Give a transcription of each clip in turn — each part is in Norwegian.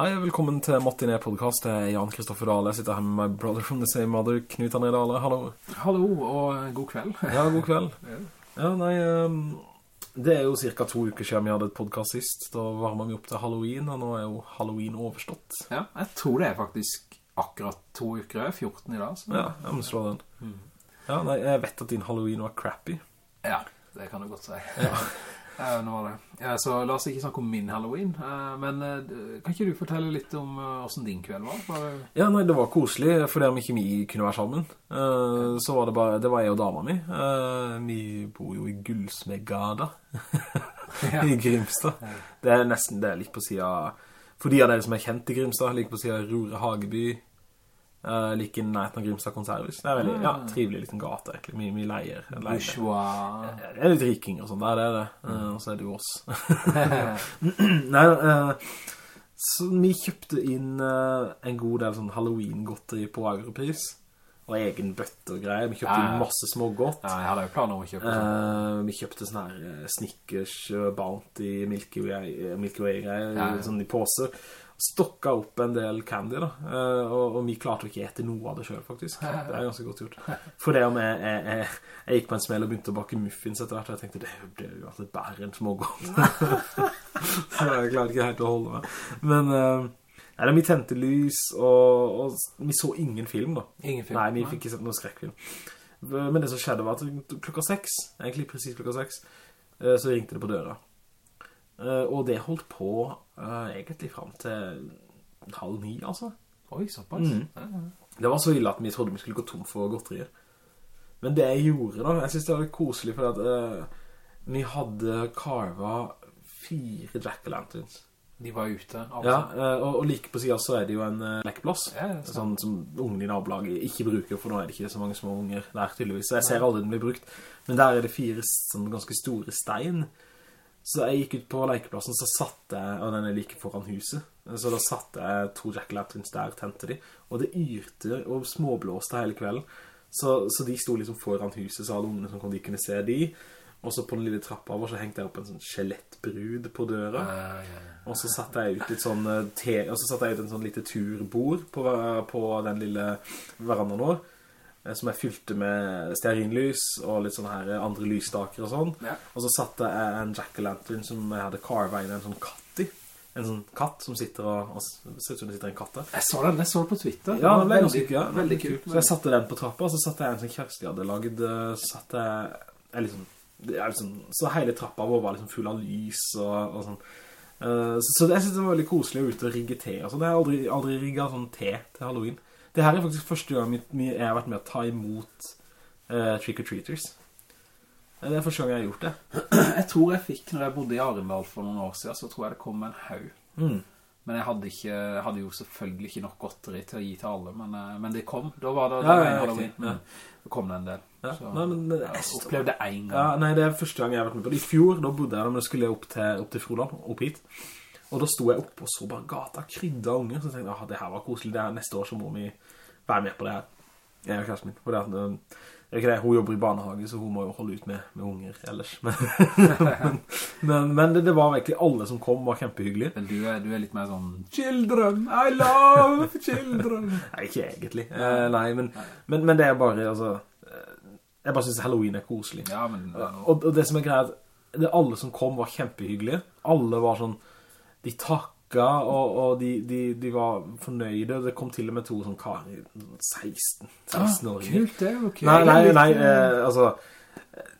Hei, velkommen til Martin E-podcast. Jeg er Jan Kristoffer Dahle. Jeg sitter her med my brother from the same mother, Knut André Dahle. Hallo. Hallo, og god kveld. Ja, god kveld. Ja, nei, um, det er jo cirka to uker siden vi hadde et podcast sist. Da varmer vi opp til Halloween, og nå er jo Halloween overstått. Ja, jeg tror det er faktisk akkurat to uker, 14 i dag. Så. Ja, jeg må slå den. Ja, nei, jeg vet at din Halloween var crappy. Ja, det kan du godt si. Ja. Ja, nå var det. Ja, så la oss ikke snakke om min Halloween, eh, men eh, kan ikke du fortelle litt om eh, hvordan din kveld var? Ja, nei, det var koselig, fordi om ikke vi kunne være sammen. Så var det bare, det var jeg og dama mi. Vi bor jo i Gullsmedgada i Grimstad. Det er nesten, det er litt på siden, for de av dere som er kjent i Grimstad, like på siden Rore Hageby, Uh, like nærheten av Grimstad konservis. Det er veldig ja, trivelig liten gate, egentlig. Vi, mye leier. Bourgeois. Det er litt riking og sånn, der det er det. Uh, og så er det jo oss. Nei, uh, så vi kjøpte inn en god del sånn Halloween-godteri på Agropris. Og egen bøtte og greier. Vi kjøpte inn masse smågodt. Ja, jeg hadde jo planer om å kjøpe sånn. vi kjøpte sånne her Snickers, Bounty, Milky Way-greier, Milky Way ja. sånn i poser stokka opp en del candy da, eh, og, og vi klarte ikke ete noe av det selv faktisk. Det er ganske godt gjort. For det om jeg, jeg, jeg, jeg gikk på en smel og begynte å bake muffins etter hvert, og jeg tenkte, det er jo alltid bare en smågål. Så jeg klarte ikke helt å holde meg. Men... Uh, da, vi tente lys, og, og, vi så ingen film da. Ingen film? Nei, vi fikk ikke sett noen skrekkfilm. Men det som skjedde var at klokka seks, egentlig precis klokka seks, eh, så ringte det på døra. Uh, og det holdt på uh, egentlig frem til halv ni, altså. Oi, såpass. Mm. Det var så ille at vi trodde vi skulle gå tom for godterier. Men det jeg gjorde da, jeg synes det var litt koselig, for at uh, vi hadde karva fire jack-o'-lanterns. De var ute, altså. Ja, og, og, like på siden så er det jo en lekeplass, ja, sånn som ungene i nabolaget ikke bruker, for nå er det ikke så mange små unger der tydeligvis. Så jeg ser aldri den blir brukt. Men der er det fire sånn ganske store stein, så jeg gikk ut på lekeplassen, så satt jeg, og den er like foran huset, så da satt jeg to jack-lanterns der, tente de, og det yrte og småblåste hele kvelden. Så, så, de sto liksom foran huset, så alle ungene som kom, de kunne se de. Og så på den lille trappa vår så hengte jeg opp en sånn skjelettbrud på døra. Ah. Og så satte jeg ut sånn eh, te, og så satte jeg ut en sånn lite turbord på, på den lille verandaen vår. Eh, som jeg fylte med stearinlys og litt sånne her andre lysstaker og sånn. Ja. Og så satte jeg en jack-o'-lantern som jeg hadde carvet inn en sånn katt i. En sånn katt som sitter og, og ser ut som det sitter en katt der. Jeg så den, jeg så den på Twitter. Ja, den var veldig, ja, veldig kult. Så jeg satte den på trappa, og så satte jeg en sånn kjæreste jeg hadde laget, eh, satte jeg liksom, liksom, så hele trappa vår var liksom full av lys og, og sånn. Så, så, jeg synes det var veldig koselig å ut og rigge te. Altså, jeg har aldri, aldri rigget sånn te til Halloween. Det her er faktisk første gang jeg har vært med å ta imot uh, trick-or-treaters. Det er første gang jeg har gjort det. Jeg tror jeg fikk, når jeg bodde i Arendal for noen år siden, så tror jeg det kom en haug. Mm. Men jeg hadde, ikke, hadde, jo selvfølgelig ikke nok godteri til å gi til alle, men, uh, men det kom. Da var det, det ja, en Halloween, men ja. kom det en del. Ja, så, nei, men, jeg opplevde det en gang. Ja, nei, det er første gang jeg har vært med på det. I fjor, da bodde jeg da, men da skulle jeg opp til, opp til Froland, opp hit. Og da sto jeg opp og så bare gata krydda unger, så jeg tenkte, ah, det her var koselig, det her, neste år så må vi være med på det her. Jeg og kjæresten min, for det er ikke det, hun jobber i barnehage, så hun må jo holde ut med, med unger ellers. Men, men, men det, det, var virkelig alle som kom, var kjempehyggelig. Men du er, du er litt mer sånn, children, I love children. nei, ikke egentlig. Eh, nei, men, men, men, det er bare, altså, eh, jeg bare synes Halloween er koselig. Ja, men... Og, og, det som er greit, det alle som kom var kjempehyggelige. Alle var sånn, de takka, og, og de, de, de, var fornøyde. Det kom til og med to sånn karer, i 16, 16 år. Ah, kult det, ok. Nei, nei, nei, eh, altså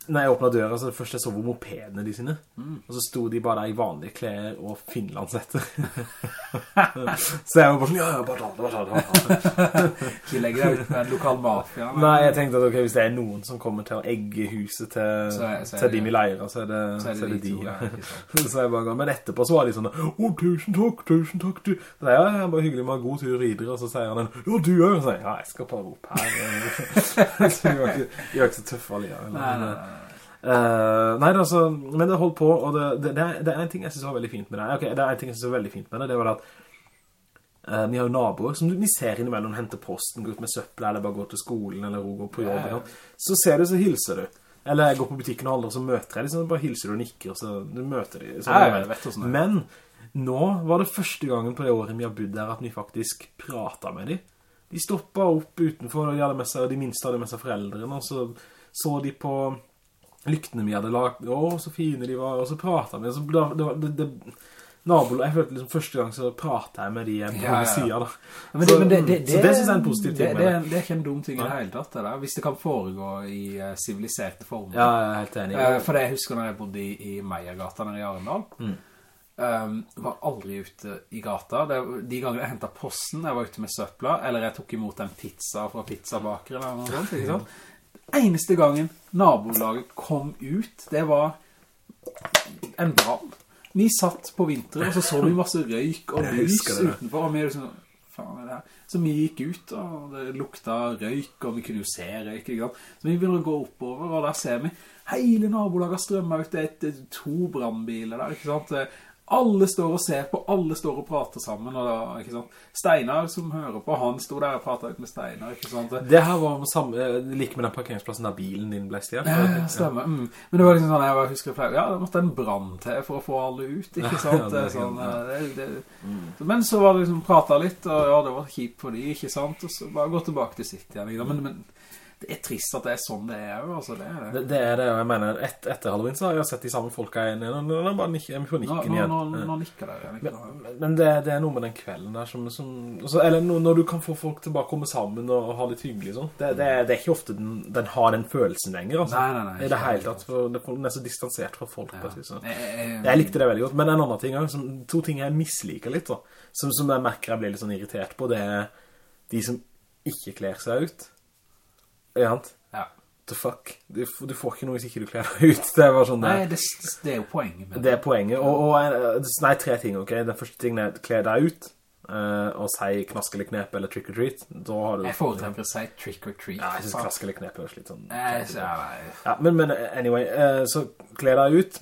når jeg åpnet døra, så det første jeg så var mopedene de sine. Mm. Og så sto de bare der i vanlige klær og finlandsetter. så jeg var bare sånn, ja, ja, bare ta det, bare ta det. Ikke legger deg ut med en lokal mafia. Men... Nei, jeg tenkte at ok, hvis det er noen som kommer til å egge huset til, så, så til de vi leirer, så er det, så er det, så er det de. de. Ja, så jeg bare, men etterpå så var de sånn, å, tusen takk, tusen takk, du. Så jeg, ja, jeg er bare hyggelig med god tur videre, og så sier han, ja, du er jo, ja, jeg skal bare opp her. så jeg var ikke, var ikke så tøff alligevel. Nei, nei, nei. Uh, nei, altså, men det holdt på, og det, det, det, er, det, er, en ting jeg synes var veldig fint med det. Ok, det er en ting jeg synes var veldig fint med det, det var at uh, vi har jo naboer som vi ser innimellom henter posten, går ut med søppel, eller bare går til skolen, eller går på jobb. Ja. Så ser du, så hilser du. Eller går på butikken og handler, så møter jeg dem, så bare hilser du og nikker, og så du møter dem. Ja, jeg vet, sånn men nå var det første gangen på det året vi har bodd der at vi faktisk pratet med dem. De stoppet opp utenfor, de, hadde med seg, de minste hadde med seg foreldrene, og så så de på lyktene vi hadde lagt, å, så fine de var, og så pratet vi, så det, det, det, nabolag, jeg følte liksom første gang så pratet jeg med de på ja, ja. siden da. Men det, så, men det, det, så det synes jeg er en positiv ting det, det, er ikke en dum ting i det hele tatt, det der, hvis det kan foregå i uh, siviliserte former. Ja, jeg er helt enig. Uh, for det jeg husker når jeg bodde i, i Meiergata nede i Arendal, mm. um, var aldri ute i gata. Det, de gangene jeg hentet posten, jeg var ute med søpla, eller jeg tok imot en pizza fra pizzabakeren eller noe sånt, ikke sant? Eneste gangen nabolaget kom ut, det var en brann. Vi satt på vinteren, og så så vi masse røyk og lys utenfor, og vi liksom, faen er det her? Så vi gikk ut, og det lukta røyk, og vi kunne jo se røyk, ikke sant? Så vi begynner å gå oppover, og der ser vi hele nabolaget strømmer ut, det er to brandbiler der, ikke sant? Alle står og ser på, alle står og prater sammen, og da, ikke sant? Steinar som hører på, han stod der og pratet ut med Steinar, ikke sant? Det her var samme, like med den parkeringsplassen der bilen din ble stjert. Ja, stemmer. Ja. Mm. Men det var liksom sånn, jeg husker flere, ja, det måtte en brand til for å få alle ut, ikke sant? Ja, det sånn, det, det, mm. Men så var det liksom, pratet litt, og ja, det var kjipt for de, ikke sant? Og så bare gå tilbake til sitt igjen, men, men det er trist at det er sånn det er altså det er det. det. Det, er det, jeg mener, et, etter Halloween så har jeg sett de samme folka igjen, og nå er bare nikker, jeg nikken igjen. Nå, nå, nå nikker det, nikker Men, men det, det, er noe med den kvelden der som, som altså, eller når du kan få folk til å bare komme sammen og, ha litt hyggelig sånn, det, det, er ikke ofte den, den, har den følelsen lenger, altså. Nei, nei, nei. I det hele tatt, for den er så distansert fra folk, ja. så. Jeg, jeg, jeg, likte det veldig godt, men en annen ting, som, to ting jeg misliker litt, da, som, som jeg merker jeg blir litt sånn irritert på, det er de som ikke kler seg ut. Ja, the fuck? Du, du, får ikke noe hvis ikke du kler deg ut. Det var sånn Nei, det, det, er jo poenget. Det er poenget. Og, og, nei, tre ting, ok? Den første tingen er kle deg ut. Uh, og si knask eller knep eller trick or treat da har du Jeg foretrekker å si trick or treat Ja, jeg synes knask eller knep er litt sånn ja, men, men anyway uh, Så kle deg ut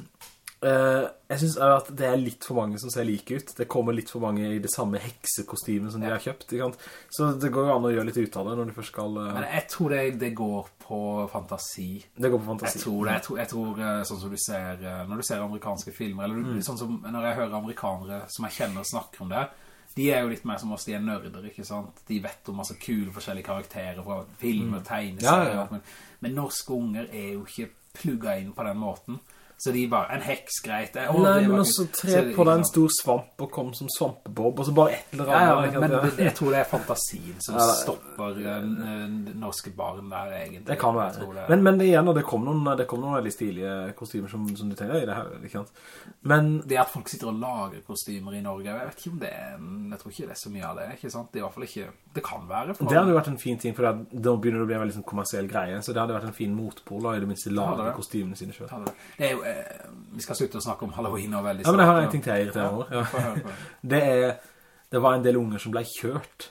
jeg synes at det er litt for mange som ser like ut. Det kommer litt for mange i det samme heksekostymen som de har kjøpt. Så det går jo an å gjøre litt ut av det når de først skal... Uh... Men jeg tror det, det, går på fantasi. Det går på fantasi. Jeg tror det. Jeg tror, jeg tror eh, sånn som du ser, når du ser amerikanske filmer, eller mm. sånn som når jeg hører amerikanere som jeg kjenner snakker om det, de er jo litt mer som oss, de er nørder, ikke sant? De vet om masse kule forskjellige karakterer fra filmer, mm. tegneserier, ja, ja. men, men norske unger er jo ikke plugget inn på den måten. Så de bare, en heks, greit. Å, Nei, men også tre på deg en stor svamp og kom som svampebob, og så bare et eller annet. Ja, ja, men det, jeg tror det er fantasien som stopper uh, norske barn der, egentlig. Det kan være. Det. Men, men igjen, det kom noen, det kom noen veldig stilige kostymer som, som du tenker i det her, ikke sant? Men... Det at folk sitter og lager kostymer i Norge, jeg vet ikke om det er, jeg tror ikke det er så mye av det, ikke sant? Det er i hvert fall ikke, det kan være. For... Det hadde jo vært en fin ting, for da begynner det å bli en veldig sånn kommersiell greie, så det hadde vært en fin motpol, og i det minste lage kostymene sine selv. Det er jo Eh, vi skal slutte å snakke om Halloween og veldig snart. Ja, men jeg har en ting til jeg irriterer. Ja. det, er, det var en del unger som ble kjørt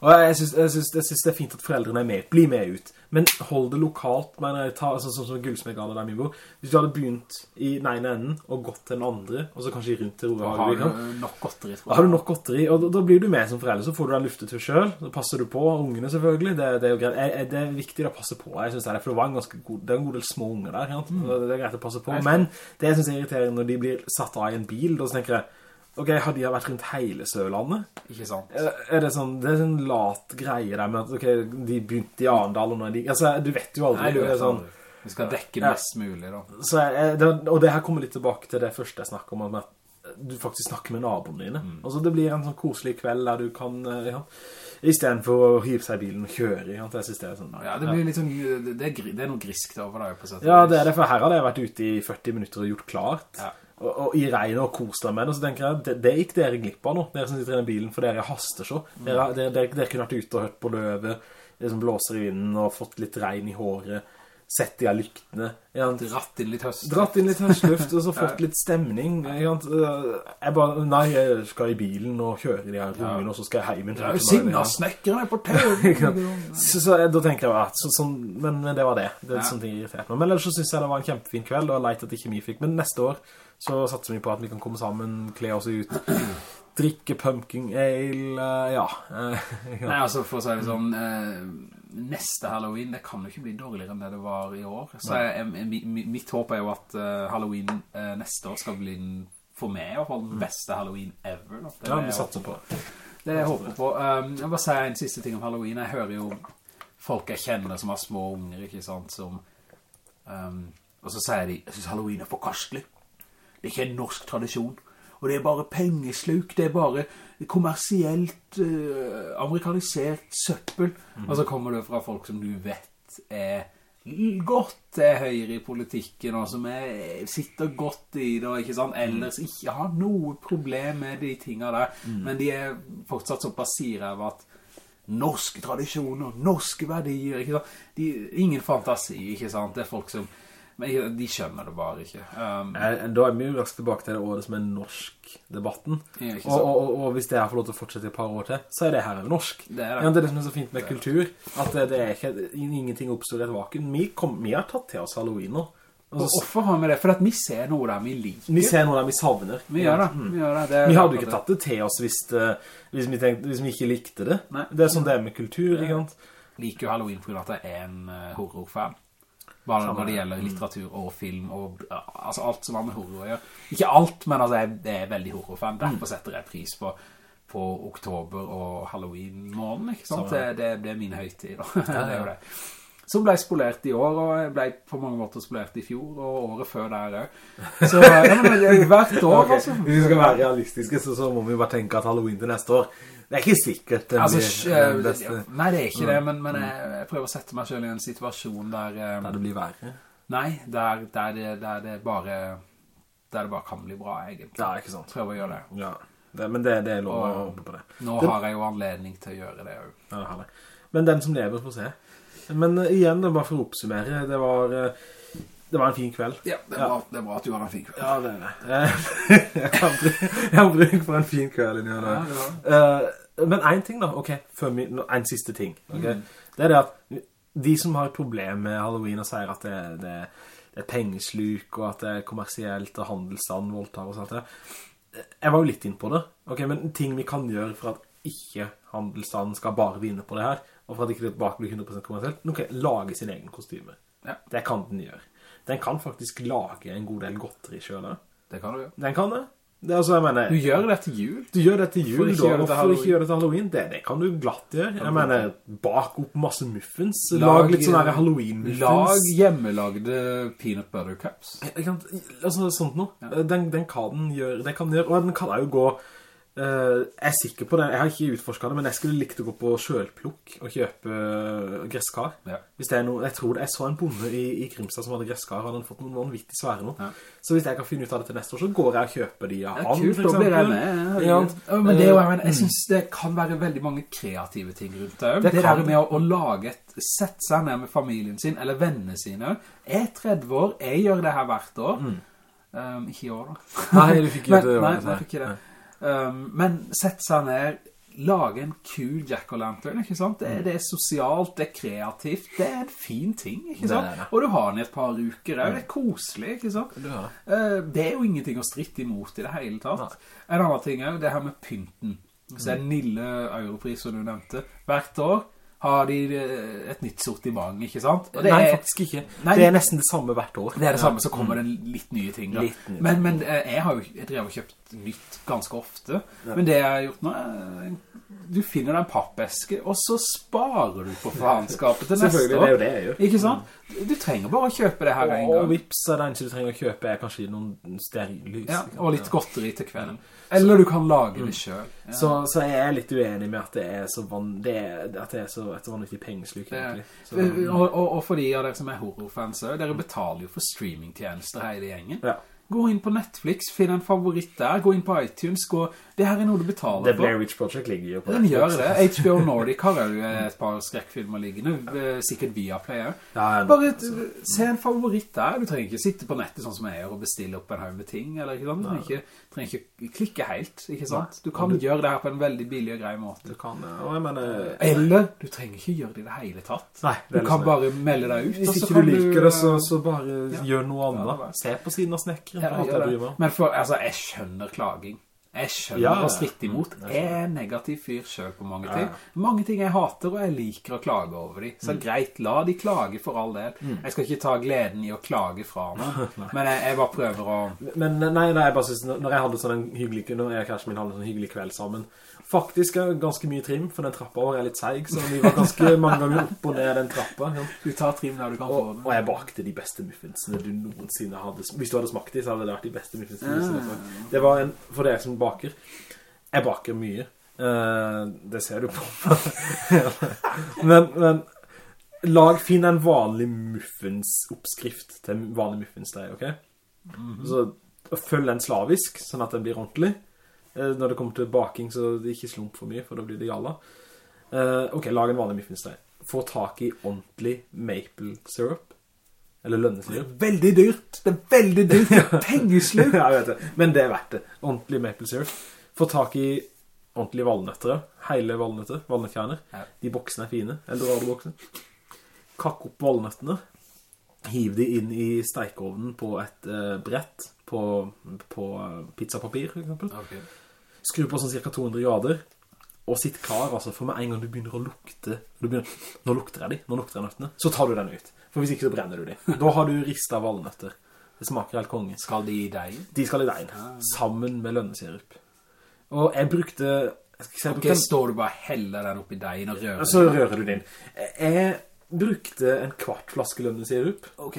og jeg synes, jeg, synes, jeg synes, det er fint at foreldrene er med, blir med ut. Men hold det lokalt, mener jeg, ta, altså, sånn som Gullsmedgade der Mimbo. Hvis du hadde begynt i den ene enden, og gått til den andre, og så kanskje rundt til Rora. Da har du nok godteri, tror jeg. Da har du nok godteri, og da, da blir du med som foreldre, så får du deg luftetur selv, så passer du på ungene selvfølgelig, det, det er jo greit. Jeg, det er viktig å passe på, jeg synes det er for det var en ganske god, det er en god del små unger der, mm. det er greit å passe på. Men det jeg synes er irriterende når de blir satt av i en bil, da tenker jeg, Ok, har de vært rundt hele Sørlandet? Ikke sant. Er det sånn, det er en lat greie der med at, ok, de begynte i Arendal og når de, altså, du vet jo aldri. Nei, du vet sånn, Vi skal dekke mest mulig da. Så, det, og det her kommer litt tilbake til det første jeg snakker om, at du faktisk snakker med naboene dine. Mm. Altså, det blir en sånn koselig kveld der du kan, eh, ja, i stedet for å hive seg i bilen og kjøre, ja, jeg det er sånn. Ja, det blir litt sånn, det er, det er noe griskt over deg på sett. Ja, det er det, for her hadde jeg vært ute i 40 minutter og gjort klart. Ja og, og, i regnet og koset deg med det, så tenker jeg, det, det gikk dere glipp av nå, dere som sitter i den bilen, for dere haster så. Dere, dere, dere, dere kunne vært ute og hørt på løvet, det som blåser i vinden, og fått litt regn i håret, sett de av lyktene. Dratt inn litt høstluft. Dratt inn litt høstluft, og så fått litt stemning. Jeg bare, nei, jeg skal i bilen og kjøre de her rungene, og så skal jeg hjem. Ja, Signa snekkerne på tøv. så, så, da tenker jeg, at så, sånn, men, men, det var det. Det er sånn ting irritert meg. Men ellers så synes jeg det var en kjempefin kveld, og leit at ikke vi fikk. Men neste år så satser vi på at vi kan komme sammen, kle oss ut, drikke pumpkin ale, uh, ja. Nei, altså for å si det sånn, uh, neste Halloween, det kan jo ikke bli dårligere enn det det var i år. Så jeg, jeg, mitt håp er jo at uh, Halloween neste år skal bli for meg i hvert fall den beste Halloween ever. Da. Det ja, vi satser på. Det jeg håper på. Um, jeg vil bare si en siste ting om Halloween. Jeg hører jo folk jeg kjenner som har små unger, ikke sant, som... Um, og så sier de, jeg synes Halloween er forkastelig. Det er ikke en norsk tradisjon. Og det er bare pengesluk, det er bare kommersielt, uh, amerikanisert søppel. Mm. Og så kommer det fra folk som du vet er godt er høyre i politikken, og som er, sitter godt i det, ikke sant? Ellers mm. ikke har noe problem med de tingene der. Mm. Men de er fortsatt såpass sier av at norske tradisjoner, norske verdier, ikke sant? De, ingen fantasi, ikke sant? Det er folk som men de skjønner det bare ikke. Um, da er vi jo raskt tilbake til det året som er norsk-debatten. Og, og, og, hvis det her får lov til å fortsette et par år til, så er det her norsk. Det er det. Ja, det, er det som er så fint med det kultur, at det, det, er ikke, ingenting oppstår i et vakuum. Vi, kom, vi, har tatt til oss Halloween nå. Og hvorfor har vi det? For at vi ser noe der vi liker. Vi ser noe der vi savner. Vi gjør det. Mm. Vi, gjør det. det vi hadde jo ikke tatt det til oss hvis, det, hvis, vi, tenkte, hvis vi, ikke likte det. Nei. Det er sånn det er med kultur, ikke sant? Liker jo Halloween for at det er en uh, horrorfan. Bare når det gjelder litteratur og film og altså alt som har med horror å gjøre. Ikke alt, men altså jeg, jeg er veldig horrorfan. Derfor mm. setter jeg pris på, på oktober og Halloween-måneden, ikke sant? Det, det, det, er min høytid, da. det er jo det. Som ble spolert i år, og jeg ble på mange måter spolert i fjor, og året før der også. Så ja, men, hvert år, okay. altså. Hvis vi skal være realistiske, så, så må vi bare tenke at Halloween til neste år det er ikke sikkert den altså, blir beste. Nei, det er ikke det, men, men jeg, jeg, prøver å sette meg selv i en situasjon der... Um, der det blir verre? Nei, der, der, det, der, det, bare... Der det bare kan bli bra, egentlig. Ja, ikke sant. Prøver å gjøre det. Ja, det, men det, det er lov å håpe på det. Nå den, har jeg jo anledning til å gjøre det jo. Ja, det har jeg. Men den som lever får se. Men uh, igjen, bare for å oppsummere, det var... Uh, det var en fin kveld. Ja, det er, ja. Bra, det er bra at du har en fin kveld. Ja, det er det. jeg har bruk for en fin kveld. Ja, det var. Uh, men en ting da, ok, min, en siste ting, okay? Mm. Det er det at de som har et problem med Halloween og sier at det, det, det er pengesluk og at det er kommersielt og handelsstand, voldtar og sånt der. Jeg var jo litt inn på det, ok, men ting vi kan gjøre for at ikke handelsstanden skal bare vinne på det her, og for at ikke det bare blir 100% kommersielt, ok, lage sin egen kostyme. Ja. Det kan den gjøre. Den kan faktisk lage en god del godteri selv. Det kan du gjøre. Den kan det. Det, altså, jeg mener, du gjør det til jul. Du gjør det til jul, da. hvorfor ikke gjøre det til Halloween? Det, det kan du glatt gjøre. Jeg mener, bak opp masse muffins. Lag, lag litt sånne Halloween-muffins. Lag hjemmelagde peanut butter cups. Kan, altså, sånt noe. Ja. Den, den, kan den gjøre, det kan den gjøre, og den kan jo gå jeg er sikker på det, jeg har ikke utforsket det, men jeg skulle likt å gå på sjølplukk og kjøpe uh, gresskar. Ja. Hvis det er noe, jeg tror det, jeg så en bonde i, i Grimstad som hadde gresskar, hadde han fått noen vanvittig svære nå. Ja. Så hvis jeg kan finne ut av det til neste år, så går jeg og kjøper de av han, kult, for eksempel. Da blir jeg med. Ja. Ja, men det er jo, jeg, jeg synes det kan være veldig mange kreative ting rundt det. Det, det der med å, å, lage et, sette seg ned med familien sin, eller vennene sine. Jeg er 30 år, jeg gjør det her hvert år. Mm. Um, ikke i år da. Nei, du fikk ikke det. Nei, jeg fikk ikke det. Um, men sette seg ned, lage en kul jack-o'-lantern, ikke sant? Det, mm. det, er sosialt, det er kreativt, det er en fin ting, ikke sant? Det det. Og du har den i et par uker, det er koselig, ikke sant? Det, uh, det er jo ingenting å stritte imot i det hele tatt. Nei. En annen ting er jo det her med pynten. Så er mm. Nille Europris som du nevnte. Hvert år har de eh, et nytt sortiment, ikke sant? nei, er, faktisk ikke. Nei, det er nesten det samme hvert år. Det er det samme, så kommer mm. det litt nye ting. Litt nye. Men, men, eh, jeg har jo drevet og kjøpt nytt ganske ofte. Ja. Men det jeg har gjort nå er du finner deg en pappeske, og så sparer du på faenskapet til neste år. Selvfølgelig, det er jo det jeg gjør. Ikke sant? Du trenger bare å kjøpe det her og, en gang. Og vips er det eneste du trenger å kjøpe er kanskje noen stearinlys. Ja, og litt godteri til kvelden. Eller du kan lage det selv. Ja. Så, så, jeg er litt uenig med at det er så, van, det er, at det er så et vanlig pengesluk egentlig. Så, og, og, og, for de av dere som er horrorfans, dere betaler jo for streamingtjenester her i gjengen. Ja. Gå inn på Netflix, finn en favoritt der, gå inn på iTunes, gå... Det her er noe du betaler for. The Blair Witch Project ligger jo på Den gjør det. HBO Nordic har jo et par skrekkfilmer liggende, eh, sikkert via Player. Bare se en favoritt der. Du trenger ikke sitte på nettet sånn som jeg gjør og bestille opp en haug med ting, eller ikke sant? Du trenger ikke, trenger ikke klikke helt, ikke sant? Du kan du, gjøre det her på en veldig billig og grei måte. Du kan, og jeg mener... Eller, du trenger ikke gjøre det i det hele tatt. Nei, det Du kan bare melde deg ut. Hvis ikke du liker det, så, så bare ja. gjør noe annet. Se på siden av snekker ja, Men for, altså, jeg skjønner klaging. Jeg skjønner ja, å stritte imot. Jeg er en negativ fyr selv på mange ting. Ja. Mange ting jeg hater, og jeg liker å klage over dem. Så mm. greit, la de klage for all del. Mm. Jeg skal ikke ta gleden i å klage fra meg. men jeg, jeg, bare prøver å... Men nei, nei, jeg bare synes, når jeg hadde sånn en hyggelig, når jeg og kjæresten min hadde en sånn hyggelig kveld sammen, faktisk ganske mye trim, for den trappa vår er litt seig, så vi var ganske mange ganger opp og ned den trappa. Ja. Du tar trim når du kan få den. Og jeg bakte de beste muffinsene du noensinne hadde. Hvis du hadde smakt de, så hadde det vært de beste muffinsene. Ja. Det var en, for deg som baker, jeg baker mye. Uh, det ser du på. men, men lag, finn en vanlig muffins-oppskrift til vanlig muffins-deg, ok? Mm -hmm. Så følg den slavisk, sånn at den blir ordentlig. Uh, når det kommer til baking, så det ikke slump for mye, for da blir det jalla. Uh, ok, lag en vanlig muffins-deg. Få tak i ordentlig maple syrup. Eller lønnesirup. Veldig dyrt. Det er veldig dyrt. Pengeslup! ja, jeg vet det. Men det er verdt det. Ordentlig maple syrup. Få tak i ordentlig valnøtter, hele valnøtter, valnøttkjerner. Ja. De boksene er fine, Eldorado-boksen. Kakk opp valnøttene. Hiv de inn i steikeovnen på et uh, brett på, på pizzapapir, for eksempel. Okay. Skru på sånn cirka 200 grader. Og sitt klar, altså, for med en gang du begynner å lukte, begynner, nå lukter jeg de, nå lukter jeg nøttene, så tar du den ut. For hvis ikke så brenner du de. Da har du ristet valnøtter. Det smaker helt konge. Skal de i deg? De skal i deg, sammen med lønnesirup. Og jeg brukte... Jeg ok, den, står du bare heller den oppi deigen og rører Så rører du den. Jeg brukte en kvart flaske lønnesirup. Ok.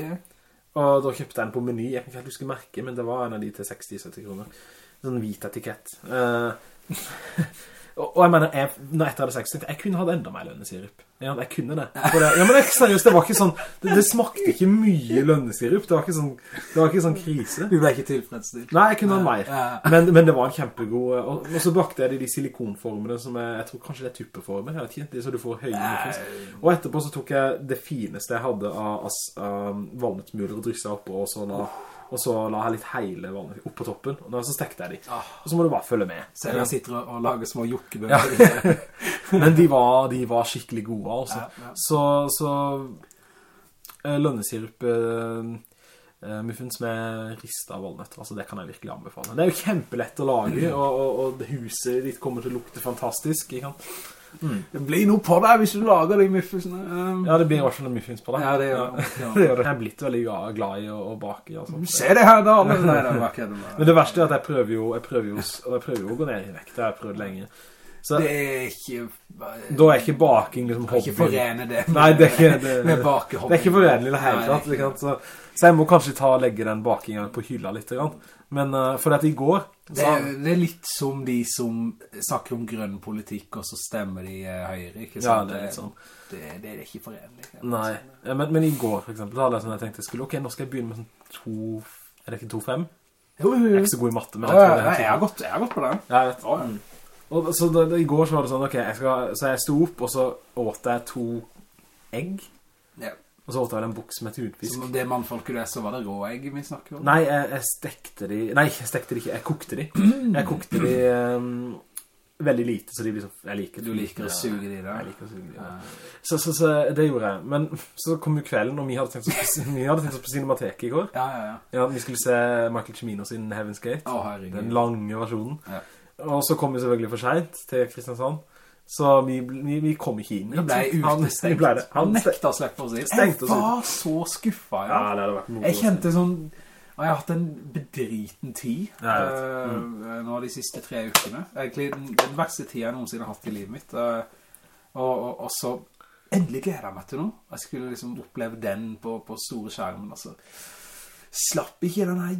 Og da kjøpte jeg den på meny. Jeg kan ikke huske merke, men det var en av de til 60-70 kroner. Sånn hvit etikett. Uh, Og jeg mener, jeg, når etter hadde sex, jeg kunne hatt enda mer lønnesirup. Ja, jeg kunne det. det. Ja, men det, seriøst, det var ikke sånn, det, det, smakte ikke mye lønnesirup. Det var ikke sånn, det var ikke sånn krise. Du ble ikke tilfredsstilt? Nei, jeg kunne hatt mer. Men, men, det var en kjempegod, og, og så bakte jeg de, de silikonformene som jeg, jeg tror kanskje det er tuppeformer, jeg vet ikke, så du får høye muffins. Og etterpå så tok jeg det fineste jeg hadde av, av, av valnøttmuler og dryssa oppå, og sånn, da og så la jeg litt hele vannet opp på toppen, og så stekte jeg de. Ah. Og så må du bare følge med. Så jeg sitter og lager små jukkebøker. Ja. Men de var, de var, skikkelig gode, altså. Ja, ja. Så, så uh, lønnesirup... Uh, muffins med rista valnøtter, altså det kan jeg virkelig anbefale. Det er jo kjempelett å lage, og, og, og huset ditt kommer til å lukte fantastisk, ikke sant? Mm. Det blir noe på deg hvis du lager de muffinsene. Um, ja, det blir også noen muffins på deg. Ja, det gjør ja. ja. det. Jeg er blitt veldig glad i å, å bake. Altså. Se det her da! Men, nei, det men det verste er at jeg prøver jo, jeg prøver jo, jeg prøver jo å gå ned i vekt. Det har jeg prøvd lenge. Så, det er ikke... Da er ikke baking liksom hobby. Ikke forene det med, Nei, det er ikke, det, med bakehobby. Det er ikke forenlig det hele tatt. Så, så, jeg må kanskje ta og legge den bakingen på hylla litt. Grann. Men uh, for at i går... Det er, det er, litt som de som snakker om grønn politikk, og så stemmer de uh, høyre, ikke sant? Ja, det er sånn. Det, det er ikke forenlig. Nei, ja, men, men, i går for eksempel, da hadde jeg sånn jeg tenkte, skulle, ok, nå skal jeg begynne med sånn to... Er det ikke to fem? Jo, jo, jo. Jeg er ikke så god i matte, men jeg, ja, Nei, jeg, har gått, jeg har gått på det. Ja, jeg vet. Ja, mm. Og så da, da, i går så var det sånn, ok, jeg skal, så jeg sto opp, og så åt jeg to egg. Og så åt jeg en buks med tunfisk. Så det mannfolket du er, så var det rå egg vi snakker om? Nei, jeg, jeg, stekte de... Nei, jeg stekte de ikke, jeg kokte de. Jeg kokte de um, veldig lite, så de blir så... Jeg liker Du liker å suge de da? Jeg liker å suge de, ja. Så, så, så, det gjorde jeg. Men så kom jo kvelden, og vi hadde tenkt oss vi hadde tenkt oss på Cinemateket i går. Ja, ja, ja. ja vi skulle se Michael Cimino sin Heaven's Gate. Å, herregud. Den lange versjonen. Ja. Og så kom vi selvfølgelig for sent til Kristiansand. Så vi, vi, vi, kom ikke inn. Vi ble utestengt. Han, han nekta å slippe oss inn. Jeg var så skuffet, ja. ja det jeg kjente sånn... Og jeg har hatt en bedriten tid ja, mm. nå de siste tre ukene. Egentlig den, den verste tiden jeg noensinne har hatt i livet mitt. Uh, og, og, og, så endelig gleder jeg meg til noe. Jeg skulle liksom oppleve den på, på store skjermen. Altså. Slapp ikke den her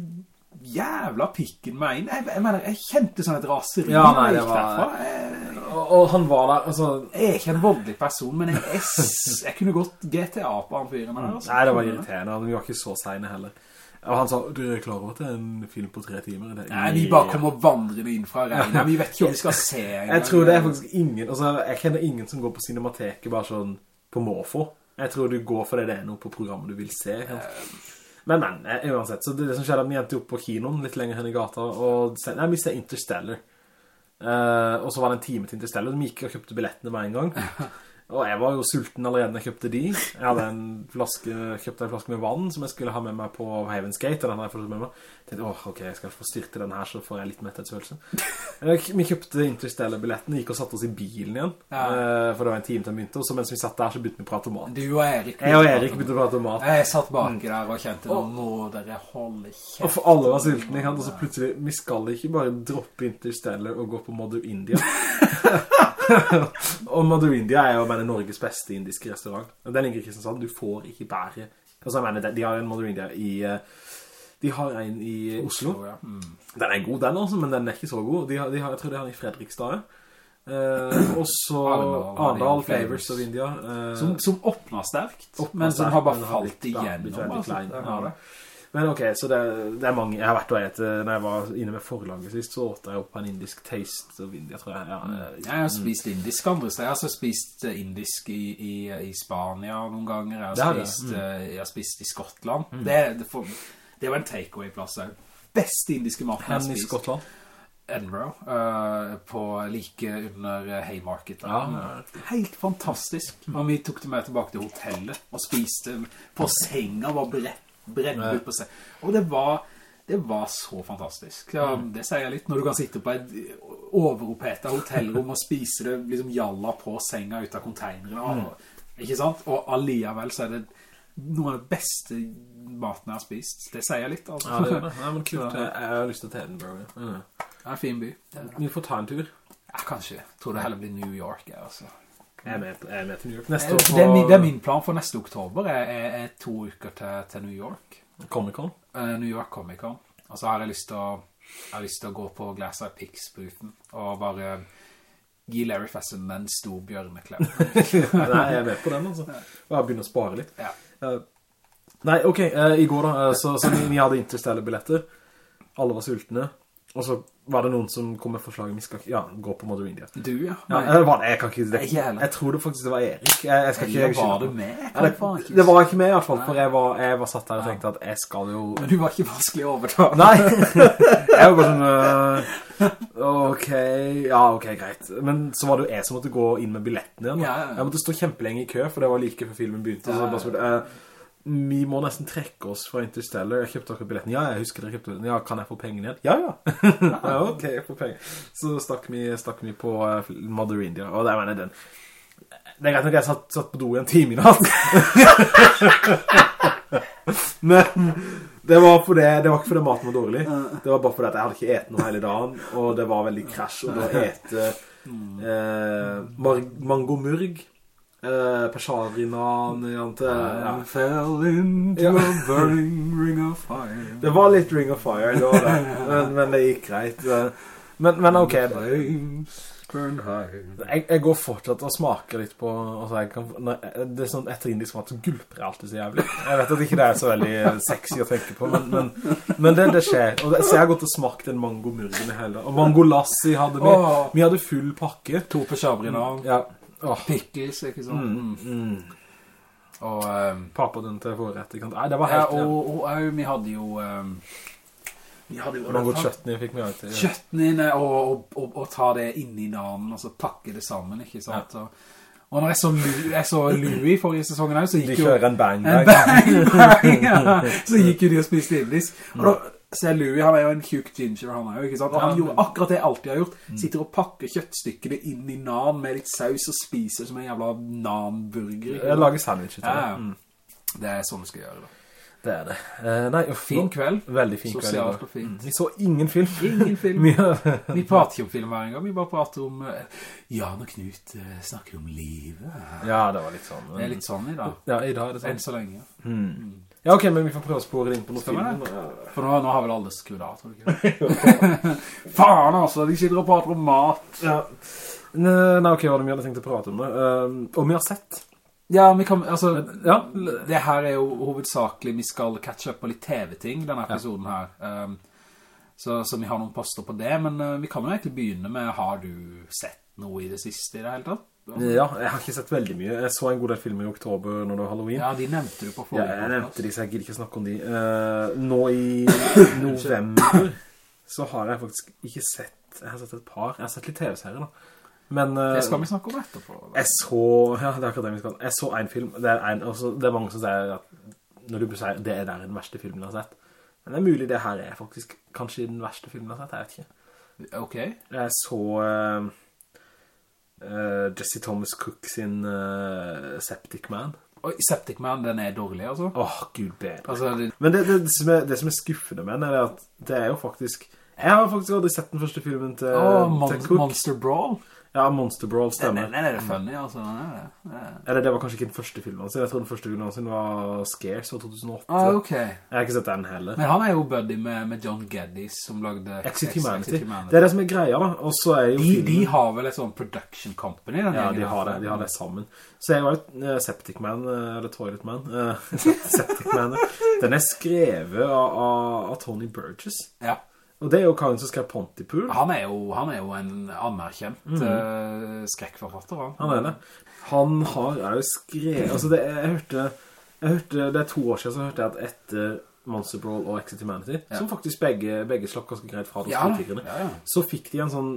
jævla pikken meg inn. Jeg, jeg, mener, jeg kjente sånn et raseri. Ja, nei, det var... Jeg, og, han var der, altså... Jeg er ikke en voldelig person, men jeg, jeg, jeg kunne gått GTA på han fyren her. Altså. Nei, det var irriterende. Vi var ikke så seine heller. Og han sa, du er klar over at det er en film på tre timer? Nei, vi bare kommer vandrende inn fra regnet. Vi vet ikke om vi skal se. jeg tror det er faktisk ingen, altså, jeg kjenner ingen som går på cinemateket bare sånn på måfå. Jeg tror du går for det det er noe på programmet du vil se. Men, men, eh, uansett. Så det, det som skjedde, vi endte opp på kinoen litt lenger enn i gata, og nei, vi ser Interstellar. Uh, og så var det en time til Interstellar. De gikk og kjøpte billettene med en gang. Og jeg var jo sulten allerede når jeg kjøpte de. Jeg hadde en flaske, kjøpte en flaske med vann som jeg skulle ha med meg på Heaven's Gate, og den har jeg fortsatt med meg. Tenkte, åh, ok, jeg skal få styrte den her, så får jeg litt metthetsfølelse. Vi kjøpte Interstellar-billetten, gikk og satt oss i bilen igjen, ja. Eh, for det var en time til mynte, begynte, og så mens vi satt der, så begynte vi å prate om mat. Du og Erik. Jeg og Erik begynte å prate om mat. Jeg satt bak mm. der og kjente, nå må dere holde kjent. Og for alle var sultne, og så plutselig, vi skal ikke bare droppe Interstellar og gå på Mother India. og Mother India er jo mener, Norges beste indiske restaurant. Den ligger i Kristiansand. Du får ikke bære. Altså, jeg mener, de har en Mother India i... Eh, de har en i Oslo. Oslo ja. mm. Den er god, den også, men den er ikke så god. De har, de har, jeg tror de har den i Fredrikstad. Eh, og så Arendal Flavors of India. eh, som, som åpner sterkt, åpner men som har bare falt igjennom. Altså, ja. Men ok, så det, det, er mange, jeg har vært og et, når jeg var inne med forlaget sist, så åtte jeg opp en indisk taste of India, tror jeg. Ja, mm. jeg har spist indisk andre steder, jeg har spist eh, indisk i, i, i, Spania noen ganger, jeg har, spist, mm. Eh, jeg har spist i Skottland. Mm. Det, det, for, det, var en takeaway-plass her. Beste indiske maten jeg har spist. i Skottland? Edinburgh, uh, på like under Haymarket. Ja, ja. Helt fantastisk. Og vi tok det med tilbake til hotellet og spiste på senga, var beredt brenne ut på senga. Og det var, det var så fantastisk. Ja, mm. Det sier jeg litt, når du kan sitte på et overopphetet hotellrom og spise det liksom jalla på senga ut av konteinerne. Mm. Ikke sant? Og alliavel så er det noe av det beste maten jeg har spist. Det sier jeg litt, altså. Ja, det er det. Nei, men kult. Jeg har lyst til Edinburgh. Mm. Det er en fin by. Vi får ta en tur. Ja, kanskje. Jeg tror det heller blir New York, jeg, altså. Jeg er med, jeg er med til New York neste eh, år. Det er, min, det er, min, plan for neste oktober, Jeg er, er to uker til, til New York. Comic-Con? Uh, New York Comic-Con. Og så har jeg lyst til å, lyst til å gå på Glass Eye Pix-booten og bare gi Larry Fessen en stor bjørneklem. nei, jeg er med på den, altså. Og jeg begynner å spare litt. Ja. Uh, nei, ok, uh, i går da, så, så vi, vi hadde Interstellar-billetter. Alle var sultne. Og så var det noen som kom med forslaget vi skal ja, gå på Modern India. Du, ja. ja jeg, var, jeg kan ikke, det, jeg, jeg tror det faktisk det var Erik. Jeg, jeg skal ikke, Eller var du med? Ja, det, det, var ikke med i hvert fall, for jeg var, jeg var satt der og tenkte at jeg skal jo... Men du var ikke vanskelig å overta. Nei, jeg var bare sånn... Uh, ok, ja, ok, greit. Men så var det jo jeg som måtte gå inn med billetten igjen. Ja, ja, Jeg måtte stå kjempelenge i kø, for det var like før filmen begynte. Så jeg bare spurte, uh, vi må nesten trekke oss fra Interstellar. Jeg kjøpte akkurat billetten. Ja, jeg husker dere kjøpte den. Ja, kan jeg få pengene igjen? Ja, ja. ja, ok, jeg får penger. Så stakk vi, stakk vi på uh, Mother India, og det mener den. Det er greit nok jeg satt, satt på do i en time i natt. Men det var, for det, det var ikke fordi maten var dårlig. Det var bare fordi jeg hadde ikke et noe hele dagen, og det var veldig krasj, og da ete eh, mango murg Uh, Pesharinan ja. fell into ja. a burning ring of fire. Det var litt ring of fire det var det. Men, men, det gikk greit Men, men ok. Jeg, jeg, går fortsatt og smaker litt på altså kan, Det er sånn etter indisk mat så gulper jeg alltid så jævlig. Jeg vet at ikke det er så veldig sexy å tenke på Men, men, men det, det, skjer. Og det, Så jeg har gått og smakt en mango murgen i hele Og mango lassi hadde vi. Vi hadde full pakke. To på Chabrina Ja Oh. Pickles, ikke sant? Mm, mm. Og um, Pappa den til forrett, ikke sant? Nei, det var helt... Ja, og, og, og, vi hadde jo... Um, vi hadde jo... Noe chutney fikk vi alltid. Ja. Chutney, og, og, og, ta det inn i navnet og så pakke det sammen, ikke sant? Ja. Og når jeg så, jeg så Louis forrige sesongen her, så gikk jo... De kjører en bang bang. En bang bang, ja. Så gikk jo de og spiste indisk. Og da Se, Louis, han er jo en kjuk ginger, han er jo, ikke sant? Og han gjorde akkurat det jeg alltid har gjort. Mm. Sitter og pakker kjøttstykkene inn i nan med litt saus og spiser som en jævla nan-burger. Jeg lager sandwich til ja, mm. Det er sånn du skal gjøre da. Det er det. Uh, nei, fin kveld. Veldig fin kveld. Sosialt og fint. Mm. Vi så ingen film. Ingen film. vi prater ikke om film hver gang, vi bare prater om uh, Jan og Knut uh, snakker om livet. Ja, det var litt sånn. Det er litt sånn i dag. Ja, i dag er det sånn. Enn så lenge. Mm. Ja, ok, men vi får prøve å spore inn på noe film. For nå, nå, har vel alle skrudd av, tror du ikke? Faen altså, de sitter og prater om mat. Ja. Nei, ok, hva er det vi hadde tenkt å prate om det? Um, og vi har sett. Ja, vi kan, altså, ja. det her er jo hovedsakelig, vi skal catch up på litt TV-ting, denne episoden her. Um, så, så, vi har noen poster på det, men uh, vi kan jo egentlig begynne med, har du sett noe i det siste i det hele tatt? Ja, jeg har ikke sett veldig mye. Jeg så en god del filmer i oktober når det var Halloween. Ja, de nevnte du på forrige. Ja, jeg nevnte de, så jeg gir ikke snakke om de. Uh, nå i november så har jeg faktisk ikke sett, jeg har sett et par, jeg har sett litt TV-serier da. Men, uh, det skal vi snakke om etterpå. Eller? Jeg så, ja, det er akkurat det vi skal. Jeg så en film, det er, en, også, det er mange som sier at når du sier det er der den verste filmen jeg har sett. Men det er mulig det her er faktisk kanskje den verste filmen jeg har sett, jeg vet ikke. Ok. Jeg så uh, uh, Jesse Thomas Cook sin Septic Man. Og Septic Man, den er dårlig, altså? Åh, oh, gud bedre. Altså, det... Men det, det, som er, det, som er, skuffende med den, er at det er jo faktisk... Jeg har faktisk aldri sett den første filmen til, oh, til Cook. Monster Brawl? Ja, Monster Brawl stemmer. Den, den er det funny, altså. Den er det. Eller det var kanskje ikke den første filmen sin. Jeg tror den første filmen sin var Scares fra 2008. Ah, ok. Jeg har ikke sett den heller. Men han er jo buddy med, med John Geddes som lagde Exit Humanity. Det er det som er greia da. Og så er jo de, filmen... de har vel et sånn production company? ja, de har det. De har det sammen. Så jeg var jo uh, Septic Man, uh, eller Toilet Man. Uh, Septic Man. Den er skrevet av, av Tony Burgess. Ja. Og det er jo karen som skrev Pontypool. Han er jo, han er jo en anerkjent mm. -hmm. skrekkforfatter. Han. han er det. Han har jo skrevet... Altså, det, jeg, hørte, jeg hørte... Det er to år siden så hørte jeg at etter Monster Brawl og Exit Humanity, ja. som faktisk begge, begge slapp ganske greit fra ja, ja, ja. så fikk de en sånn...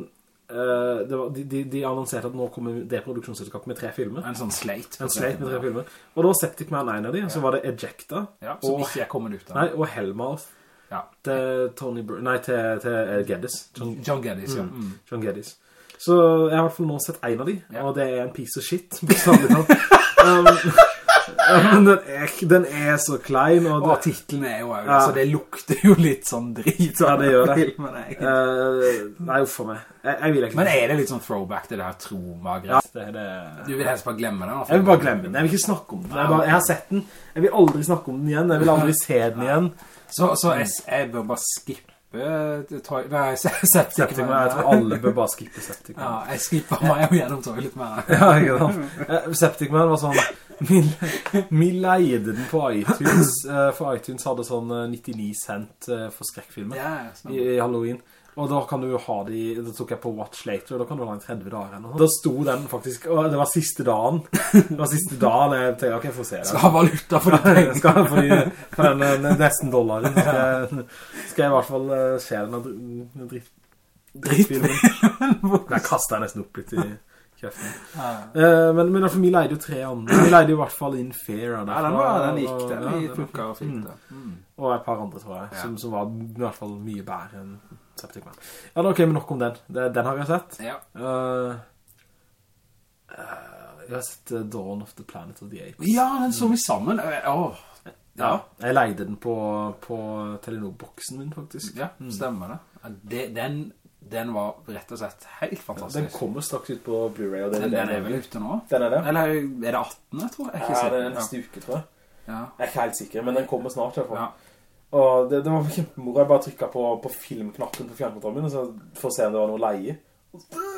Uh, var, de, de, de, annonserte at nå kommer det produksjonsselskapet med tre filmer. En sånn slate. En slate med tre filmer. Og da var Septic Man en av de, så var det Ejecta. Ja, som og, ikke er kommet ut av. Nei, og Hellmouth. Ja. Til Tony Bur Nei, til, til Geddes. John, John Geddes, ja. Mm. mm. John Geddes. Så jeg har i hvert fall nå sett en av de, ja. og det er en piece of shit, um, men den er, den er, så klein Og, og titlen er jo ja. Så det lukter jo litt sånn drit Ja, det gjør det uh, Nei, for meg jeg, jeg vil ikke Men er det litt sånn throwback til det her troma ja, det, det... Du vil helst bare glemme den Jeg vil bare glemme den, jeg vil ikke snakke om den jeg, bare, jeg, har sett den, jeg vil aldri snakke om den igjen Jeg vil aldri se den igjen så, så jeg, jeg, bør bare skippe Toi, nei, septic Man. Jeg tror alle bør bare skippe Septic Man. Ja, jeg skipper meg jo gjennom Toilet Man. ja, ikke sant. Eh, septic Man var sånn, vi, leide den på iTunes, eh, for iTunes hadde sånn 99 eh, cent for skrekkfilmer yeah, i, i Halloween. Og da kan du ha de, da tok jeg på Watch Later, og da kan du ha en 30 dager eller noe. Da sto den faktisk, og det var siste dagen. Det var siste dagen, jeg tenkte, ok, jeg får se det. Skal ha valuta for det penger. Skal ha for, for den, den nesten dollaren. Skal jeg, skal jeg i hvert fall uh, se den dritt, drittfilmen. Jeg kastet jeg nesten opp litt i. Ja. Uh, men, men derfor, vi leide jo tre andre. Vi leide i hvert fall In Fear. Ja, den, var, den gikk, den, ja, plukket og fint. Mm. Og et par andre, tror jeg, som, som var i hvert fall mye bedre enn Septic Man. Ja, da, ok, men nok om den. Den har jeg sett. Ja. Uh, jeg har sett uh, Dawn of the Planet of the Apes. Ja, den så vi sammen. Åh. Ja. Jeg leide den på, på Telenor-boksen min, faktisk. Ja, mm. stemmer det. det den, den var rett og slett helt fantastisk. Den kommer straks ut på Blu-ray. Den, den, er vel ute nå? Den er det? Eller er det 18, jeg tror? Jeg ja, det er neste uke, tror jeg. Ja. Jeg er ikke helt sikker, men den kommer snart i hvert fall. Ja. Og det, det var kjempemoro. Jeg bare trykket på, på filmknappen på fjernkontrollen min for å se om det var noe leie.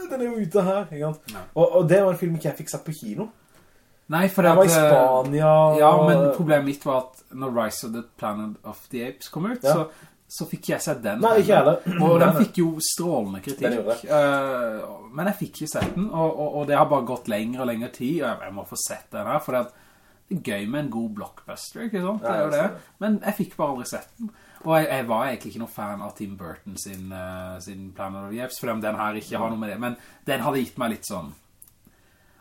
Den er jo ute her, ikke sant? Og, og, det var en film ikke jeg fikk sett på kino. Nei, for det jeg var i eh, Spania. Ja, men problemet mitt var at når Rise of the Planet of the Apes kom ut, ja. så, så fikk jeg sett den. Nei, ikke heller. Og den fikk jo strålende kritikk. Uh, men jeg fikk ikke sett den, og, og, og, det har bare gått lengre og lengre tid, og jeg, jeg må få sett den her, for det at det er gøy med en god blockbuster, ikke sant? Det er jo det. Men jeg fikk bare aldri sett den. Og jeg, jeg var egentlig ikke noen fan av Tim Burton sin, uh, sin Planet of the Apes, for den her ikke har noe med det. Men den hadde gitt meg litt sånn...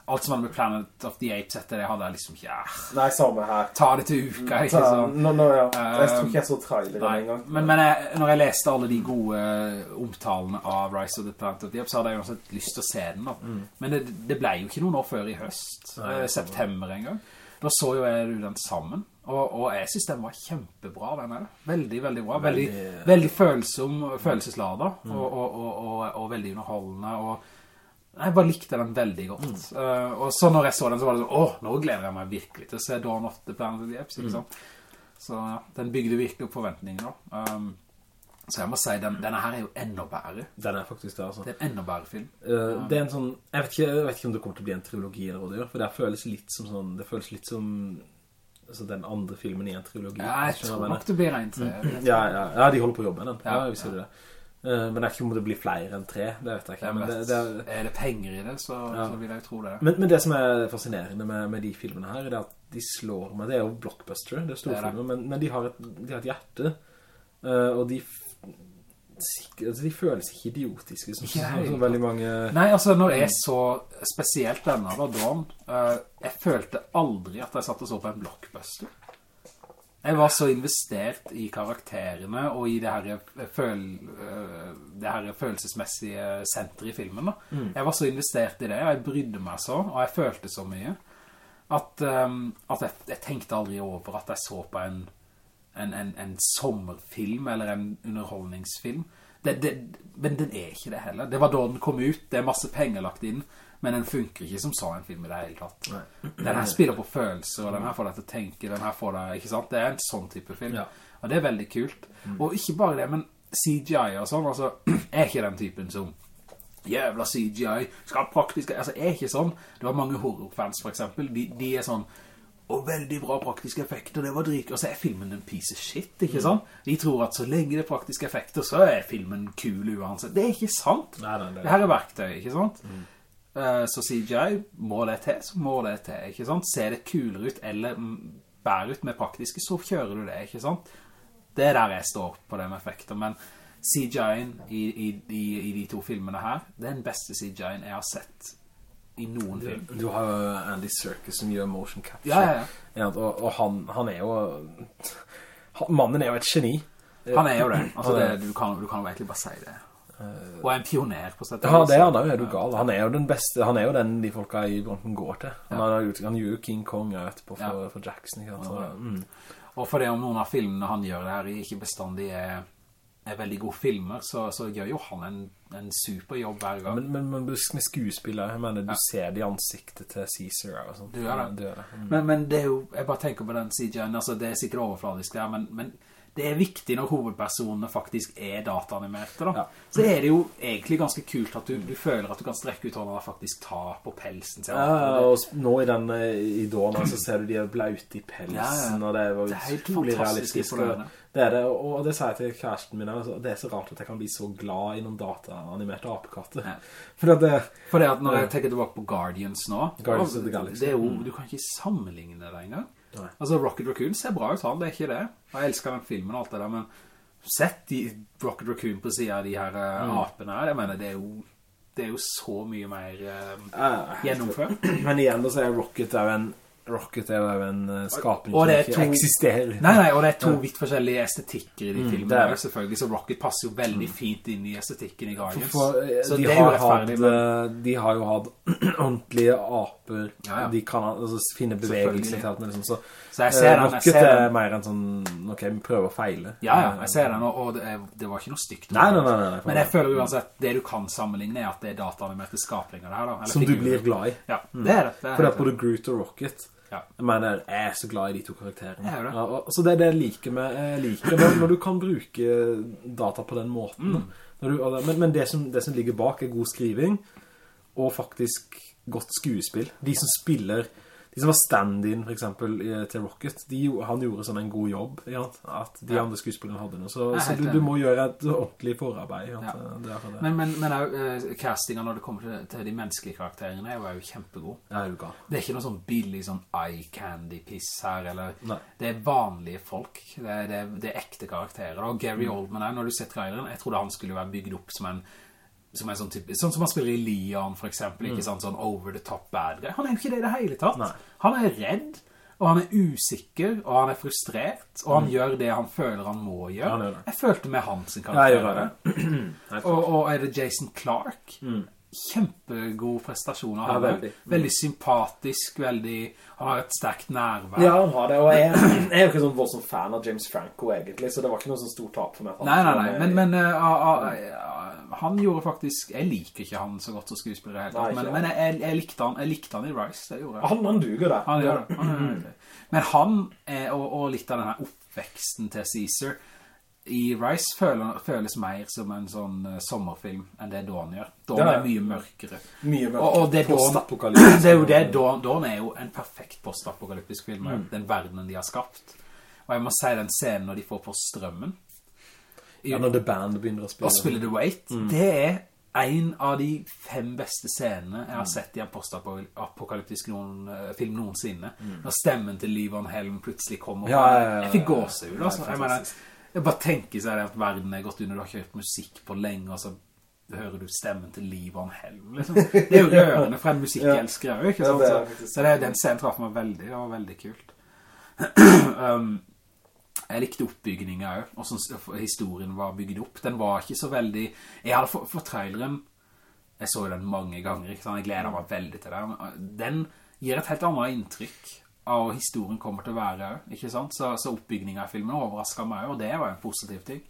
Alt som hadde med Planet of the Apes etter det hadde jeg liksom ikke... Ja, nei, samme her. Ta det til uka, ikke sant? No, no, ja. jeg tror ikke jeg så trailer en gang. Men, men jeg, når jeg leste alle de gode uh, omtalene av Rise of the Planet of the Apes, så hadde jeg uansett lyst til å se den da. Mm. Men det, det, ble jo ikke noen år før i høst. Nei, uh, september en gang. Da så jo jeg den sammen, og, og jeg synes den var kjempebra, den her. Veldig, veldig bra. Veldig, veldig, veldig følsom, følelseslader, mm. og, og, og, veldig underholdende, og jeg bare likte den veldig godt. Mm. Uh, og så når jeg så den, så var det sånn, åh, nå gleder jeg meg virkelig til å se Dawn of the Planet of the Apes, ikke mm. Så ja, den bygde virkelig opp forventninger da. Um, så jeg må si, den, denne her er jo enda bedre. Den er faktisk det, altså. Det er en enda bedre film. Uh, det er en sånn, jeg vet, ikke, jeg vet, ikke, om det kommer til å bli en trilogi eller hva det gjør, for det føles litt som sånn, det føles litt som altså, den andre filmen i en trilogi. Ja, jeg tror nok det blir en tre. Mm. Ja, ja, ja, de holder på å jobbe med den. Ja, vi ser det. Uh, men det er ikke om det blir flere enn tre, det vet jeg ikke. Men det, det er, er, det penger i det, så, ja. så vil jeg tro det. Men, men, det som er fascinerende med, med, de filmene her, er at de slår meg, det er jo blockbuster, det er storfilmer, men, men de, har et, de har et hjerte, uh, og de altså, de føles ikke idiotiske som, ikke som, som veldig mange... Nei, altså når jeg så spesielt denne da, Dawn, uh, jeg følte aldri at jeg satt og så på en blockbuster. Jeg var så investert i karakterene og i det her, føl, uh, det her følelsesmessige senter i filmen. Da. Mm. Jeg var så investert i det, og jeg brydde meg så, og jeg følte så mye, at, um, at jeg, jeg tenkte aldri over at jeg så på en en, en, en sommerfilm eller en underholdningsfilm. Det, det, men den er ikke det heller. Det var da den kom ut, det er masse penger lagt inn, men den funker ikke som sa en film i det hele tatt. Nei. Den her spiller på følelser, og den her får deg til å tenke, den her får deg, ikke sant? Det er en sånn type film. Ja. Og det er veldig kult. Mm. Og ikke bare det, men CGI og sånn, altså, er ikke den typen som jævla CGI, skal praktisk, altså er ikke sånn. Det var mange horrorfans for eksempel, de, de er sånn, og veldig bra praktiske effekter, det var drik. Og så er filmen en piece of shit, ikke sant? De tror at så lenge det er praktiske effekter, så er filmen kul uansett. Det er ikke sant. Nei, nei, nei. det her er verktøy, ikke sant? Mm. Uh, så CGI, må det til, så må det til, ikke sant? Ser det kulere ut, eller bærer ut med praktiske, så kjører du det, ikke sant? Det er der jeg står på det med effekter, men CGI-en i, i, i, i, de to filmene her, det er den beste CGI-en jeg har sett i noen du, film. Du har jo Andy Serkis som gjør motion capture. Ja, ja, ja. Og, og han, han, er jo... Han, mannen er jo et geni. Han er jo det. Altså, det, du, kan, du kan jo egentlig bare si det. Uh, og en pioner på stedet. Ja, det er han er du gal. Han er jo den beste, han er jo den de folka i Bronten går til. Han, ja. han gjør jo King Kong etterpå for, for Jackson. Ikke? Så, mm. Og for det om noen av filmene han gjør det her ikke bestandig er er veldig gode filmer, så, så gjør jo han en, en superjobb hver gang. Men, men, men med skuespiller, jeg mener, du ja. ser de ansiktet til Caesar og sånt. Du gjør det. Du gjør det. Mm. Men, men, det er jo, jeg bare tenker på den CGI-en, altså det er sikkert overfladisk der, men, men det er viktig når hovedpersonene faktisk er dataanimerte da. Ja. Så er det jo egentlig ganske kult at du, du føler at du kan strekke ut hånda og faktisk ta på pelsen. Ja, og nå i den idåen så ser du de er blaute i pelsen, ja, ja. og det var utrolig realistisk. Det er det, og det sier jeg til kjæresten min, altså, det er så rart at jeg kan bli så glad i noen dataanimerte apekatter. Ja. For, det, for det at når jeg tenker tilbake på Guardians nå, Guardians of the Det er jo, du kan ikke sammenligne det engang. Nei. Altså Rocket Raccoon ser bra ut, han, det er ikke det. Jeg elsker den filmen og alt det der, men sett de Rocket Raccoon på siden av de her uh, mm. apene her, jeg mener, det er jo det er jo så mye mer uh, gjennomført. Men igjen da så er Rocket er jo en Rocket er jo en uh, skapning som ikke to, eksisterer. Nei, nei, og det er to vidt forskjellige estetikker i de mm, filmene, er, selvfølgelig, så Rocket passer jo veldig mm. fint inn i estetikken i Guardians. For, for, så de, har hatt, men... de har jo hatt ordentlige aper, ja, ja. de kan altså, finne bevegelser til alt, liksom, så, så jeg ser den, Rocket jeg ser den. er mer en sånn, ok, vi prøver å feile. Ja, ja, jeg ser den, og, det, det, var ikke noe stygt. Nei, nei, nei, nei, Men jeg føler uansett, det du kan sammenligne er at det er dataanimerte etter det her da. Som du blir glad i. Ja, mm. det er det. det er for det er både Groot og Rocket ja. Jeg mener, jeg er så glad i de to karakterene. Ja, ja, og, så det er det jeg liker med, jeg liker når, når, du kan bruke data på den måten. Mm. Du, men, men det, som, det, som, ligger bak er god skriving, og faktisk godt skuespill. De som spiller de som var stand-in for eksempel til Rocket, de, han gjorde sånn en god jobb, at de andre skuespillene hadde noe. Så, så du, du, må gjøre et ordentlig forarbeid. Ja. Det det. Men, men, men uh, castingen når det kommer til, til, de menneskelige karakterene er jo, er jo kjempegod. Ja, det, det er ikke noe sånn billig sånn eye candy-piss her, eller Nei. det er vanlige folk. Det er, det er, er ekte karakterer. Og Gary mm. Oldman når du ser traileren, jeg trodde han skulle være bygd opp som en som er sånn typisk, sånn som han spiller i Leon for eksempel, ikke mm. sant, sånn over the top bad. Han er jo ikke det i det hele tatt. Nei. Han er redd, og han er usikker, og han er frustrert, og han mm. gjør det han føler han må gjøre. Jeg følte med hans karakter. Ja, det. og, og, er det Jason Clark? Mm. Kjempegod prestasjon av ja, veldig. veldig sympatisk, veldig, han har et sterkt nærvær. Ja, han har det, og jeg, jeg er jo ikke sånn voldsom fan av James Franco egentlig, så det var ikke noe sånn stort tap for meg. Nei, nei, nei, men, men uh, uh, uh, han gjorde faktisk, jeg liker ikke han så godt som skuespiller Nei, men, men jeg, jeg, jeg, likte han, jeg likte han i Rise, det gjorde jeg. Han, han duger det. Han gjør det. Han men han, og, og, litt av denne oppveksten til Caesar, i Rise føler, føles mer som en sånn uh, sommerfilm enn det Dawn gjør. Dawn er mye mørkere. Mye mørkere. Og, og det, Dawn, det er jo det, Dawn, Dawn er jo en perfekt postapokalyptisk film, mm. den verdenen de har skapt. Og jeg må si den scenen når de får på strømmen, ja, når The Band begynner å spille. Å spille The Wait. Mm. Det er en av de fem beste scenene jeg har mm. sett i en postapokalyptisk noen, uh, film noensinne. Mm. Når stemmen til Liv Van Helm plutselig kommer. Ja, ja, jeg fikk gåse ut, altså. Jeg mener, Jeg bare tenker seg at verden er gått under, du har ikke hørt musikk på lenge, og så hører du stemmen til Liv og Helm, liksom. Det er jo rørende for en musikkelsker, ikke sant? Så, så det, den scenen traff meg veldig, det var veldig kult. um, jeg likte oppbyggingen også, og sånn historien var bygget opp. Den var ikke så veldig... Jeg hadde for, for traileren, jeg så den mange ganger, ikke sant? Jeg gleder meg veldig til den. Den gir et helt annet inntrykk av historien kommer til å være, ikke sant? Så, så oppbygningen av filmen overrasket meg, og det var en positiv ting.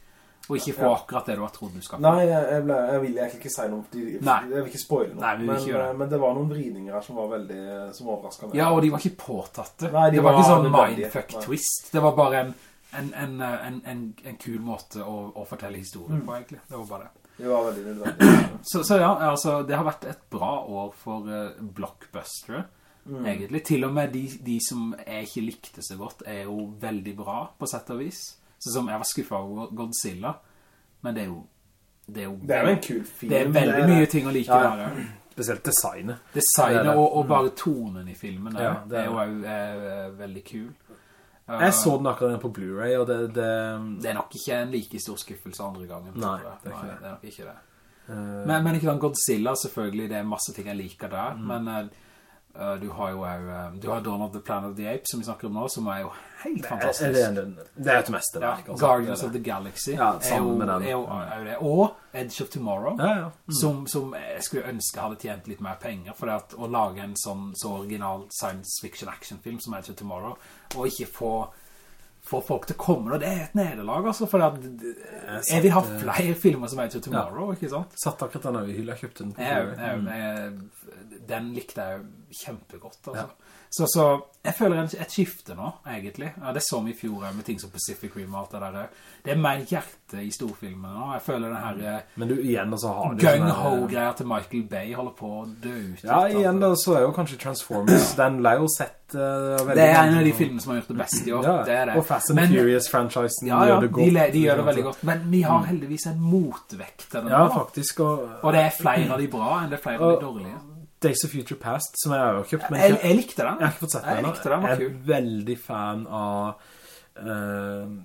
Og ikke få akkurat det du har trodd du skal få. Nei, jeg, ble, jeg vil egentlig ikke si noe, jeg, jeg vil ikke spoile noe. Nei, men, ikke men, det var noen vridninger her som var veldig, som overrasket meg. Ja, og de var ikke påtatte. Nei, de det var, var, ikke sånn mindfuck-twist. Det var bare en, en, en, en, kul måte å, å fortelle historien mm. på, egentlig. Det var bare det. Det var veldig nødvendig. så, så, ja, altså, det har vært et bra år for uh, blockbuster. Mm. egentlig. Til og med de, de, som jeg ikke likte så godt, er jo veldig bra, på sett og vis. Så som jeg var skuffet over Godzilla, men det er jo det er jo, det er jo en kul film. Det er veldig det er, mye ting å like ja, der. Spesielt designet. Designet og, og, bare tonen i filmen ja, det er, jo er, er, veldig kul. Jeg så den akkurat på Blu-ray, og det, det... Det er nok ikke en like stor skuffelse andre gangen. Nei, det er, Nei, det er nok ikke det. Uh... Men, men ikke den Godzilla, selvfølgelig, det er masse ting jeg liker der, mm. men... Uh, Uh, du har jo uh, du har Dawn of the Planet of the Apes som vi snakker om nå, som er jo helt fantastisk. Det er, det, det er et mesterverk. Ja, Guardians of the Galaxy ja, er, jo, er, jo, er jo det. Og Edge of Tomorrow, ja, mm. som, som, jeg skulle ønske hadde tjent litt mer penger, for at, å lage en sånn så original science fiction actionfilm som Edge of Tomorrow, og ikke få få folk til å komme, og det er et nederlag, altså, for at jeg, vil ha eh, flere filmer som Edge of Tomorrow, ikke sant? Satt akkurat den i hylla, kjøpte den. Jeg, jeg, jeg, den likte jeg kjempegodt, altså. Ja. Så, så, jeg føler et skifte nå, egentlig. Ja, det så vi i fjor med ting som Pacific Rim og alt det der. Det er mer hjerte i storfilmen nå. Jeg føler den her... Eh, Men du, igjen, altså, har du... Gung-ho-greier til Michael Bay holder på å dø ut. Ja, igjen da, så er jo kanskje Transformers, den ble jo sett uh, Det er en av de filmene som har gjort det best i år. Ja, det det. Og Fast and Furious-franchisen ja, gjør det godt. De, de gjør det veldig godt. Men vi har heldigvis en motvekt til den Ja, faktisk. Og, og det er flere av de bra enn det er flere av de dårlige. Days of Future Past, som jeg har kjøpt, men jeg, jeg, likte den. Jeg har ikke fått sett den. Jeg, jeg er veldig fan av uh,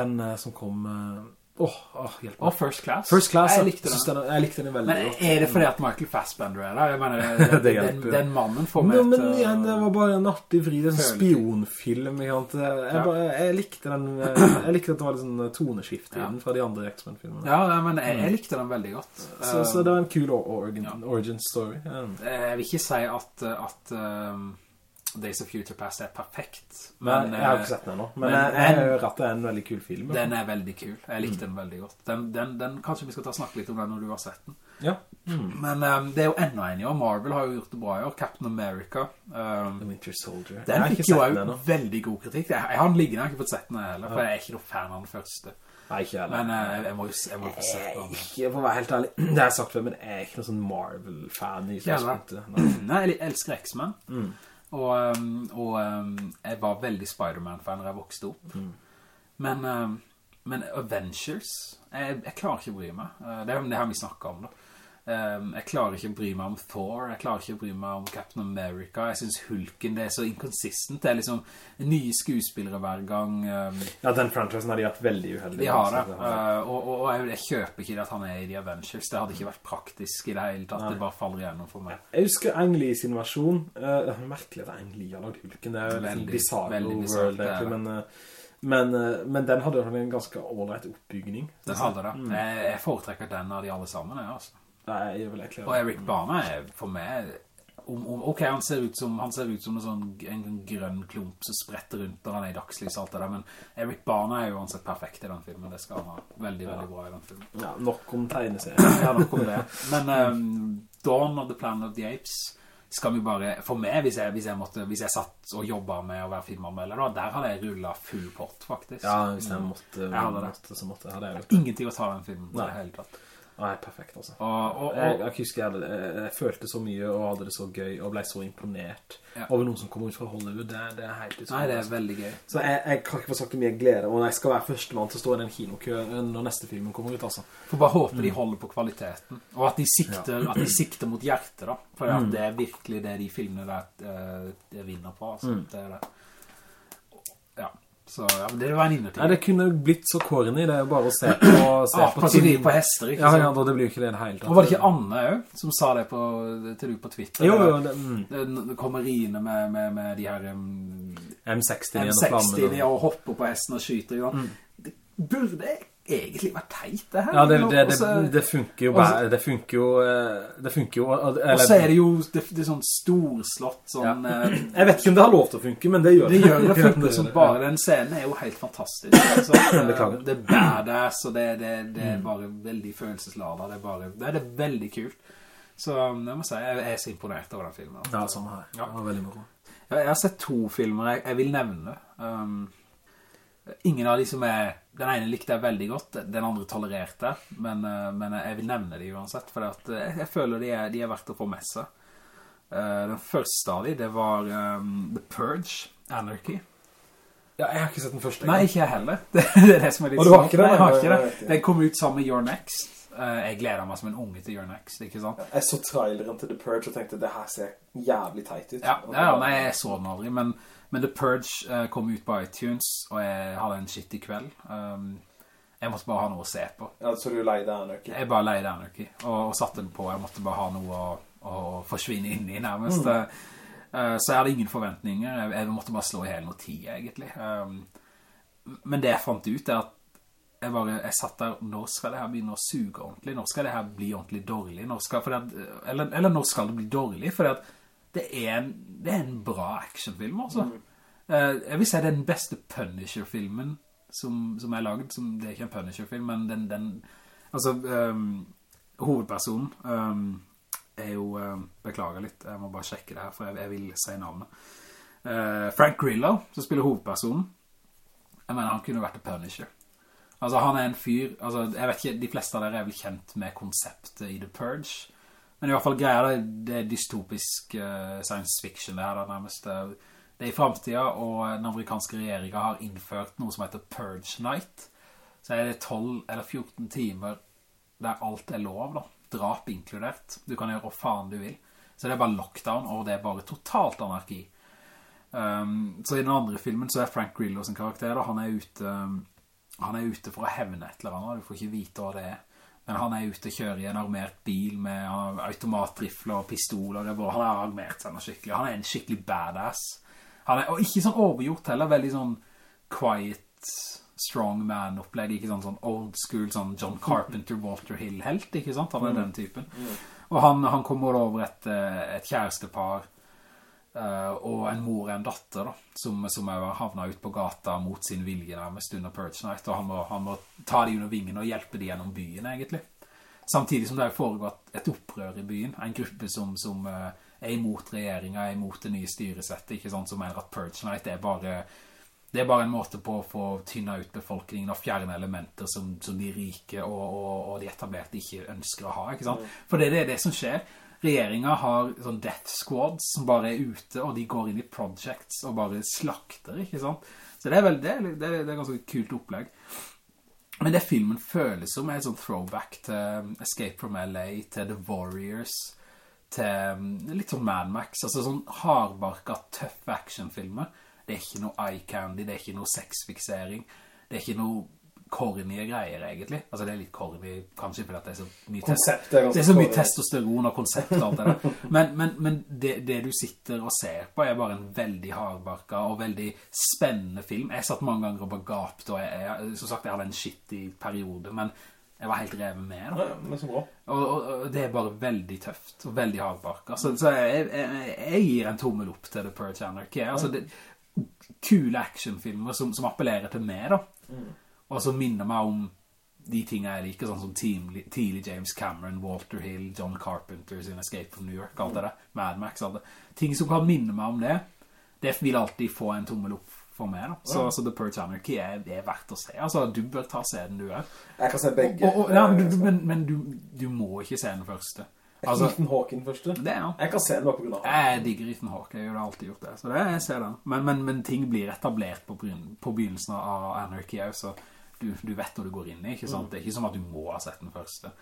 den som kom... Uh, Åh, oh, oh, hjelp meg. Og First Class. First Class, jeg likte den. den. Jeg likte den veldig Men er det fordi at Michael Fassbender er der? Jeg mener, den, den, den mannen får meg no, men igjen, det var bare en artig fri, det er en spionfilm. Jeg, ja. bare, jeg, likte den, jeg likte at det var litt sånn toneskift ja. fra de andre X-Men-filmene. Ja, men jeg, jeg, likte den veldig godt. Så, så det var en kul origin, ja. origin story. Ja. Jeg vil ikke si at, at um, Days of Future Past er perfekt. Men, jeg har ikke sett den ennå. Men, men, jeg, jeg hører at det er en veldig kul film. Den er veldig kul. Jeg likte mm. den veldig godt. Den, den, den, kanskje vi skal ta snakke litt om den når du har sett den. Ja. Mm. Men um, det er jo enda en i år. Marvel har jo gjort det bra i år. Captain America. Um, The Winter Soldier. Den fikk jo også veldig god kritikk. Jeg, jeg har den liggende, jeg har ikke fått sett den heller, for jeg er ikke noe fan av den første. Nei, ikke heller. Men uh, jeg må jo jeg må få sett den. Ikke, for å være helt ærlig, det har jeg sagt før, men jeg er ikke noen sånn Marvel-fan i. Nei. Nei, jeg elsker X-Men. Mm. Og, um, og um, jeg var veldig Spider-Man-fan når jeg vokste opp. Mm. Men, um, men Avengers, jeg, jeg, klarer ikke å bry meg. Det det, det har vi snakket om da. Um, jeg klarer ikke å bry meg om Thor, jeg klarer ikke å bry meg om Captain America, jeg synes Hulken, det er så inkonsistent, det er liksom nye skuespillere hver gang. Um, ja, den franchisen har de vært veldig uheldig. De har det, uh, og, og, og jeg, jeg, kjøper ikke at han er i The Avengers, det hadde ikke vært praktisk i det hele tatt, Nei. det bare faller igjennom for meg. Jeg husker Ang Lees innovasjon, uh, merkelig at Ang Lee har lagd Hulken, det er jo veldig bizarre world, egentlig, men... Uh, men, men, den hadde en ganske ålreit oppbygning. Den hadde det. Mm. Jeg, jeg foretrekker den av de alle sammen, jeg, altså. Nei, jeg vil egentlig... Og Eric Bana er for meg... Om, om, ok, han ser ut som, han ser ut som en, sånn, en grønn klump som spretter rundt når han er i dagslys alt det der, men Eric Bana er jo uansett perfekt i den filmen, det skal han ha veldig, veldig bra i den filmen. Ja, nok om tegneserien. ja, nok om det. Men um, Dawn of the Planet of the Apes skal vi bare, for meg, hvis jeg, hvis jeg, måtte, hvis jeg satt og jobbet med å være filmanmelder, da, der hadde jeg rullet full pott, faktisk. Ja, hvis jeg måtte, jeg hadde det. Måtte, så måtte jeg, Ingenting å ta den filmen på det hele tatt. Nei, perfekt altså. Og, og, og, jeg, jeg, husker jeg, jeg, jeg, følte så mye og hadde det så gøy og ble så imponert ja. over noen som kommer ut fra Hollywood. Det, det er helt utrolig. Nei, det er veldig gøy. Så jeg, kan ikke få sagt mye glede, og jeg skal være første mann til å stå i den kinokøen når neste filmen kommer ut, altså. For bare håpe mm. de holder på kvaliteten, og at de sikter, ja. at de sikter mot hjertet da, for mm. det er virkelig det de filmene der uh, det vinner på, altså. Mm. Det er det. Ja. Så ja, det var en innertid. Nei, det kunne blitt så corny, det er jo bare å se på, se ah, på, Tim. på hester, ikke sant? ja, da, det blir jo ikke det hele tatt. Og var det ikke Anne jo, som sa det på, til du på Twitter? Jo, jo, det, mm. det, det kommer riene med, med, med de her um, M60 gjennom M60 flammen. og hopper på hesten og skyter. Jo. Det burde egentlig vært teit, det her. Ja, det, det, det, det funker jo bare, det funker jo, eh, det funker jo, eller, Og så er det jo det, det er sånn storslått sånn... Ja. jeg vet ikke om det har lov til å funke, men det gjør Det gjør det funker som bare Den scenen er jo helt fantastisk altså. Det er badass Og det, det, det er bare veldig følelsesladet Det er bare Det er veldig kult Så um, jeg må si Jeg er så imponert over den filmen altså. Ja, samme her. Ja. Det var veldig moro. jeg har sett to filmer jeg, jeg vil nevne um, Ingen av de som er Den ene likte jeg veldig godt Den andre tolererte men, uh, men jeg vil nevne de uansett For uh, jeg, jeg føler de er, de er verdt å få med seg Uh, den første av de, det var um, The Purge, Anarchy. Ja, jeg har ikke sett den første. Nei, ikke jeg heller. Det, det er det som er litt Og du har ikke det? Nei, jeg har ikke det. Den kom ut sammen med Your Next. Jeg gleder meg som en unge til Your Next, ikke sant? Jeg så traileren til The Purge og tenkte, det her ser jævlig teit ut. Ja, ja nei, jeg så den aldri, men, men The Purge uh, kom ut på iTunes, og jeg hadde en shitty kveld. Um, jeg måtte bare ha noe å se på. Ja, så du leide Anarchy. Jeg bare leide Anarchy, og, og satte den på. Jeg måtte bare ha noe å, å forsvinne inn i nærmest. Uh, så jeg hadde ingen forventninger. Jeg, jeg måtte bare slå i hele noe tid, egentlig. Um, men det jeg fant ut er at jeg bare, jeg satt der, når skal det her begynne å suge ordentlig? Når skal det her bli ordentlig dårlig? Når skal, at, eller, eller når skal det bli dårlig? Fordi at det er en, det er en bra actionfilm, altså. Eh, jeg vil si det er den beste Punisher-filmen som, som er laget, som, det er ikke en Punisher-film, men den, den altså, um, hovedpersonen um, er jo, ehm, beklager litt, jeg må bare sjekke det her, for jeg, jeg vil si navnet. Uh, Frank Grillo, som spiller hovedpersonen, jeg mener, han kunne vært en Punisher. Altså, han er en fyr, altså, jeg vet ikke, de fleste av dere er vel kjent med konseptet i The Purge, men i hvert fall greier det, er dystopisk eh, science fiction, det her da, nærmest. eh, Det er i fremtiden, og den amerikanske regjeringen har innført noe som heter Purge Night. Så er det 12 eller 14 timer der alt er lov, da. Drap inkludert. Du kan gjøre hva faen du vil. Så det er bare lockdown, og det er bare totalt anarki. Um, så i den andre filmen så er Frank Grillo sin karakter, da. Han er ute, um, han er ute for å hevne et eller annet. Du får ikke vite hva det er. Men han er ute og kjører i en armert bil med automatrifler og pistoler. Det er bare, han har armert seg skikkelig. Han er en skikkelig badass. Han er, og ikke sånn overgjort heller, veldig sånn quiet, strong man-opplegg, ikke sånn, sånn old school, sånn John Carpenter, Walter Hill-helt, ikke sant? Han er den typen. Og han, han kommer over et, eh, et kjærestepar, eh, og en mor og en datter, da, som, som er havnet ut på gata mot sin vilje nærmest under Purge Night, og han må, han må ta de under vingen og hjelpe de gjennom byen, egentlig. Samtidig som det har foregått et opprør i byen, en gruppe som, som uh, er imot regjeringen, er imot det nye styresettet, ikke sant, som mener at Purge Night er bare, det er bare en måte på å få tynne ut befolkningen og fjerne elementer som, som de rike og, og, og de etablerte ikke ønsker å ha, ikke sant? For det, det er det som skjer. Regjeringen har sånn death squads som bare er ute, og de går inn i projects og bare slakter, ikke sant? Så det er vel, det er, det er, ganske kult opplegg. Men det filmen føles som er et sånn throwback til um, Escape from LA, til The Warriors, til um, litt sånn Mad Max, altså sånn hardbarka, tøff actionfilmer. Det er ikke noe eye candy, det er ikke noe sexfiksering, det er ikke noe corny greier egentlig. Altså det er litt corny, kanskje fordi det er så mye, test er det er så mye testosteron og konsept og alt det der. Men, men, men det, det du sitter og ser på er bare en veldig hardbarka og veldig spennende film. Jeg satt mange ganger og bare gapte, og jeg, jeg, som sagt, jeg hadde en shitty periode, men jeg var helt revet med da. Ja, men så bra. Og, og, og det er bare veldig tøft og veldig hardbarka. Så, så jeg, jeg, jeg gir en tommel opp til The Purge Anarchy. Altså, det, kule actionfilmer som, som appellerer til meg da. Og som minner meg om de tingene jeg liker, sånn som tidlig, tidlig James Cameron, Walter Hill, John Carpenter sin Escape from New York, alt det der, Mad Max, alt det. Ting som kan minne meg om det, det vil alltid få en tommel opp for meg da. Så, så The Purge Anarchy er, er verdt å se. Altså, du bør ta se den du er. Jeg kan se begge. Og, og, ja, men, du, men, men du, du må ikke se den første. Altså, Ethan Hawking første. det ja. Jeg kan se den bare på grunn av. Jeg digger Ethan Hawke, jeg har alltid gjort det, så det, jeg ser den. Men, men, men ting blir etablert på, på begynnelsen av Anarchy også, så du, du vet hva du går inn i, ikke sant? Det er ikke som at du må ha sett den første.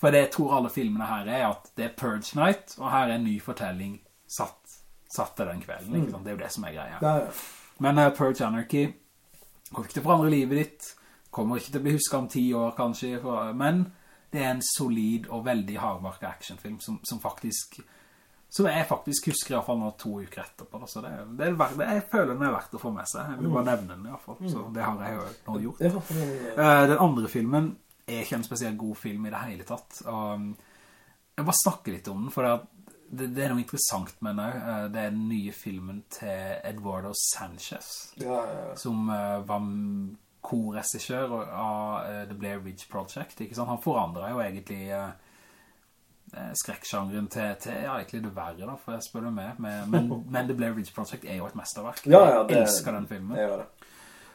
For det jeg tror alle filmene her er at det er Purge Night, og her er en ny fortelling satt, satt til den kvelden, ikke sant? Det er jo det som er greia. Ja. Men uh, Purge Anarchy, kommer ikke til å forandre livet ditt, kommer ikke til å bli husket om ti år kanskje, men det er en solid og veldig hardmarket actionfilm som, som faktisk som jeg faktisk husker i hvert fall nå to uker etterpå. Så det, det, er verdt, jeg føler den er verdt å få med seg. Jeg vil bare nevne den i hvert fall. Så det har jeg jo nå gjort. Uh, den andre filmen er ikke en spesielt god film i det hele tatt. Og jeg bare snakker litt om den, for det, det er noe interessant med den. Uh, det er den nye filmen til Eduardo Sanchez, ja, ja, ja. som var var korregissør av The Blair Ridge Project. Han forandret jo egentlig... Eh, skrekksjangeren til, til, ja, egentlig det verre da, for jeg spør det med, med men, men, The Blair Ridge Project er jo et mesterverk. Ja, ja, det, jeg elsker den filmen. Det det.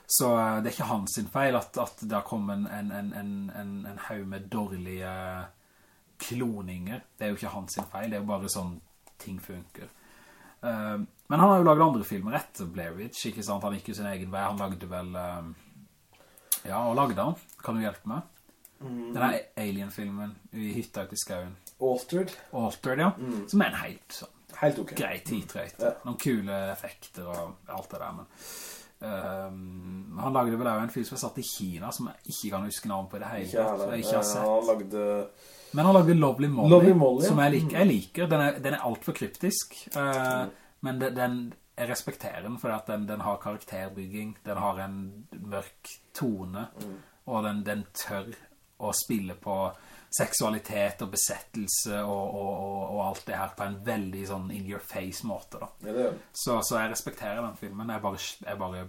Så uh, det er ikke hans sin feil at, at det har en, en, en, en, en haug med dårlige kloninger. Det er jo ikke hans sin feil, det er jo bare sånn ting funker. Uh, men han har jo laget andre filmer etter Blair Ridge, ikke sant? Han gikk jo sin egen vei, han lagde vel... Uh, ja, og lagde han. Kan du hjelpe meg? Mm. Den der Alien-filmen i hytta ute i skauen. Altered. Altered, ja. Mm. Som er en helt sånn helt ok. greit tidtrøyt. Ja. Noen kule effekter og alt det der, men um, han lagde vel også en film som er satt i Kina, som jeg ikke kan huske navn på i det hele. Ikke. Jeg ikke har sett. Han lagde... Men han lagde Lovely Molly, Lovely Molly som jeg liker. Jeg liker. Den er, den er alt for kryptisk. Uh, mm. Men den, den, jeg respekterer den, for at den, den, har karakterbygging, den har en mørk tone, mm. og den, den tør å spille på seksualitet og besettelse og, og, og, og, alt det her på en veldig sånn in-your-face måte da. Det det så, så, jeg respekterer den filmen. Jeg bare, jeg bare,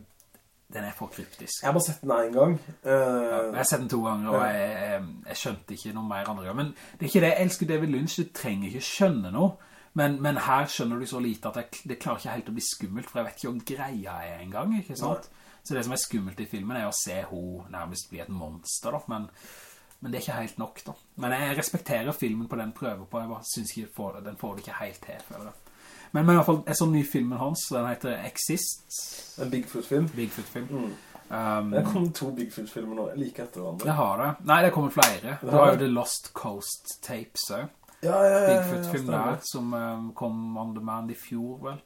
den er for kryptisk. Jeg har bare sett den en gang. Uh, ja, jeg har sett den to ganger, og jeg, jeg, jeg, skjønte ikke noe mer andre gang. Men det er ikke det. Jeg elsker David Lynch. Du trenger ikke skjønne noe. Men, men her skjønner du så lite at det klarer ikke helt å bli skummelt, for jeg vet ikke om greia er en gang, ikke sant? Nei. Så det som er skummelt i filmen er å se hun nærmest bli et monster da, men men det er ikke helt nok da. Men jeg respekterer filmen på den prøver på, jeg bare synes ikke får, det. den får det ikke helt til, føler jeg. Men, men i hvert fall, jeg så ny filmen hans, den heter Exist. En Bigfoot-film? Bigfoot-film. Mm. Um, det kom to Bigfoot-filmer nå, like etter hverandre. Det har det. Nei, det kommer flere. Det, var jo The Lost Coast Tapes, ja, ja, ja, ja Bigfoot-film der, som um, kom on demand i fjor, vel.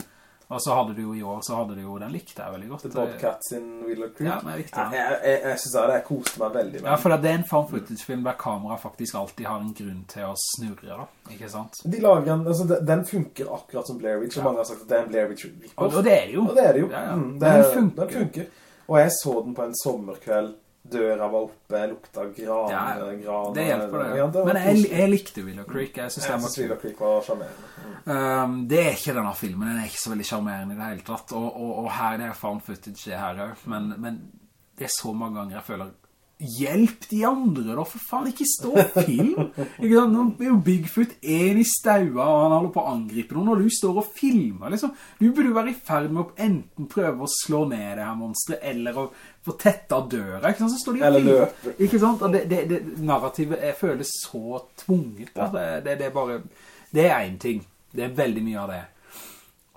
Og så hadde du jo i år, så hadde du jo, den likte jeg veldig godt. The Bobcat sin Willow Creek. Ja, men jeg likte den. Jeg, jeg, jeg synes det, jeg koste meg veldig. Ja, for det er en fan footage-film der kamera faktisk alltid har en grunn til å snurre da, ikke sant? De lager en, altså den funker akkurat som Blair Witch, og mange har sagt at det er en Blair Witch og, og, det er det jo. Og det er det jo. Ja, ja. Mm, det, den, funker. den funker. Og jeg så den på en sommerkveld døra var oppe, lukta gran, ja, gran det hjelper det. Ja, det Men jeg, jeg, likte Willow Creek. Jeg synes, jeg synes Willow Creek var charmerende. Mm. Um, det er ikke denne filmen, den er ikke så veldig charmerende i det hele tatt. Og, og, og her det er found footage her også. Men, men det er så mange ganger jeg føler Hjelp de andre da, for faen, ikke stå film. Ikke sant? Nå er jo Bigfoot en i staua, og han holder på å angripe noen, og du står og filmer, liksom. Du burde være i ferd med å enten prøve å slå ned det her monstret, eller å få tetta døra, ikke sant? Så står de og filmer. Ikke sant? Det, det, det narrativet jeg føler så tvunget. Ja. Det, det, er bare, det er en ting. Det er veldig mye av det.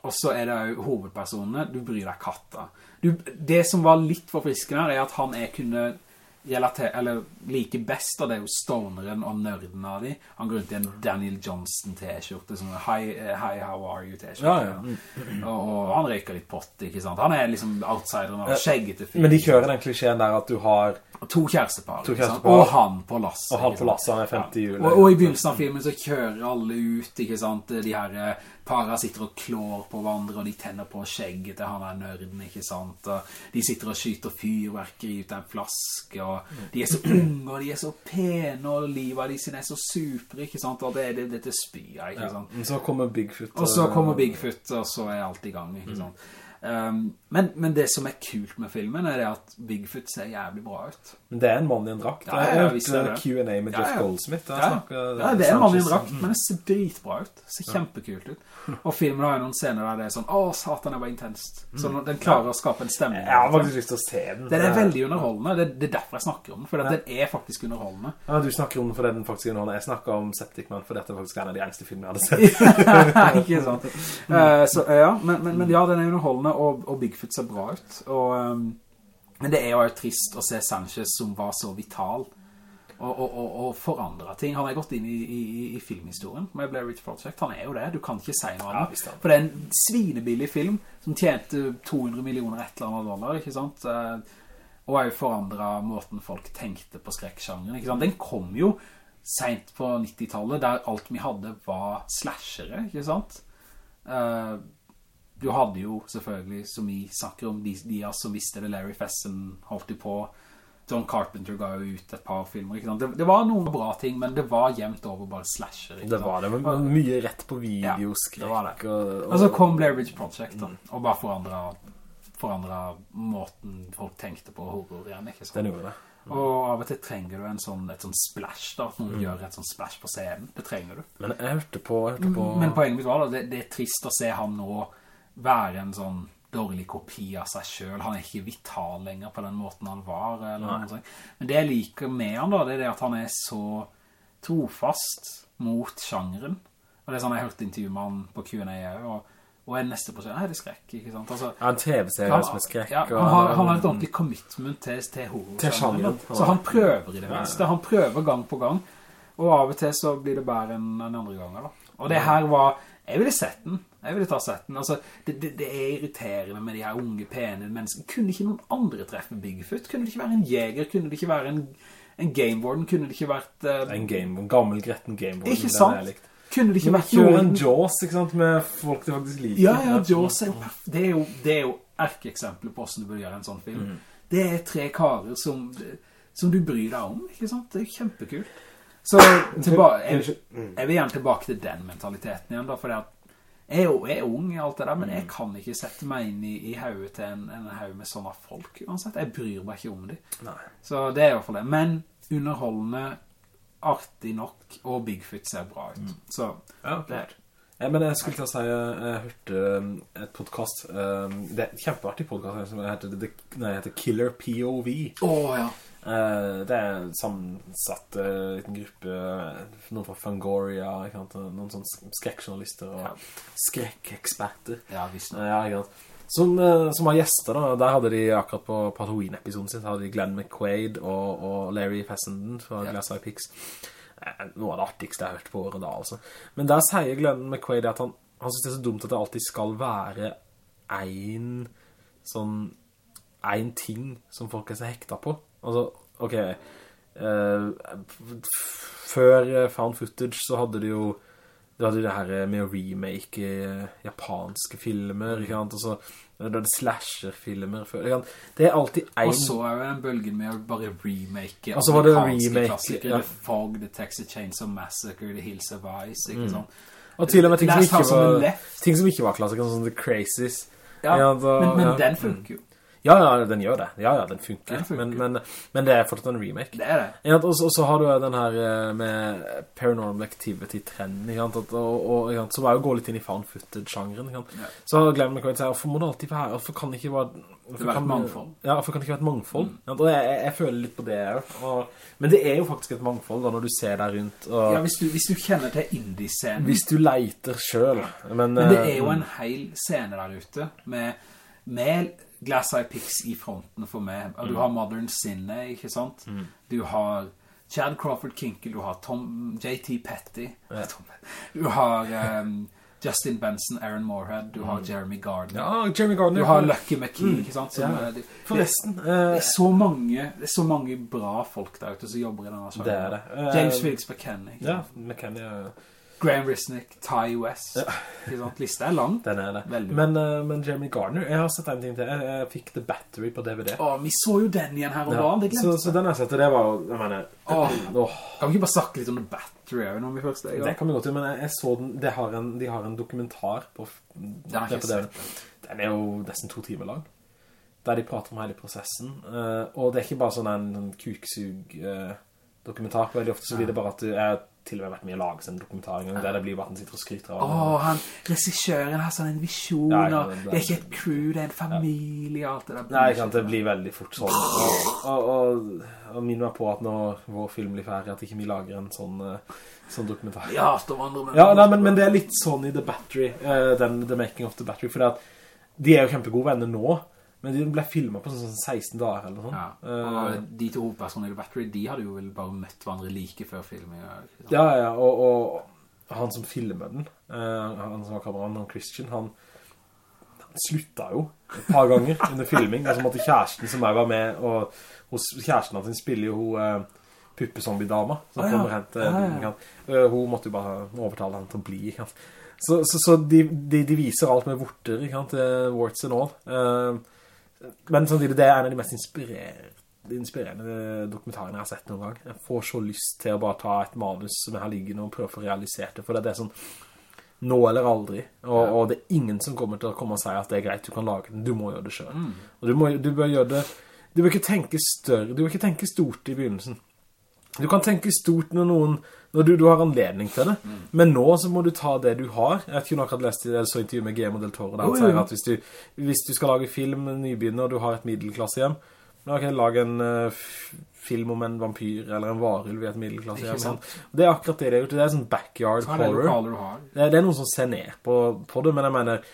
Og så er det jo hovedpersonene, du bryr deg katta. Du, det som var litt forfriskende her, er at han er kunne relater, eller like best av det er jo stoneren og nørden av de. Han går rundt i en Daniel Johnston t-skjorte, sånn hi, hi, how are you t-skjorte. Ja, ja. og, og, han røyker litt pott, ikke sant? Han er liksom outsideren av skjeggete fyr. Men de kjører den klisjeen der at du har To kjærestepar, to kjærestepar. og han på lass. Og han på lass, han er 50 juli. Og, og, i begynnelsen av filmen så kjører alle ut, ikke sant? De her eh, para sitter og klår på hverandre, og de tenner på skjegget til han er nørden, ikke sant? Og de sitter og skyter fyrverkeri ut av en flaske, og de er så unge, og de er så pene, og livet de sine er så super, ikke sant? Og det er det, dette spyr, ikke sant? Ja, så kommer Bigfoot. Og så kommer Bigfoot, og så er alt i gang, ikke sant? Mm. Um, men, men, det som er kult med filmen er at Bigfoot ser jævlig bra ut. Men det er en mann i en drakt. Ja, ja, ja, det. Q&A med Jeff Goldsmith. Ja, ja, det er en mann i en drakt, men det ser dritbra ut. Det ser kjempekult ut. Og filmen har jo noen scener der det er sånn, å satan, det var intenst. Så mm. den klarer å skape en stemning. Jeg har faktisk lyst til å se den. Den er veldig underholdende. Det, det er derfor jeg snakker om den, for den er faktisk underholdende. Ja, du snakker om den fordi den faktisk er underholdende. Jeg snakker om Septic Man, for dette er faktisk en av de engste filmene jeg hadde sett. Ikke sant. Uh, så, ja, men, men, men, ja, den er underholdende, og, og Bigfoot ser bra ut. Og, um, men det er jo trist å se Sanchez som var så vital og, og, og, forandre ting. Han har gått inn i, i, i filmhistorien med Blair Witch Project. Han er jo det, du kan ikke si noe annet. Ja, For det er en svinebillig film som tjente 200 millioner et eller annet dollar, ikke sant? Uh, og har jo forandret måten folk tenkte på skrekksjangeren, ikke sant? Den kom jo sent på 90-tallet, der alt vi hadde var slashere, ikke sant? Uh, du hadde jo selvfølgelig, som vi snakker om, de, de som visste det, Larry Fessen holdt de på, John Carpenter ga jo ut et par filmer? Det, det, var noen bra ting, men det var jevnt over bare slasher, Det var det, men mye rett på videoskrekk. Ja, og, og, og, så kom Blair Ridge Project, da, og bare forandret forandret måten folk tenkte på horror igjen, ikke sant? Den gjorde det. Mm. Og av og til trenger du en sånn, et sånn splash da, at noen mm. gjør et sånn splash på scenen. Det trenger du. Men jeg hørte på... Jeg hørte på... Men poenget mitt var da, det, det, er trist å se han nå være en sånn dårlig kopi av seg selv. Han er ikke vital lenger på den måten han var, eller noe. Men det jeg liker med han da, det er det at han er så trofast mot sjangeren. Og det er sånn jeg hørte intervju med han på Q&A og og er neste prosjekt, nei, det er skrekk, ikke sant? Altså, ja, en TV-serie som er skrekk. Ja, han, har, han har et ordentlig commitment til, til horror. Til sjangeren. Så han prøver i det minste. Han prøver gang på gang. Og av og til så blir det bare en, en andre ganger da. Og det her var, jeg ville sett den. Jeg ville ta sett den. Altså, det, det, det, er irriterende med de her unge, pene menneskene. Kunne ikke noen andre treffe Bigfoot? Kunne det ikke være en jeger? Kunne det ikke være en, en Gamewarden? Kunne det ikke vært... Uh, en, game, gammel gretten Gamewarden. Ikke sant? kunne det ikke vært noen... en Jaws, ikke sant, med folk det faktisk liker. Ja, ja, Jaws er jo, det er jo, det er jo erkeeksempler på hvordan du bør gjøre en sånn film. Mm. Det er tre karer som, som du bryr deg om, ikke sant? Det er jo kjempekult. Så jeg, jeg, vil gjerne tilbake til den mentaliteten igjen da, for det er jo jeg er ung i alt det der, men jeg kan ikke sette meg inn i, i hauet til en, en haug med sånne folk uansett. Jeg bryr meg ikke om dem. Så det er i hvert fall det. Men underholdende artig nok, og Bigfoot ser bra ut. Mm. Så, ja, er Ja, men jeg skulle til å si, jeg hørte um, et podcast, um, det er et kjempeartig podcast som heter, nei, heter Killer POV. Åh, oh, ja. Uh, det er en sammensatt uh, liten gruppe, noen fra Fangoria, noen sånne skrekkjournalister og ja. skrekkeksperter. Ja, visst. Ja. Som, eh, som, har gjester da, der hadde de akkurat på Halloween-episoden sin, hadde de Glenn McQuaid og, og Larry Fessenden fra ja. Glass Eye. Eh, noe av det artigste jeg har hørt på året da, altså. Men der sier Glenn McQuaid at han, han synes det er så dumt at det alltid skal være en sånn, en ting som folk er så hekta på. Altså, ok, uh, før Found Footage så hadde de jo du hadde det her med å remake japanske filmer, ikke sant? Og så det er slasher-filmer Det er alltid en... Og så er det en bølgen med å bare remake altså, det remake ja. The Fog, The Texas Chainsaw Massacre, The Hills of Ice, ikke mm. sant? Og til og med ting som ikke var, ting som ikke var klassikere, sånn The Crazies Ja, ja da, men, men den funker jo ja, ja, den gjør det. Ja, ja, den funker. Den funker. Men, men, men, det er fortsatt en remake. Det er det. Ja, og, så har du den her eh, med Paranormal Activity-trenden, og, og, og, som er jo gå litt inn i fan footage-sjangeren. Ja. Så hva jeg sier, hvorfor må det alltid være, her? hvorfor kan det ikke være... Det kan, mangfold. Ja, hvorfor kan det ikke være et mangfold? Mm. Og jeg, jeg, jeg, føler litt på det og, Men det er jo faktisk et mangfold da, når du ser deg rundt. ja, hvis du, hvis du, kjenner til indie-scenen. Hvis du leiter selv. Men, men det er jo eh, en hel scene der ute med, med Glass Eye Picks i fronten for meg. Og du mm. har Modern Sinne, ikke sant? Mm. Du har Chad Crawford Kinkel, du har Tom, J.T. Petty, ja. du har um, Justin Benson, Aaron Moorhead, du har mm. Jeremy Gardner. Ja, Jeremy Gardner. Du har Lucky McKee, mm. ikke sant? Som, ja. det, Forresten. Det, det, er så mange, det er så mange bra folk der ute som jobber i denne saken. Det er det. Uh, James Wilkes McKenny. Ja, McKenny er... Graham Risnick, Ty West. Ja. Lista er lang. Den er det. Men, uh, men, Jeremy Garner jeg har sett en ting til. Jeg, jeg fikk The Battery på DVD. Åh, vi så jo den igjen her og ja. da. Så, så, den jeg sett, det var, jeg mener... Kan vi ikke bare snakke litt om The Battery når vi først er Det kan vi godt gjøre, men jeg, jeg så den, de har, en, de har en dokumentar på, Den på DVD. Den er jo nesten to timer lang. Der de prater om hele prosessen. Uh, og det er ikke bare sånn en, en kuksug... Uh, dokumentar. Veldig ofte så blir det bare at du er til og med vært med å lage en dokumentar en gang, der det blir bare at han sitter og skryter av. Åh, han, regissjøren har sånn en visjon, ja, det, det, er ikke et crew, det er en familie, ja. alt det der. Nei, ikke sant, det blir veldig fort sånn. Og, og, og, og minner meg på at når vår film blir ferdig, at ikke vi lager en sånn, uh, sånn dokumentar. Ja, andre Ja, nei, men, men, det er litt sånn i The Battery, uh, den, The Making of the Battery, for at de er jo kjempegode venner nå, men de ble filmet på sånn 16 dager eller noe sånt. Ja, og uh, de to hovedpersonene i The Battery, de hadde jo vel bare møtt hverandre like før filmen. Ja, ja, og, og, han som filmet den, uh, han som var kameranen, han Christian, han, slutta jo et par ganger under filming. Altså måtte kjæresten som jeg var med, og hos kjæresten hans spiller jo hun uh, puppezombie-dama som ah, ja. kommer hen til ah, ja. uh, Hun måtte jo bare overtale henne til å bli, ikke sant? Så, så, så de, de, de, viser alt med vorter, ikke sant? Warts and all. Uh, men samtidig, det er en av de mest inspirerende dokumentarene jeg har sett noen gang. Jeg får så lyst til å bare ta et manus som jeg har liggende og prøve å få realisert det, for det er sånn nå eller aldri. Og, ja. og, det er ingen som kommer til å komme og si at det er greit, du kan lage den. Du må gjøre det selv. Mm. Og du, må, du bør gjøre det... Du bør ikke tenke større, du bør ikke tenke stort i begynnelsen. Du kan tenke stort når noen når du, du har anledning til det. Mm. Men nå så må du ta det du har. Jeg vet ikke om dere hadde lest det, så intervju med Guillermo del Toro, der han sier at hvis du, hvis du, skal lage film, nybegynner, og du har et middelklasse hjem, da kan jeg lage en uh, film om en vampyr eller en varulv i et middelklasse hjem. Det er akkurat det det er gjort. Det er sånn backyard horror. Det, det, er noen som ser ned på, på det, men jeg mener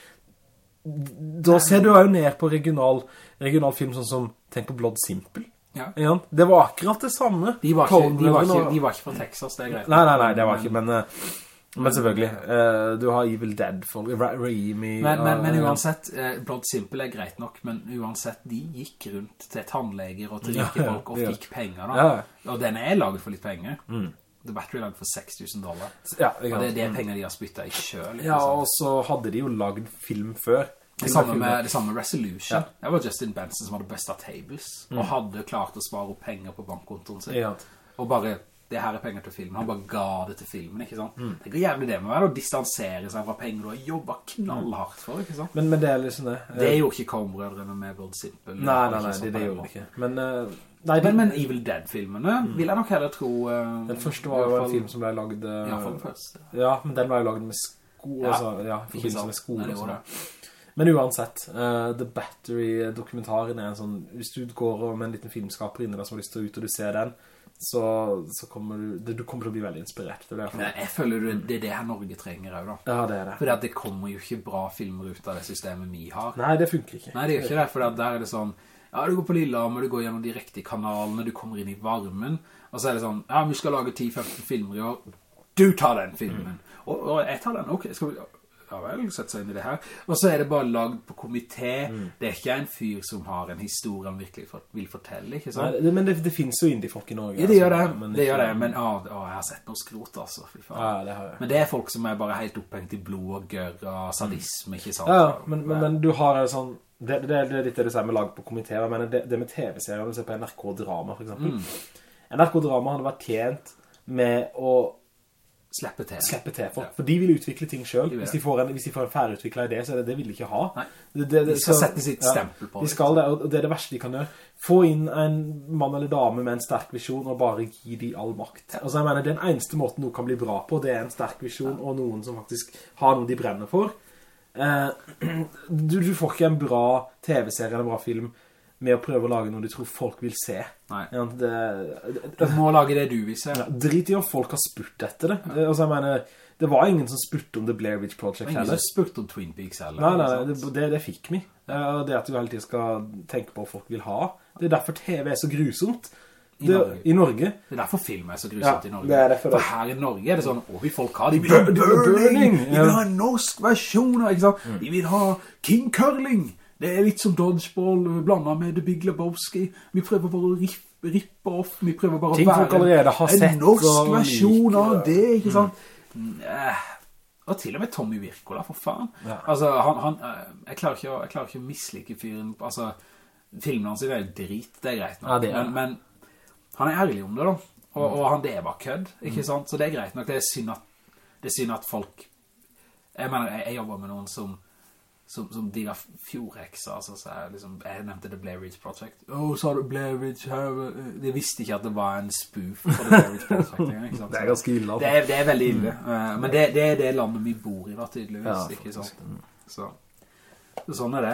da ser du jo ned på regional, regional film sånn som Tenk på Blood Simple. Ja. Ja, det var akkurat det samme. De var, ikke, de, var ikke, de var ikke, fra Texas, det er greit. Nei, nei, nei, det var ikke, men... Uh, men selvfølgelig, uh, du har Evil Dead, folk, Raimi... Men, men, men uansett, uh, Blood Simple er greit nok, men uansett, de gikk rundt til tannleger og til rike folk og fikk penger da. Og den er laget for litt penger. Mm. The Battery er laget for 6000 dollar. Ja, og det, er det er penger de har spyttet i kjøl. Ja, og så hadde de jo laget film før. Det samme med, det samme Resolution. Ja. Det var Justin Benson som hadde best av tables, mm. og hadde klart å spare opp penger på bankkontoen sin. Ja. Og bare det her er penger til filmen. Han bare ga det til filmen, ikke sant? Mm. Det går jævlig det med å distansere seg fra penger du har jobbet knallhardt for, ikke sant? Men, men, det er liksom det. Det er jo ikke Coen-brødrene med Blood Simple. Nei, nei, nei, det, det gjør det ikke. Men, uh, nei, men, men, Evil Dead-filmene mm. vil jeg nok heller tro... Uh, den første var jo en film som ble laget... Uh, ja, for den første. Ja, men den ble jo laget med sko, ja, altså, ja, med sko Nei, det var sånn. Men uansett, uh, The Battery-dokumentaren er en sånn, hvis du går med en liten filmskaper inne der som har lyst til å ut og du ser den, så, så kommer du, du kommer til å bli veldig inspirert det. Men jeg føler du, det er det her Norge trenger også da. Ja, det er det. For det kommer jo ikke bra filmer ut av det systemet vi har. Nei, det funker ikke. Nei, det gjør ikke det, for der er det sånn, ja, du går på Lillehammer, du går gjennom de riktige kanalene, du kommer inn i varmen, og så er det sånn, ja, vi skal lage 10-15 filmer i år, du tar den filmen. Mm. Og, og, jeg tar den, ok, skal vi ja vel, sette seg inn i det her. Og så er det bare lagd på komité. Mm. Det er ikke en fyr som har en historie han virkelig for, vil fortelle, ikke sant? Nei, det, men det, det finnes jo indie-folk i Norge. Ja, det gjør altså, det. Men det gjør det, men å, å, jeg har sett noe skrot, altså. Ja, det har jeg. Men det er folk som er bare helt opphengt i blod og gørr og sadisme, ikke sant? Ja, men, men, men, du har en sånn... Det, det, det litt det med lag på komité, men det, det med TV-serier, du ser på NRK Drama, for eksempel. Mm. NRK Drama hadde vært tjent med å Slippe til. Slippe til, for, ja. for de vil utvikle ting selv. Hvis de får en, hvis de får en ferdigutviklet idé, så er det det vil de ikke ha. Det, det, de skal så, sette sitt stempel på det. De skal det, og det er det verste de kan gjøre. Få inn en mann eller dame med en sterk visjon, og bare gi de all makt. Ja. Altså, jeg mener, den eneste måten noe kan bli bra på, det er en sterk visjon, ja. og noen som faktisk har noe de brenner for. Eh, du, du, får ikke en bra tv-serie eller en bra film med å prøve å lage noe du tror folk vil se. Nei. Ja, det, det, du må lage det du vil se. Ja, drit i om folk har spurt etter det. Ja. Altså, jeg mener, det var ingen som spurte om The Blair Witch Project heller. Ingen som spurte om Twin Peaks heller. Nei, nei, det, det, det fikk vi. Det at du hele tiden skal tenke på hva folk vil ha. Det er derfor TV er så grusomt. I, det, Norge. I Norge. Det er derfor film er så grusomt i Norge. Det er derfor For her i Norge er det sånn, å, vi folk har, De vil ha burning! De vil ha en norsk versjon? Mm. De vil ha King Curling! Det er litt som dodgeball blandet med The Big Lebowski. Vi prøver bare å rippe, rippe off, vi prøver bare Ting å være en norsk versjon av det, ikke sant? Mm. Og til og med Tommy Virkola, for faen. Ja. Altså, han, han, eh, jeg, klarer ikke, jeg klarer ikke å mislike fyren, altså, filmen hans er veldig drit, det er greit nok. Ja, er. Men, men, han er ærlig om det da, og, og han det er bare kødd, ikke mm. sant? Så det er greit nok, det er synd at, det er synd at folk, jeg mener, jeg, jeg jobber med noen som, som, som digger fjordhekser, altså, så jeg, liksom, jeg nevnte The Blair Ridge Project. Åh, oh, sa du Blair Ridge her? De visste ikke at det var en spoof for The Blair Ridge Project. Det er ganske ille. Altså. Det er, det er veldig ille. Mm. Uh, men det, det, er det landet vi bor i da, tydeligvis. Ja, ikke sant? Så, sånn er det.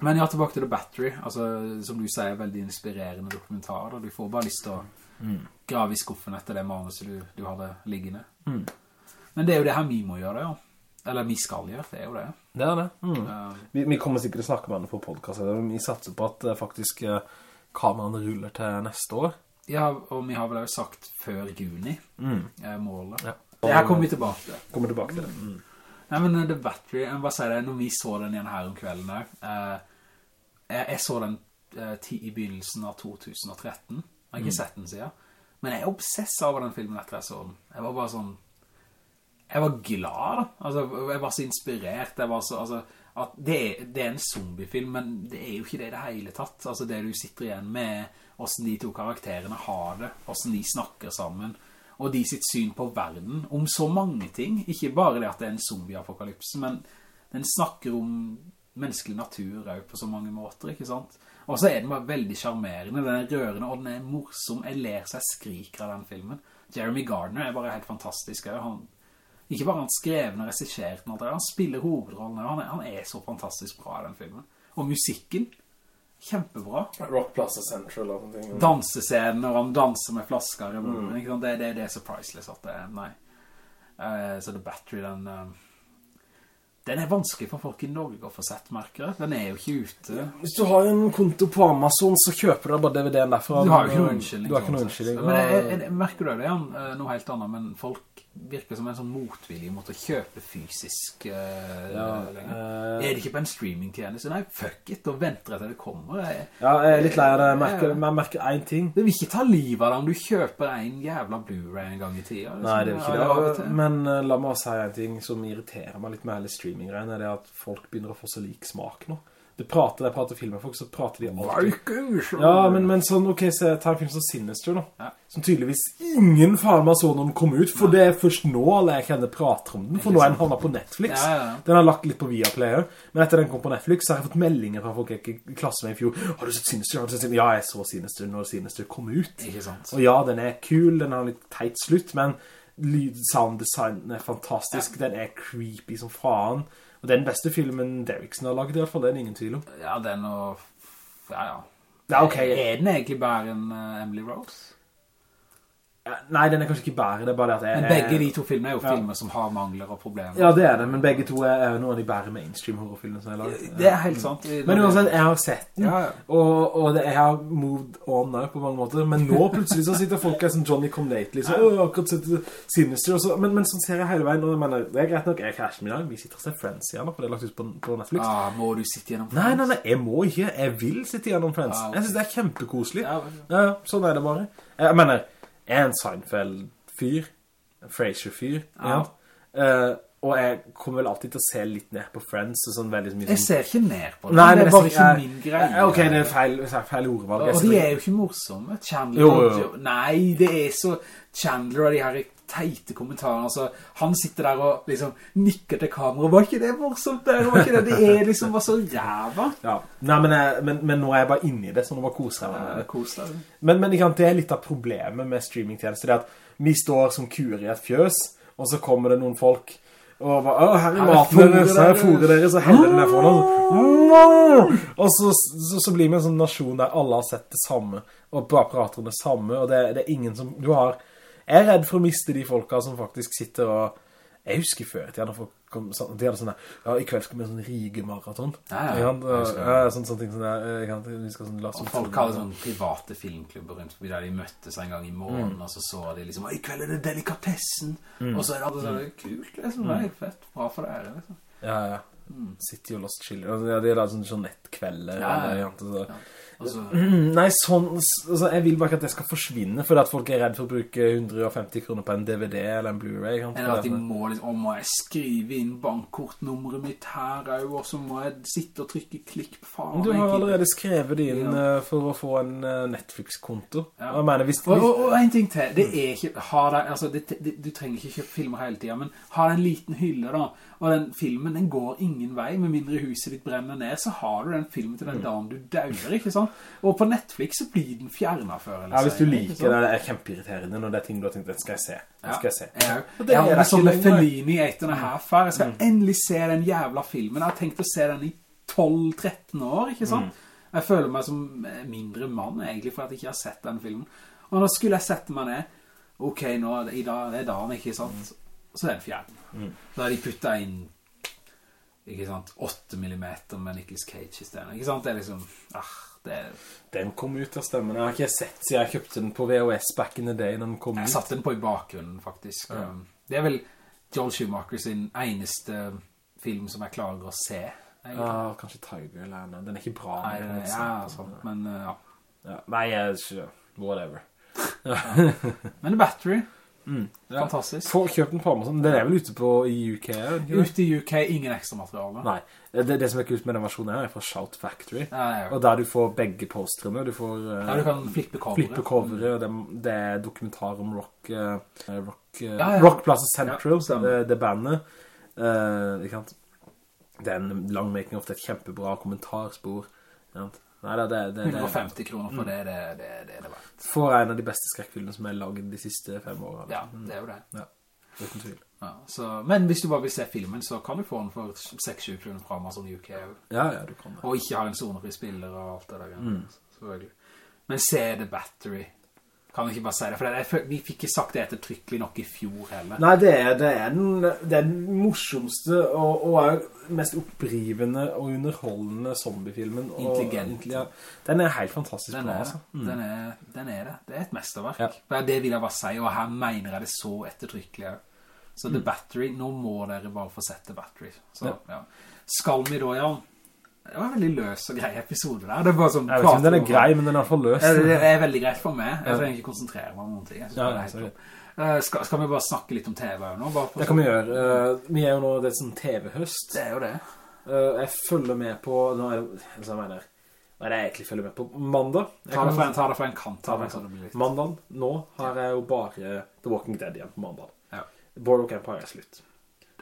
Men ja, tilbake til The Battery. Altså, som du sier, veldig inspirerende dokumentar. Da. Du får bare lyst til å mm. grave i skuffen etter det manuset du, du hadde liggende. Mm. Men det er jo det her vi må gjøre, ja. Eller vi skal gjøre, det er jo det. Det er det. Mm. Uh, vi, vi, kommer sikkert til å snakke med henne på podcastet. Vi satser på at uh, faktisk uh, kameraene ruller til neste år. Ja, og vi har vel også sagt før juni, mm. målet. Ja. Det her kommer vi tilbake til. Kommer tilbake til det. Mm. Nei, men The Battery, jeg bare sier det, når vi så den igjen her om kvelden der, eh, jeg, jeg, så den eh, i begynnelsen av 2013, jeg har ikke mm. sett den siden, men jeg er obsess over den filmen etter jeg så den. Jeg var bare sånn, jeg var glad da, altså, jeg var så inspirert, jeg var så, altså, det, det er en zombiefilm, men det er jo ikke det i det hele tatt, altså det du sitter igjen med, hvordan de to karakterene har det, hvordan de snakker sammen, og de sitt syn på verden, om så mange ting, ikke bare det at det er en zombie-apokalypse, men den snakker om menneskelig natur på så mange måter, ikke sant? Og så er den bare veldig charmerende, den er rørende, og den er morsom, jeg ler seg skriker av den filmen. Jeremy Gardner er bare helt fantastisk, han ikke bare han skrev og regissert den, han spiller hovedrollen, han er, han er så fantastisk bra i den filmen. Og musikken, kjempebra. Rock Plaza Central og sånne ting. Dansescenen, og han danser med flasker i mm. det, det, det, er så priceless at det, er, nei. Uh, så The Battery, den... Uh, den er vanskelig for folk i Norge å få sett, merker Den er jo ikke ute. Hvis du har en konto på Amazon, så kjøper du bare DVD-en derfra. Du har jo ikke noen unnskyldning. Du har ikke noen unnskyldning. Men jeg, jeg, jeg, merker du det, Jan? Noe helt annet, men folk virker som en sånn motvillig mot å kjøpe fysisk uh, ja, uh, Er det ikke på en streamingtjeneste? Nei, fuck it, og venter etter det kommer. Jeg, ja, jeg er litt lei av det. Jeg merker, jeg merker en ting. Det vil ikke ta livet av deg om du kjøper en jævla Blu-ray en gang i tida. Liksom. Nei, det vil ikke det. Men uh, la meg også si en ting som irriterer meg litt med hele streaminggreiene, det er at folk begynner å få så lik smak nå du prater, jeg prater film med folk, så prater de alltid. Ja, men, men sånn, ok, så jeg tar en film som Sinister da. Ja. Som tydeligvis ingen faen meg så når den kom ut, for ja. det er først nå alle jeg kjenner prater om den, for nå er den havnet på Netflix. Ja, den har lagt litt på Viaplay, men etter den kom på Netflix, så har jeg fått meldinger fra folk jeg ikke klasse med i fjor. Har du sett Sinister? Har du sett Sinister? Ja, jeg så Sinister når Sinister kom ut. Ikke sant. Og ja, den er kul, den har litt teit slutt, men lyd, sounddesign er fantastisk, den er creepy som faen. Og den beste filmen Derrickson har laget i hvert fall, det er ingen tvil om. Ja, den og... Ja, ja. ja okay. Er den egentlig bare en uh, Emily Rose? Nei, den er kanskje ikke bare, det er bare det at jeg... Men begge de to filmene er jo ja. filmer som har mangler og problemer. Ja, det er det, men begge to er, jo noen av de bare mainstream horrorfilmer som jeg har laget. Det er helt sant. Men uansett, jeg har sett den, ja, ja. og, og det, jeg har moved on nå på mange måter, men nå plutselig så sitter folk her som Johnny Come Lately, så øh, akkurat sett Sinister, så, men, men sånn ser jeg hele veien, og jeg mener, det er greit nok, jeg er cashen i dag, vi sitter og ser Friends igjen, for det er lagt ut på, på Netflix. Ah, må du sitte gjennom Friends? Nei, nei, nei, jeg må ikke, jeg vil sitte gjennom Friends. Ah, okay. Jeg synes det er kjempekoselig. Ja, sånn er det bare. Jeg mener, en Seinfeld-fyr, en Frasier-fyr, ja. Uh, og jeg kommer vel alltid til å se litt ned på Friends og sånn veldig mye Jeg ser ikke ned på det, Nei, det er bare ikke min greie. Ok, det er feil, feil ordvalg. Og de er jo ikke morsomme. Chandler jo, jo. Nei, det er så Chandler og de her teite kommentarer. Altså, han sitter der og liksom nikker til kamera. Var ikke det morsomt der? Var ikke det? Det er liksom bare så ræva. Ja. Nei, men, jeg, men, men, nå er jeg bare inne i det, så nå bare koser jeg meg. Men, men det er litt av problemet med streamingtjenester, det er at vi står som kur i et fjøs, og så kommer det noen folk og bare, å, her er maten deres, her er fôret deres, og heller den her for noe. Og så, så, så, blir vi en sånn nasjon der alle har sett det samme, og bare prater om det samme, og det, det er ingen som, du har jeg er redd for å miste de folka som faktisk sitter og... Jeg husker før, de hadde, folk, de hadde sånn der, ja, i kveld skal vi ha sånn rigemaraton. Ja, ja. ja, sånne, sånne ting sånn der, kan, sånn Og folk hadde sånne private filmklubber rundt forbi der de møttes en gang i morgen, mm. og så så de liksom, i kveld er det delikatessen, mm. og så er det alle sånn, kult, liksom, det er helt fett, bra for dere, liksom. Ja, ja. Mm. City og Lost Chili, Ja, det er da sånn, sånn nettkvelder, ja, ja. Så, ja. Altså... Nei, sånn, altså, jeg vil bare ikke at det skal forsvinne, fordi at folk er redde for å bruke 150 kroner på en DVD eller en Blu-ray. Eller at de må liksom, må jeg skrive inn bankkortnummeret mitt her, og så må jeg sitte og trykke klikk på faen. Du har allerede skrevet det inn ja. Eh, for å få en uh, Netflix-konto. Ja. Og, og, og, en ting til, det er ikke, det, altså, det, det, du trenger ikke kjøpe filmer hele tiden, men har en liten hylle da, og den filmen, den går ingen vei, med mindre huset ditt brenner ned, så har du den filmen til den mm. dagen du dauer, ikke sant? Og på Netflix så blir den fjernet før eller Ja, hvis du liker det, det er kjempeirriterende når det er ting du har tenkt, det skal jeg se. Det skal jeg se. Ja, jeg, jeg har det som med Fellini i et denne her før. Jeg skal mm. endelig se den jævla filmen. Jeg har tenkt å se den i 12-13 år, ikke sant? Mm. Jeg føler meg som mindre mann, egentlig, for at jeg ikke har sett den filmen. Og da skulle jeg sette meg ned. Ok, nå er det, i dag, er dagen, ikke sant? Så er det fjern. Mm. Da har de puttet inn ikke sant, 8 mm med Nicolas Cage i stedet. Ikke sant, det er liksom, ah, det er... Den kom ut av stemmen. Jeg har ikke sett siden jeg kjøpte den på VHS back in the day den kom jeg ut. Jeg satt den på i bakgrunnen, faktisk. Ja. Um, det er vel Joel Schumacher sin eneste film som jeg klarer å se. Ja, kanskje Tiger eller noe. Den er ikke bra. Nei, ja, sånn, men ja. ja. Nei, jeg, whatever. men Battery, Mm. Ja. Fantastisk. Få kjøpt den på Amazon. Den er vel ute på i UK? Ute i UK, ingen ekstra materiale. Nei. Det, det som er kult med den versjonen her er fra Shout Factory. Ja, ja, og der du får begge posterene. Du får... Uh, ja, du kan flippe coveret. Flippe coveret, og det, det, er dokumentar om rock... Uh, rock, uh, rock Plaza Central, det, det bandet. ikke sant? Det er en lang making of, det er et kjempebra kommentarspor. Ikke sant? Nei, det, det, det, 150 kroner for det, det, det, det er det verdt. For en av de beste skrekkfilmene som er laget de siste fem årene. Ja, det er jo det. Ja, uten tvil. Ja, så, men hvis du bare vil se filmen, så kan du få den for 6-7 kroner fra Amazon UK. Ja, ja, du kan det. Og ikke ha en sonerfri spiller og alt det der. Mm. Selvfølgelig. Men se The Battery. Kan vi ikke bare si det? For det, vi fikk ikke sagt det ettertrykkelig nok i fjor heller. Nei, det er, det er, den, det er den, morsomste og, og mest opprivende og underholdende zombiefilmen. Intelligent. Ja, den er helt fantastisk den bra, er, altså. Mm. Den, er, den, er, det. Det er et mesterverk. Ja. Det vil jeg bare si, og her mener jeg det så ettertrykkelig. Så The mm. Battery, nå må dere bare få sett The Battery. Så, ja. Skal vi da, Jan? Det var en veldig løs og grei episode der. Det var sånn... Jeg vet ikke om den er grei, men den er for løs. Det er veldig greit for meg. Jeg trenger ikke konsentrere meg om noen ting. Ja, uh, skal, skal, vi bare snakke litt om TV nå? det kan vi gjøre. Uh, vi er jo nå, det er sånn TV-høst. Det er jo det. Uh, jeg følger med på, nå er det, hva jeg mener, hva er det jeg egentlig følger med på? Mandag? Ta det, en, ta det fra en kant. Ta det sånn Mandag, nå har jeg jo bare The Walking Dead igjen på mandag. Ja. Boardwalk Empire er slutt.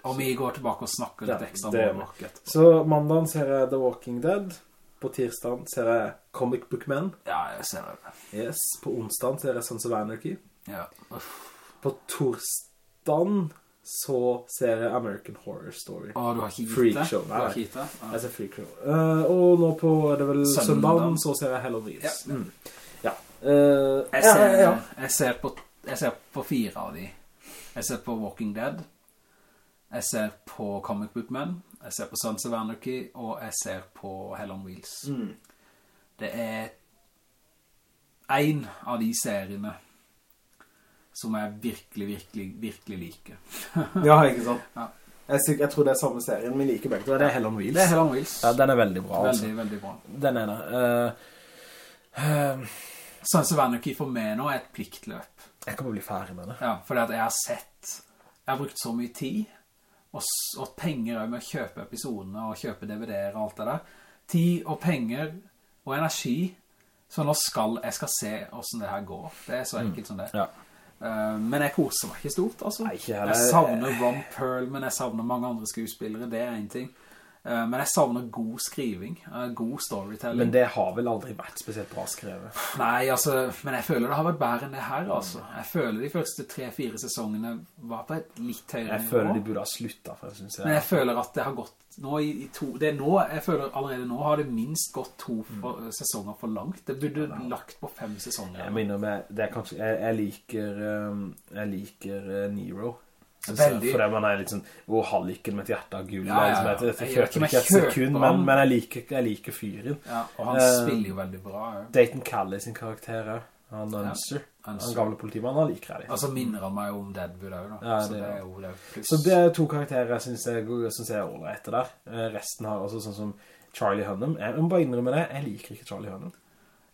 Og vi går tilbake og snakker litt ja, ekstra om markedet. Så mandagen ser jeg The Walking Dead. På tirsdagen ser jeg Comic Book Men. Ja, jeg ser det. Yes, på onsdagen ser jeg Sons of Anarchy. Ja. På torsdagen så ser jeg American Horror Story. Å, du har ikke gitt Freak Show. Nei, du ja. jeg ser Freak Show. Uh, og nå på, er det vel søndagen, så ser jeg Hell of Ja. Mm. ja. Uh, jeg, ser, ja, jeg, ser på, jeg ser på fire av de. Jeg ser på Walking Dead. Jeg ser på Comic Book Men, jeg ser på Sons of Anarchy, og jeg ser på Hell on Wheels. Mm. Det er en av de seriene som jeg virkelig, virkelig, virkelig liker. ja, ikke sant? Ja. Jeg, jeg, tror det er samme serien, men liker begge. Det er Hell on Wheels. Det er Hell on Wheels. Ja, den er veldig bra. Veldig, altså. veldig bra. Den er det. Uh, uh, Sons of Anarchy for meg nå er et pliktløp. Jeg kan bare bli ferdig med det. Ja, for jeg har sett, jeg har brukt så mye tid og, og penger med å kjøpe episodene og kjøpe DVD-er og alt det der. Tid og penger og energi, så nå skal jeg skal se hvordan det her går. Det er så mm. enkelt som det. Ja. Uh, men jeg koser meg ikke stort, altså. Nei, jeg savner Ron Perlman, jeg savner mange andre skuespillere, det er en ting. Eh, men jeg savner god skriving, eh, god storytelling. Men det har vel aldri vært spesielt bra skrevet? Nei, altså, men jeg føler det har vært bedre enn det her, altså. Jeg føler de første tre-fire sesongene var på et litt høyere nivå. Jeg føler de burde ha sluttet, for jeg synes jeg. Men jeg føler at det har gått nå i, i to, det er nå, jeg føler allerede nå har det minst gått to for, mm. sesonger for langt. Det burde ja, lagt på fem sesonger. Jeg mener, det er kanskje, jeg, jeg liker, um, jeg liker Nero. Veldig. Fordi man er litt sånn, hvor halliken med et hjerte av gull. Ja, ja, ja. Jeg, jeg, jeg, ikke et sekund, men, men jeg, liker, jeg liker fyren. Ja, og han uh, spiller jo veldig bra. Ja. Dayton Callie sin karakter, han Unser. Han gamle politimann, han liker jeg Og Altså minner han meg om Deadwood også, da. så, det er jo det pluss. Så det er to karakterer jeg synes er, synes er etter der. Uh, resten har også sånn som Charlie Hunnam. Jeg må bare innrømme det, jeg liker ikke Charlie Hunnam.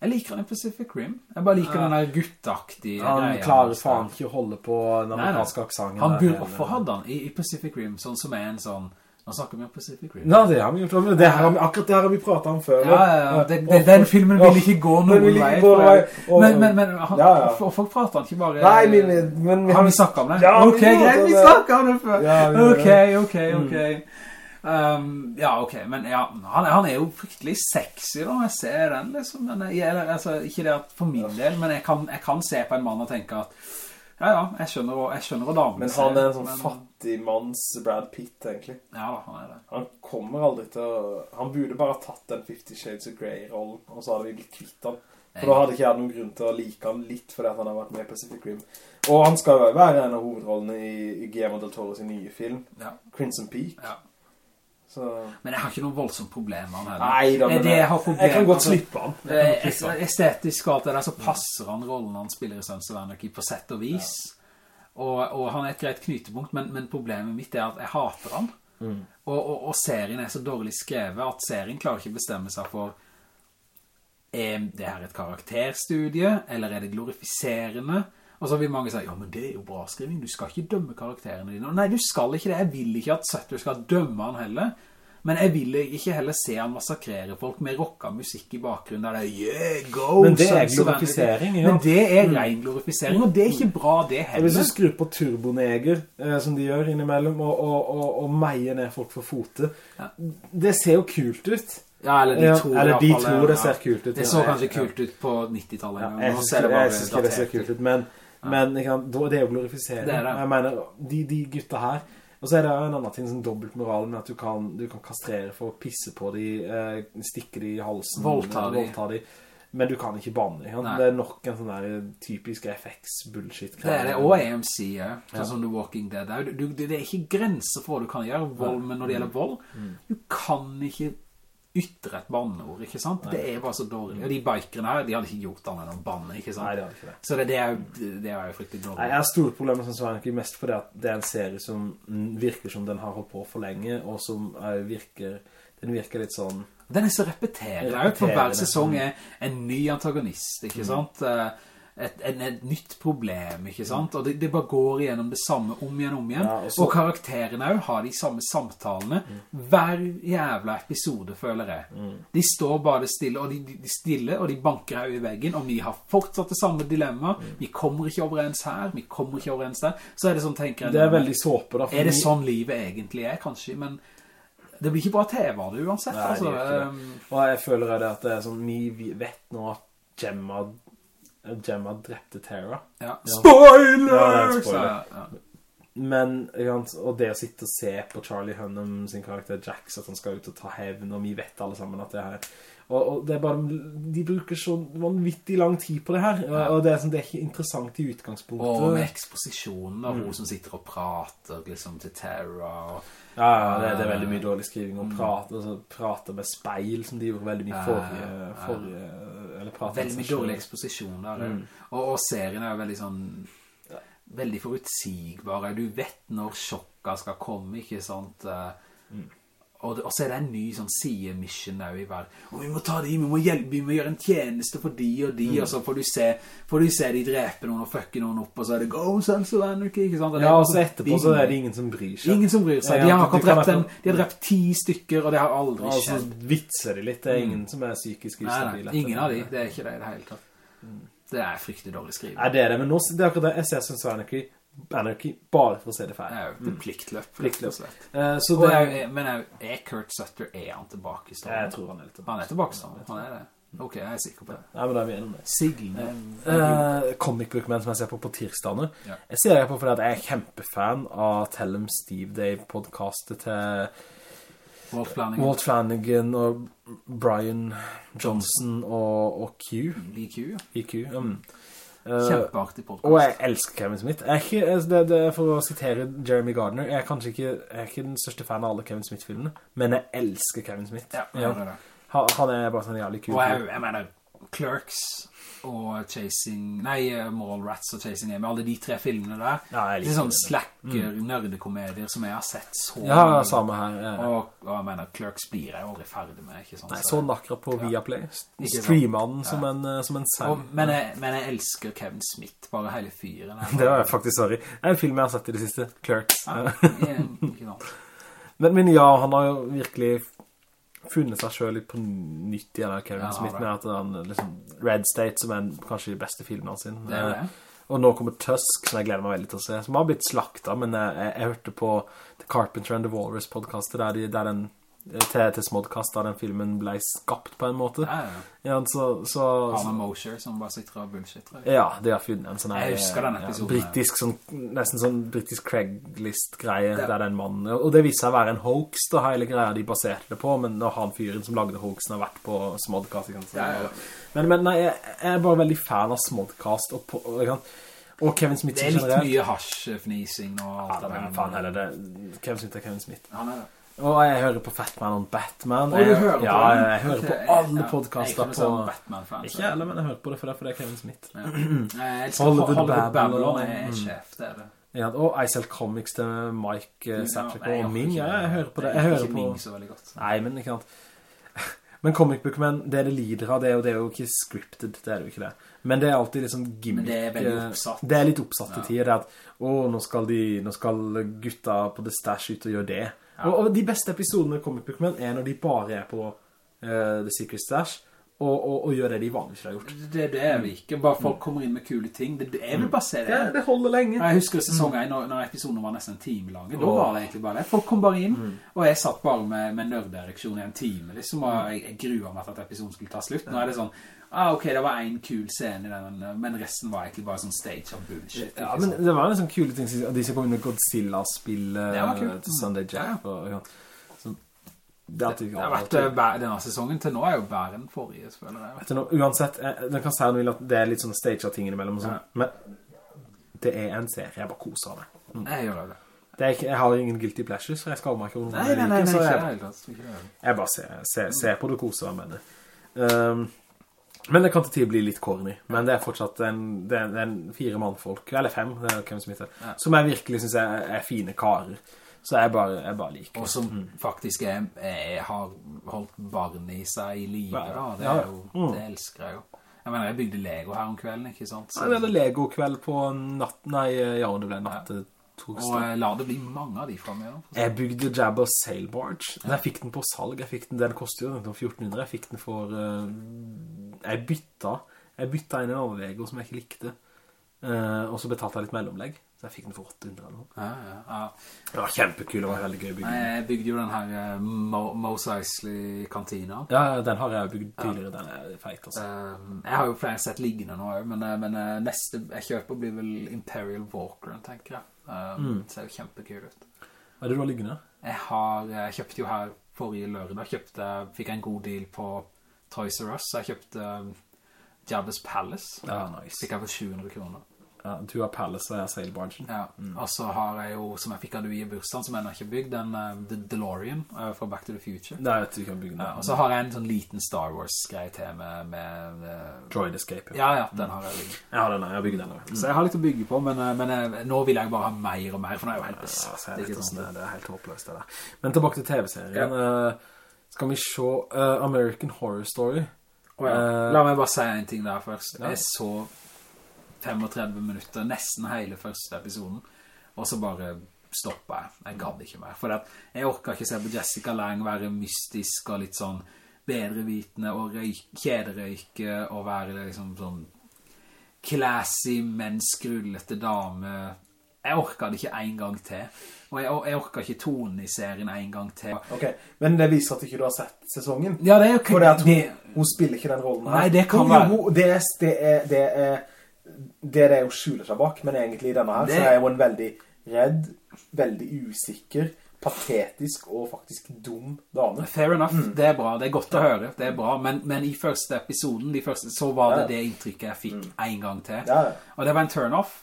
Jeg liker den Pacific Rim. Jeg bare liker ja. den der guttaktige Han klarer faen ikke å holde på den amerikanske aksangen. Han burde, hvorfor hadde han i, i, Pacific Rim, sånn som er en sånn, nå snakker vi om Pacific Rim. Nei, det har vi gjort, det her, akkurat det har vi pratet om før. Ja, ja, ja. Det, det, den filmen vil ikke gå noen vei. Men, men, men han, ja, ja. folk prater han ikke bare... Nei, men, men Har vi snakket om det? Ja, ok, greit, vi snakket om det før. ok, ok, ok. Um, ja, ok, men ja, han, han, er jo fryktelig sexy da, jeg ser den liksom, jeg, altså, ikke det at for min del, men jeg kan, jeg kan, se på en mann og tenke at, ja, ja, jeg skjønner, jeg skjønner hva damen Men han er en sånn men, fattig manns Brad Pitt, egentlig. Ja da, han er det. Han kommer aldri til å, han burde bare tatt den Fifty Shades of Grey-rollen, og så hadde vi blitt kvitt han. For da hadde ikke jeg noen grunn til å like han litt, fordi han har vært med i Pacific Rim. Og han skal jo være en av hovedrollene i, i Guillermo del Toro sin nye film, ja. Crimson Peak. Ja. Så... Men jeg har ikke noen voldsomt problemer med heller. Nei da, men jeg, jeg, jeg, kan godt slippe han. Altså, estetisk alt det der, så passer han rollen han spiller i Sons of Anarchy på sett og vis. Ja. Og, og, han er et greit knytepunkt, men, men, problemet mitt er at jeg hater han. Mm. Og, og, og, serien er så dårlig skrevet at serien klarer ikke å bestemme seg for er det her et karakterstudie, eller er det glorifiserende? Og så vil mange si, ja, men det er jo bra skriving, du skal ikke dømme karakterene dine. Nei, du skal ikke det, jeg vil ikke at Sutter skal dømme han heller. Men jeg vil ikke heller se han massakrere folk med rocka musikk i bakgrunnen der det er yeah, go! Men det er glorifisering, ja. Men det er mm. ren glorifisering, og det er ikke bra det heller. Hvis du skrur på turboneger, eh, som de gjør innimellom, og, og, og, og meier ned folk for fote, ja. det ser jo kult ut. Ja, eller de tror, eller de tror det ser kult ut. Det så kanskje kult ut på 90-tallet. Ja, jeg, jeg synes ikke det ser kult ut, men, kan, det er jo glorifisering. Det er det. Jeg mener, de, de gutta her og så er det en annen ting, sånn dobbeltmoral med at du kan, du kan kastrere for å pisse på de, eh, stikke de i halsen, voldta de. Voldta de. Men du kan ikke banne. Det er nok en sånn der typisk FX-bullshit. Det er det, og AMC, ja. Sånn ja. som The Walking Dead. Det, det, er ikke grenser for hva du kan gjøre, vold, men når det gjelder vold, mm. du kan ikke ytre et banneord, ikke sant? Nei. Det er bare så dårlig. Og de bikerne her, de hadde ikke gjort annet enn å banne, ikke sant? Nei, de hadde ikke det. Så det, det, er, jo, det er jo fryktelig dårlig. Nei, jeg har store problemer som svarer ikke mest fordi at det er en serie som virker som den har holdt på for lenge, og som virker, den virker litt sånn... Den er så repeterende. For hver sesong er en ny antagonist, ikke mm. sant? Mm et, et, et, nytt problem, ikke sant? Og det, det, bare går igjennom det samme om igjen om igjen. Ja, og, og karakterene har de samme samtalene mm. hver jævla episode, føler jeg. Mm. De står bare stille, og de, de stille, og de banker her i veggen, og vi har fortsatt det samme dilemma. Mm. Vi kommer ikke overens her, vi kommer ikke overens der. Så er det sånn, tenker jeg... Det er veldig såpe da. Er det sånn livet egentlig er, kanskje? Men... Det blir ikke bra TV av det uansett, Nei, altså. det um, og jeg føler det at det er sånn, vi vet nå at Gemma Gemma drepte Tara. Ja. Spoiler! Ja, spoiler. Ja, Men, og det å sitte og se på Charlie Hunnam sin karakter Jax, at han skal ut og ta hevn, og vi vet alle sammen at det er og, og, det er bare, de bruker så vanvittig lang tid på det her, ja. og det er, sånn, det er ikke interessant i utgangspunktet. Og med eksposisjonen av mm. hun som sitter og prater liksom til Tara, og ja, ja det, det, er veldig mye dårlig skriving og mm. prate, altså, prater med speil som de gjorde veldig mye forrige, forrige Veldig mye dårlig eksposisjon der. Mm. Og, og, serien er veldig sånn veldig forutsigbare. Du vet når sjokka skal komme, ikke sant? Mm. Og, og, så er det en ny sånn side-mission der vi verden. Og vi må ta de, vi må hjelpe, vi må gjøre en tjeneste for de og de, mm. og så får du, se, får du se de drepe noen og fucke noen opp, og så er det Go Sons of Anarchy, ikke sant? Og ja, og så etterpå så er det ingen som bryr seg. Ingen som bryr seg. De har, drept, en, de har drept ti stykker, og det har aldri skjedd. Og så vitser de litt, det er mm. ingen som er psykisk ustabil. Nei, nei, ingen av de, det er ikke det i det hele tatt. Mm. Det er fryktelig dårlig skrivet. Nei, det er det, men nå, det er akkurat det, jeg ser Sons of Anarchy, Anarchy bare for å se det ferdig. Ja, det er pliktløp. Pliktløp. Uh, så det er, men er, er Kurt Sutter, er han tilbake i stedet? Jeg tror han er tilbake. Han er tilbake i stedet, han er det. Ok, jeg er sikker på det. Nei, men da er vi enige om det. Siglene. Uh, Comic Book Man som jeg ser på på tirsdagene. Ja. Jeg ser det på fordi jeg er kjempefan av Tell Em Steve Day-podcastet til Walt Flanagan. Walt Flanagan og Brian Johnson og, og Q. Q, ja. EQ, um. Eh, Kjempeartig podcast. Og jeg elsker Kevin Smith. Ikke, altså, det, det, for å sitere Jeremy Gardner, jeg er kanskje ikke, jeg er ikke den største fan av alle Kevin Smith-filmene, men jeg elsker Kevin Smith. Ja, ja. Han, han er bare sånn jævlig kul. Og jeg, jeg mener, Clerks og Chasing Nei, Moral Mallrats og Chasing Amy. Alle de tre filmene der. Ja, Det er sånn slacker, mm. nerdekomedier Som jeg har sett så Ja, mange. samme her ja. og, og, jeg mener, Clerks blir jeg aldri ferdig med ikke sant? Nei, så akkurat på Viaplay. Streamer den som, en, eh, som en sang. Men, men, jeg, elsker Kevin Smith Bare hele fyren Det var jeg faktisk, sorry. Det er en film jeg har sett i det siste Clerks. Men, men ja, han har jo virkelig funnet seg selv litt på nytt igjen av Kevin ja, Smith med at han liksom Red State som er kanskje de beste filmene sin det er det. og nå kommer Tusk som jeg gleder meg veldig til å se som har blitt slakta men jeg, jeg, jeg hørte på The Carpenter and the Walrus podcastet der, de, der den til, til Smodcast da den filmen ble skapt på en måte. Ja, ja. ja så, så, Arne Mosher som bare sitter og bullshit. Ja, det har funnet en sånn Jeg husker den episoden. Ja, britisk, sånn, nesten sånn britisk Craigslist-greie, der den mannen, og det viser seg å være en hoax da, hele greia de baserte det på, men når han fyren som lagde hoaxen har vært på Smodcast, ja, men, men nei, jeg, jeg, er bare veldig fan av Smodcast, og, på, og, og Kevin Smith Det er litt generelt. mye hasjfnising og alt ja, det. Faen heller, det, Kevin Smith er Kevin Smith. Han er det. Og jeg hører på Fatman og Batman. Og du hører på Ja, jeg hører okay. på alle ja, podcaster på... Sånn Batman-fan. Ikke alle, men jeg hører på det for det, for det er Kevin Smith. Ja. jeg elsker Hollywood, Hollywood Babylon. Babylon er sjef, det er det. Ja, og I Sell Comics til Mike uh, Sapchak og Ming. Ja, jeg hører på det. Jeg, jeg hører på... Ming så veldig godt. Nei, men ikke sant. Men Comic Book Men, det det lider av, det er, jo, det er jo ikke scripted, det er jo ikke det. Men det er alltid liksom gimmick. Men det er veldig eh, oppsatt. Det er litt oppsatt i tider det er at, å, nå skal, de, nå skal gutta på The Stash ut og gjøre det. Ja. Og, og, de beste episodene i Comic Book Men er når de bare er på uh, The Secret Stash, og, og, og gjør det de vanligvis har gjort. Det, det er vi ikke. Bare folk kommer inn med kule ting. Det, jeg vil bare se det. Ja, det holder lenge. Jeg husker sesong 1, når, når episoden var nesten en time lang. Da var det egentlig bare det. Folk kom bare inn, mm. og jeg satt bare med, med nørdereksjon i en time, liksom, og jeg, jeg gruer meg til at episoden skulle ta slutt. Nå er det sånn, ah, ok, det var en kul scene i den, men resten var egentlig bare sånn stage of bullshit. Ja, men det var en sånn kule ting, de som kom inn med Godzilla-spill til Sunday Jack. Ja. Og, ja. Det, det, det har vært uh, denne sesongen til nå er jo bæren forrige, føler jeg. Nå, uansett, jeg, den kan si noe at det er litt sånn stage av tingene imellom, sånn, ja. men det er en serie, jeg bare koser meg. Mm. Jeg gjør det. det ikke, jeg har ingen guilty pleasures, jeg skal meg ikke nei, nei, nei, nei, ikke, jeg, jeg, jeg bare ser, ser, ser, på det og koser meg med det. Um, men det kan til tid bli litt corny. Men det er fortsatt en, det er, det er en fire mannfolk, eller fem, det er hvem som heter, ja. som jeg virkelig synes er, er fine karer. Så jeg bare, jeg bare liker. Og som mm. faktisk er, er, har holdt barn i seg i livet da. Det, ja. jo, mm. det elsker jeg jo. Jeg mener, jeg bygde Lego her om kvelden, ikke sant? Så... Nei, det er Lego-kveld på natt... Nei, ja, det ble natt... Ja. Og jeg la det bli mange av de fra meg. Jeg bygde Jabba Sail Barge. Jeg fikk den på salg. Jeg fikk den, den kostet jo 1400. Jeg fikk den for... Uh, jeg bytta. Jeg bytta inn en annen som jeg ikke likte. Uh, og så betalte jeg litt mellomlegg. Så jeg fikk den for 800 eller noe. Ja, ja, ja. Det var kjempekul, det var veldig gøy å bygge. Jeg bygde jo den her uh, Mo Mos Eisley-kantina. Ja, den har jeg bygd tidligere, den er feit altså. Uh, jeg har jo flere sett liggende nå, men, uh, men neste jeg kjøper blir vel Imperial Walker, tenker jeg. Mm. Det ser jo kjempekul ut. Hva er det du har liggende? Jeg har, jeg kjøpte jo her forrige lørdag, kjøpte, fikk jeg en god deal på Toys R Us, jeg kjøpte Jabba's Palace. Ja, nice. Fikk jeg for 700 kroner. Ja, har Palace og jeg har Sailbargen. Ja, mm. og så har jeg jo, som jeg fikk av du i bursdagen, som jeg har ikke bygd, den uh, The DeLorean uh, fra Back to the Future. Det er du kan bygge den. Ja, og så har jeg en sånn liten Star Wars-greie til med... med uh, Droid Escape. Ja, ja, den har jeg bygd. Jeg har den, jeg har bygd den. Mm. Så jeg har litt å bygge på, men, men nå vil jeg bare ha mer og mer, for nå er jeg jo helt besatt. Ja, det, sånn, det, er helt håpløst det der. Men tilbake til TV-serien. Ja. skal vi se American Horror Story? Oh, ja. La meg bare si en ting der først. Jeg så 35 minutter, nesten hele første episoden, og så bare stoppet jeg. Jeg gadd ikke mer. For jeg orket ikke se på Jessica Lang være mystisk og litt sånn bedrevitende og røyk, kjederøyke og være liksom sånn classy, men skrullete dame. Jeg orket det ikke en gang til. Og jeg, jeg orket ikke tonen i serien en gang til. Ok, men det viser at ikke du har sett sesongen. Ja, det er jo okay. For hun, det, hun, spiller ikke den rollen her. Nei, det kan være. Det, det, er, det er det det jo skjuler seg bak, men egentlig i denne her det... så er jo en veldig redd, veldig usikker, patetisk og faktisk dum dame. Fair enough, mm. det er bra, det er godt å høre, det er bra, men, men i første episoden, første, så var det ja. det inntrykket jeg fikk mm. en gang til. Ja. Og det var en turn-off,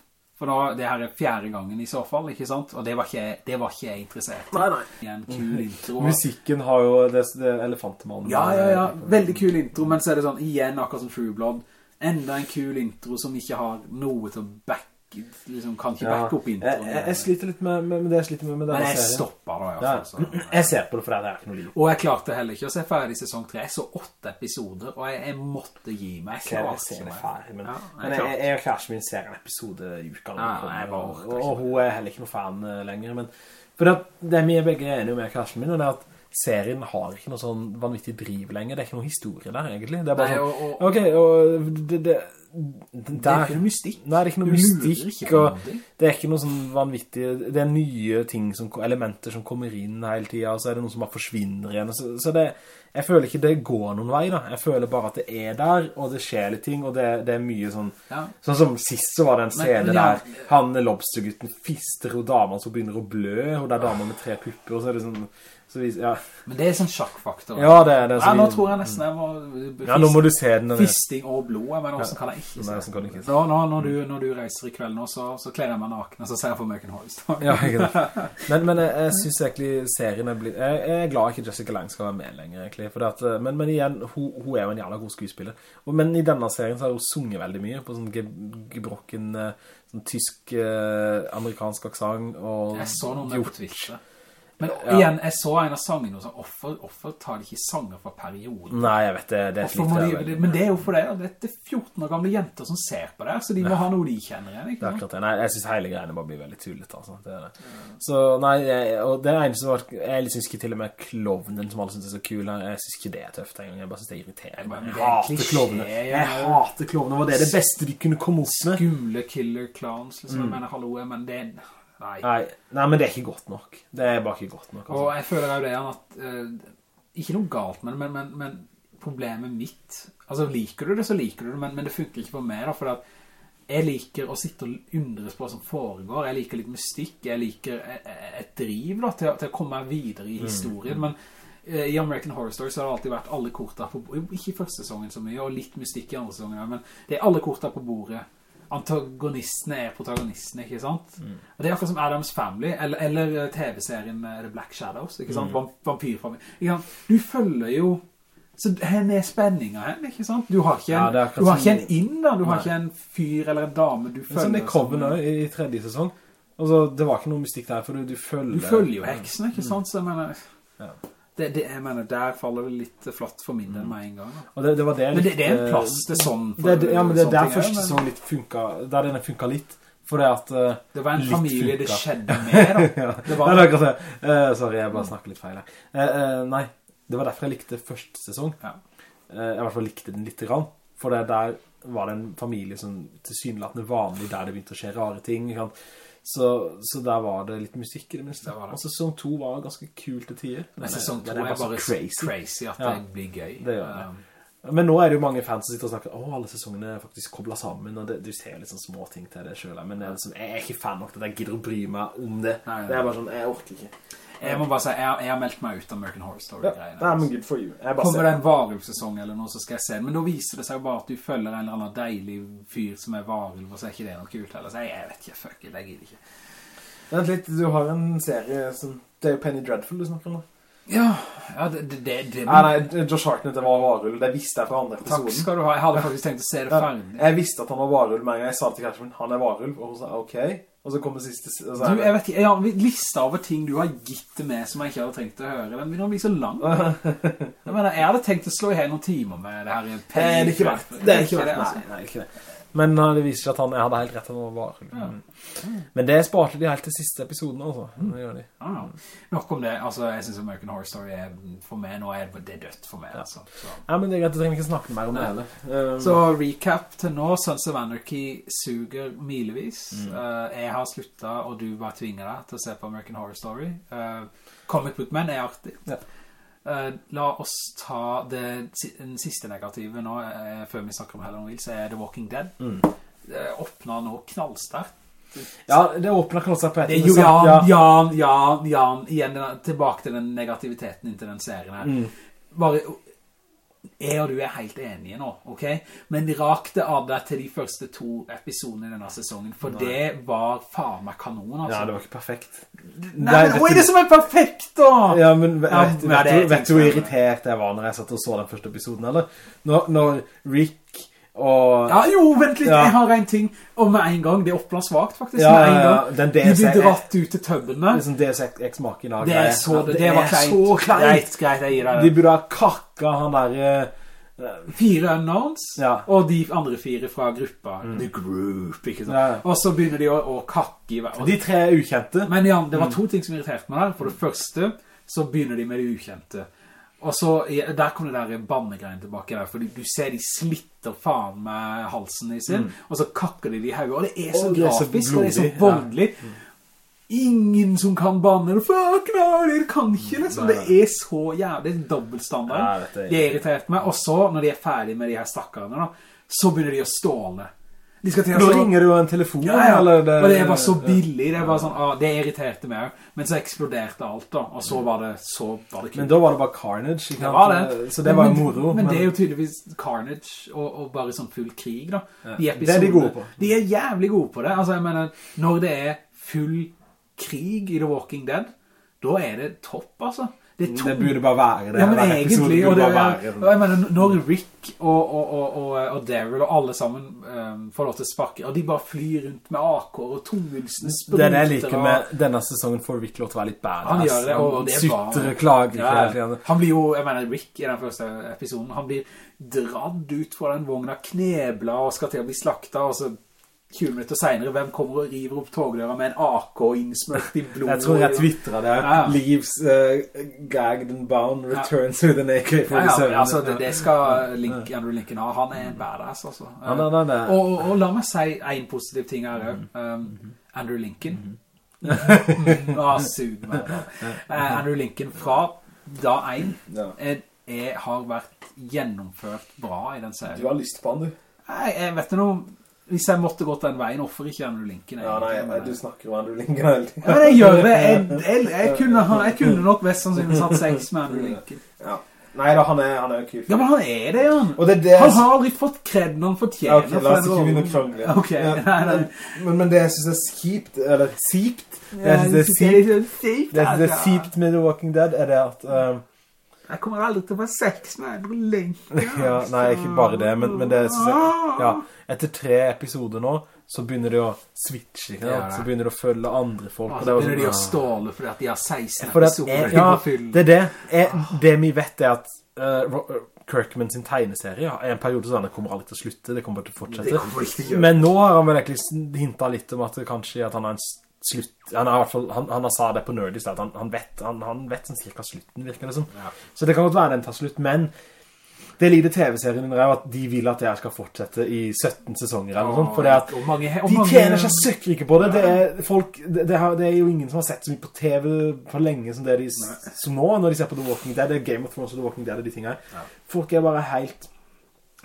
for nå, det her er fjerde gangen i så fall, ikke sant? Og det var ikke, det var ikke jeg interessert i. Nei, nei. En kul intro. Musikken har jo det, det elefantemannen. Ja, ja, ja. Veldig kul intro, men så er det sånn, igjen akkurat som True Blood, enda en kul intro som ikke har noe til å back liksom kan ikke backe opp introen. Jeg, jeg, sliter litt med, med, med det jeg sliter med, med denne serien. Men jeg stopper da, i hvert fall. Ja. Jeg ser på det for det er ikke noe liv. Og jeg klarte heller ikke å se ferdig sesong 3, så åtte episoder, og jeg, jeg måtte gi meg. Jeg klarte ikke ferdig, men, ja, jeg, men jeg, jeg, klarer ikke min serien en episode i uka. Ja, og, og, og, hun er heller ikke noe fan uh, lenger, men for det, det vi er begge enige med kjæresten min, og det er at serien har ikke noe sånn vanvittig driv lenger. Det er ikke noe historie der, egentlig. Det er bare sånn, og, ok, og det, det, det er ikke noe mystikk. Nei, det er ikke noe mystikk, og det er ikke noe sånn vanvittig, det er nye ting, som, elementer som kommer inn hele tiden, og så er det noe som bare forsvinner igjen. Så, så det, jeg føler ikke det går noen vei da. Jeg føler bare at det er der, og det skjer litt ting, og det, det er mye sånn, ja. sånn som sist så var det en scene ja. der, han lobstergutten fister og damen som begynner å blø, og det er damer med tre pupper, og så er det sånn, vi, ja. Men det er sånn sjakkfaktor. Ja, det er det. Ja, nå tror jeg nesten jeg må... Ja, nå må du se den. Fisting og blod, men hvordan kan jeg ikke se? Nei, kan ikke se. Nå, nå, når, du, når, du, reiser i kveld nå, så, så klærer jeg meg naken, og så ser jeg på meg en Story. ja, ikke det. Men, men jeg, jeg synes egentlig serien er blitt... Jeg, jeg, er glad ikke Jessica Lange skal være med lenger, egentlig. At, men, men, igjen, hun, hun, er jo en jævla god skuespiller. Men i denne serien så har hun sunget veldig mye på sånn gebrokken, eh, sånn tysk, eh, amerikansk aksang. Jeg så noen på Twitter. Men ja. igjen, jeg så en av sangene som offer, offer tar de ikke sanger fra perioden. Nei, jeg vet det. det er slikt de, det, Men det er jo for det, det er 14 år gamle jenter som ser på det, så de må ja. ha noe de kjenner igjen, ikke? Det er klart det. Nei, jeg synes hele greiene bare blir veldig tullet, altså. Det er det. Mm. Så, nei, jeg, og det eneste som var, jeg synes ikke til og med klovnen som alle synes er så kul, jeg synes ikke det er tøft en gang, jeg bare synes det er irriterende. Jeg, hater klovnen. Jeg hater klovnen, var det det beste de kunne komme opp med? Skule killer clowns, liksom, mm. jeg mener, hallo, men det er Nei. Nei. Nei. men det er ikke godt nok. Det er bare ikke godt nok. Altså. Og jeg føler jo det at, uh, ikke noe galt, men, men, men, men, problemet mitt, altså liker du det, så liker du det, men, det funker ikke på meg da, for at jeg liker å sitte og undres på hva som foregår, jeg liker litt mystikk, jeg liker et driv da, til, til å komme meg videre i mm. historien, mm. men uh, i American Horror Story så har det alltid vært alle korta på, ikke i første sesongen så mye, og litt mystikk i andre sesongen, men det er alle korta på bordet, antagonistene er protagonistene, ikke sant? Mm. Og det er akkurat som Adams Family, eller, eller eh, TV-serien The Black Shadows, ikke sant? Mm. sant, Du følger jo så henne er spenningen hen, ikke sant? Du har ikke en, ja, du har ikke en inn da, du har ikke en fyr eller en dame du følger. Sånn det kommer nå i, i tredje sesong. Altså, det var ikke noe mystikk der, for du, du følger... Du følger jo heksene, ikke sant? Så jeg mener... Ja det, det, jeg mener, der faller det litt flott for min del med en gang. Og det, det var det men det, er en plass til sånn... For, ja, men det er der første sesong litt funket, der denne funket litt. For det at... Uh, det var en familie funket. det skjedde med, da. ja, det var det. akkurat det. Uh, sorry, jeg bare snakker litt feil her. Uh, nei, det var derfor jeg likte første sesong. Ja. jeg i hvert fall likte den litt grann. For der var det en familie som tilsynelatende vanlig, der det begynte å skje rare ting. Kan, så, så, der var det litt musikk i det minste. Det det. Og sesong 2 var ganske kul til tider. Men sesong 2 er, bare, bare crazy. crazy at ja. det blir gøy. Det gjør det. Um, men nå er det jo mange fans som sitter og snakker Åh, alle sesongene er faktisk koblet sammen Og det, du ser litt sånn små ting til det selv Men er, liksom, jeg er ikke fan nok til at jeg gidder å bry meg om det nei, nei. Det er bare sånn, jeg orker ikke jeg må bare si, jeg, jeg, har meldt meg ut av American Horror Story-greiene. Ja, men good for you. Kommer det en varulv-sesong eller noe, så skal jeg se Men da viser det seg jo bare at du følger en eller annen deilig fyr som er varulv, og så er ikke det noe kult heller. Så jeg, jeg vet ikke, fuck it, jeg gidder ikke. Vent litt, du har en serie som... Det er jo Penny Dreadful du snakker om da. Ja, ja det... det, det, det nei, nei, Josh Hartnett var varull, det visste jeg fra andre episoden. Takk skal du ha, jeg hadde faktisk tenkt å se det ferdig. Ja, jeg visste at han var varull, men jeg sa til Cashman, han er varull, og hun sa ok. Og så kommer siste... Så du, jeg vet ikke, har lista over ting du har gitt det med som jeg ikke hadde tenkt å høre, den begynner å bli så lang. jeg mener, jeg hadde tenkt å slå i hel noen timer med det her. Penny, det er ikke verdt. Det er ikke verdt, nei, nei, ikke det. Men uh, det viser seg at han jeg hadde helt rett han var mm. Men det sparte de helt til siste episoden altså. Mm. Ah, Nok om det, altså jeg synes American Horror Story er, for meg nå er det dødt for meg. Ja. Altså, ja, men det er greit, du trenger ikke snakke mer om Nei. det heller. Um, så recap til nå, Sons of Anarchy suger milevis. Mm. Uh, jeg har sluttet, og du bare tvinger deg til å se på American Horror Story. Uh, Comic Book Men er artig. Ja. Uh, la oss ta det, den siste negative nå, uh, før vi snakker om Helen Wheels, er The Walking Dead. Mm. Det åpner nå knallstert. Ja, det åpner knallstert på etter. Det jo Jan, ja. Jan, Jan, Jan, igjen tilbake til den negativiteten inntil den serien her. Mm. Bare jeg og du er helt enige nå, ok? Men rak det av deg til de første to episodene i denne sesongen, for Nei. det var faen meg kanon, altså. Ja, det var ikke perfekt. Nei, men hva er det som er perfekt da? Ja, men vet, ja, vet, vet, vet du hvor irritert jeg var når jeg satt og så den første episoden, eller? Når, når Rick og... Ja, jo, vent litt, ja. jeg har en ting Og med en gang, det åpner svagt faktisk ja, Med en gang, de blir dratt ut til tømmene. Det er sånn DSX-maken Det er så, det, det, var kleint så kleint Greit, jeg gir deg det. De burde ha kakka han der uh, Fire unknowns ja. Og de andre fire fra gruppa. Mm. The Group, ikke sant? Ja. Og så begynner de å, å kakke og, De tre er ukjente. Men ja, det var mm. to ting som irriterte meg der. For det første, så begynner de med de ukjente og så, der kom det der bannegreien tilbake der, fordi du ser de slitter faen med halsen i sin, mm. og så kakker de de høye, og det er så oh, grafisk, og det er så voldelig. Ja. Ingen som kan banne, fuck no, de kan ikke liksom, det er så jævlig, det dobbeltstandard. Ja, det er irritert meg, og så, når de er ferdige med de her stakkerne da, så begynner de å ståle. De skal til Nå ringer du en telefon, ja, ja. eller det... Og det var så billig, det var sånn, ah, det irriterte meg Men så eksploderte alt da, og så var det, så var det kult. Men da var det bare Carnage, ikke var det. Så det var men, moro. Men, men, det er jo tydeligvis Carnage og, og bare sånn full krig da. Ja. De det er de gode på. De er jævlig gode på det. Altså, jeg mener, når det er full krig i The Walking Dead, da er det topp, altså. Det, det, burde bare være det. Ja, men egentlig, og det, jeg mener, når Rick og, og, og, og, Daryl og alle sammen um, får lov til å sparke, og de bare flyr rundt med akår og tungvilsene spruter. Det er det jeg liker med denne sesongen får Rick lov til å være litt badass. Han gjør det, og det er bare... klager ja, Han blir jo, jeg mener, Rick i den første episoden, han blir dradd ut fra den vogna, knebla og skal til å bli slakta, og så 20 minutter senere, hvem kommer og river opp togdøra med en AK innsmørt i blod? Jeg tror jeg twitteret det. Ja. Leaves uh, gagged and bound, returns ja. with an AK-47. Ja, altså, det, det, skal Link, Andrew Lincoln ha. Han er en badass, altså. Ja, nei, nei, nei. Og, og, og, la meg si en positiv ting her, mm. um, Andrew Lincoln. Mm -hmm. ah, sug meg. Uh, Andrew Lincoln fra da 1 er, er, har vært gjennomført bra i den serien. Du har lyst på han, du. Nei, jeg vet noe hvis jeg måtte gått den veien, offer ikke Andrew Lincoln? Ja, nei, nei, du snakker om Andrew Lincoln hele tiden. Ja, men jeg gjør det. Jeg, jeg, jeg, kunne, jeg kunne, nok best sannsynlig satt sex med Andrew Lincoln. Ja. Nei da, han er, han er jo kul. Ja, men han er det, han. Det, det han har aldri fått kredd når han fortjener. Ja, ok, la oss ikke begynne å krangle. Ok, ja. nei, nei. Men, men, det jeg synes er skipt, eller sipt, det jeg synes er sipt, det jeg synes er sipt med The Walking Dead, er det at... Um, jeg kommer aldri til å få sex med Andrew Lincoln. ja, nei, ikke bare det, men, men det synes jeg... Ja, etter tre episoder nå, så begynner de å switche, ja, så begynner de å følge andre folk. Ja, så begynner de å sånn, ståle fordi at de har 16 episoder. Ja, det er det. Jeg, det vi vet er at uh, Kirkman sin tegneserie i en periode sånn det kommer aldri til å slutte, det kommer til å fortsette. Men nå har han vel egentlig hintet litt om at kanskje at han har en slutt, han har fall, han, han har sa det på Nerdist, at han, han vet, han, han vet sånn cirka slutten virker det som. Ja. Så det kan godt være den tar slutt, men det lider TV-serien er at de vil at jeg skal fortsette i 17 sesonger eller noe sånt, for det at mange, de tjener seg søkker ikke på det. Det er, folk, det, det, har, det er, jo ingen som har sett så mye på TV for lenge som det de, som nå, når de ser på The Walking Dead, det er Game of Thrones og The Walking Dead og de tingene. Ja. Folk er bare helt,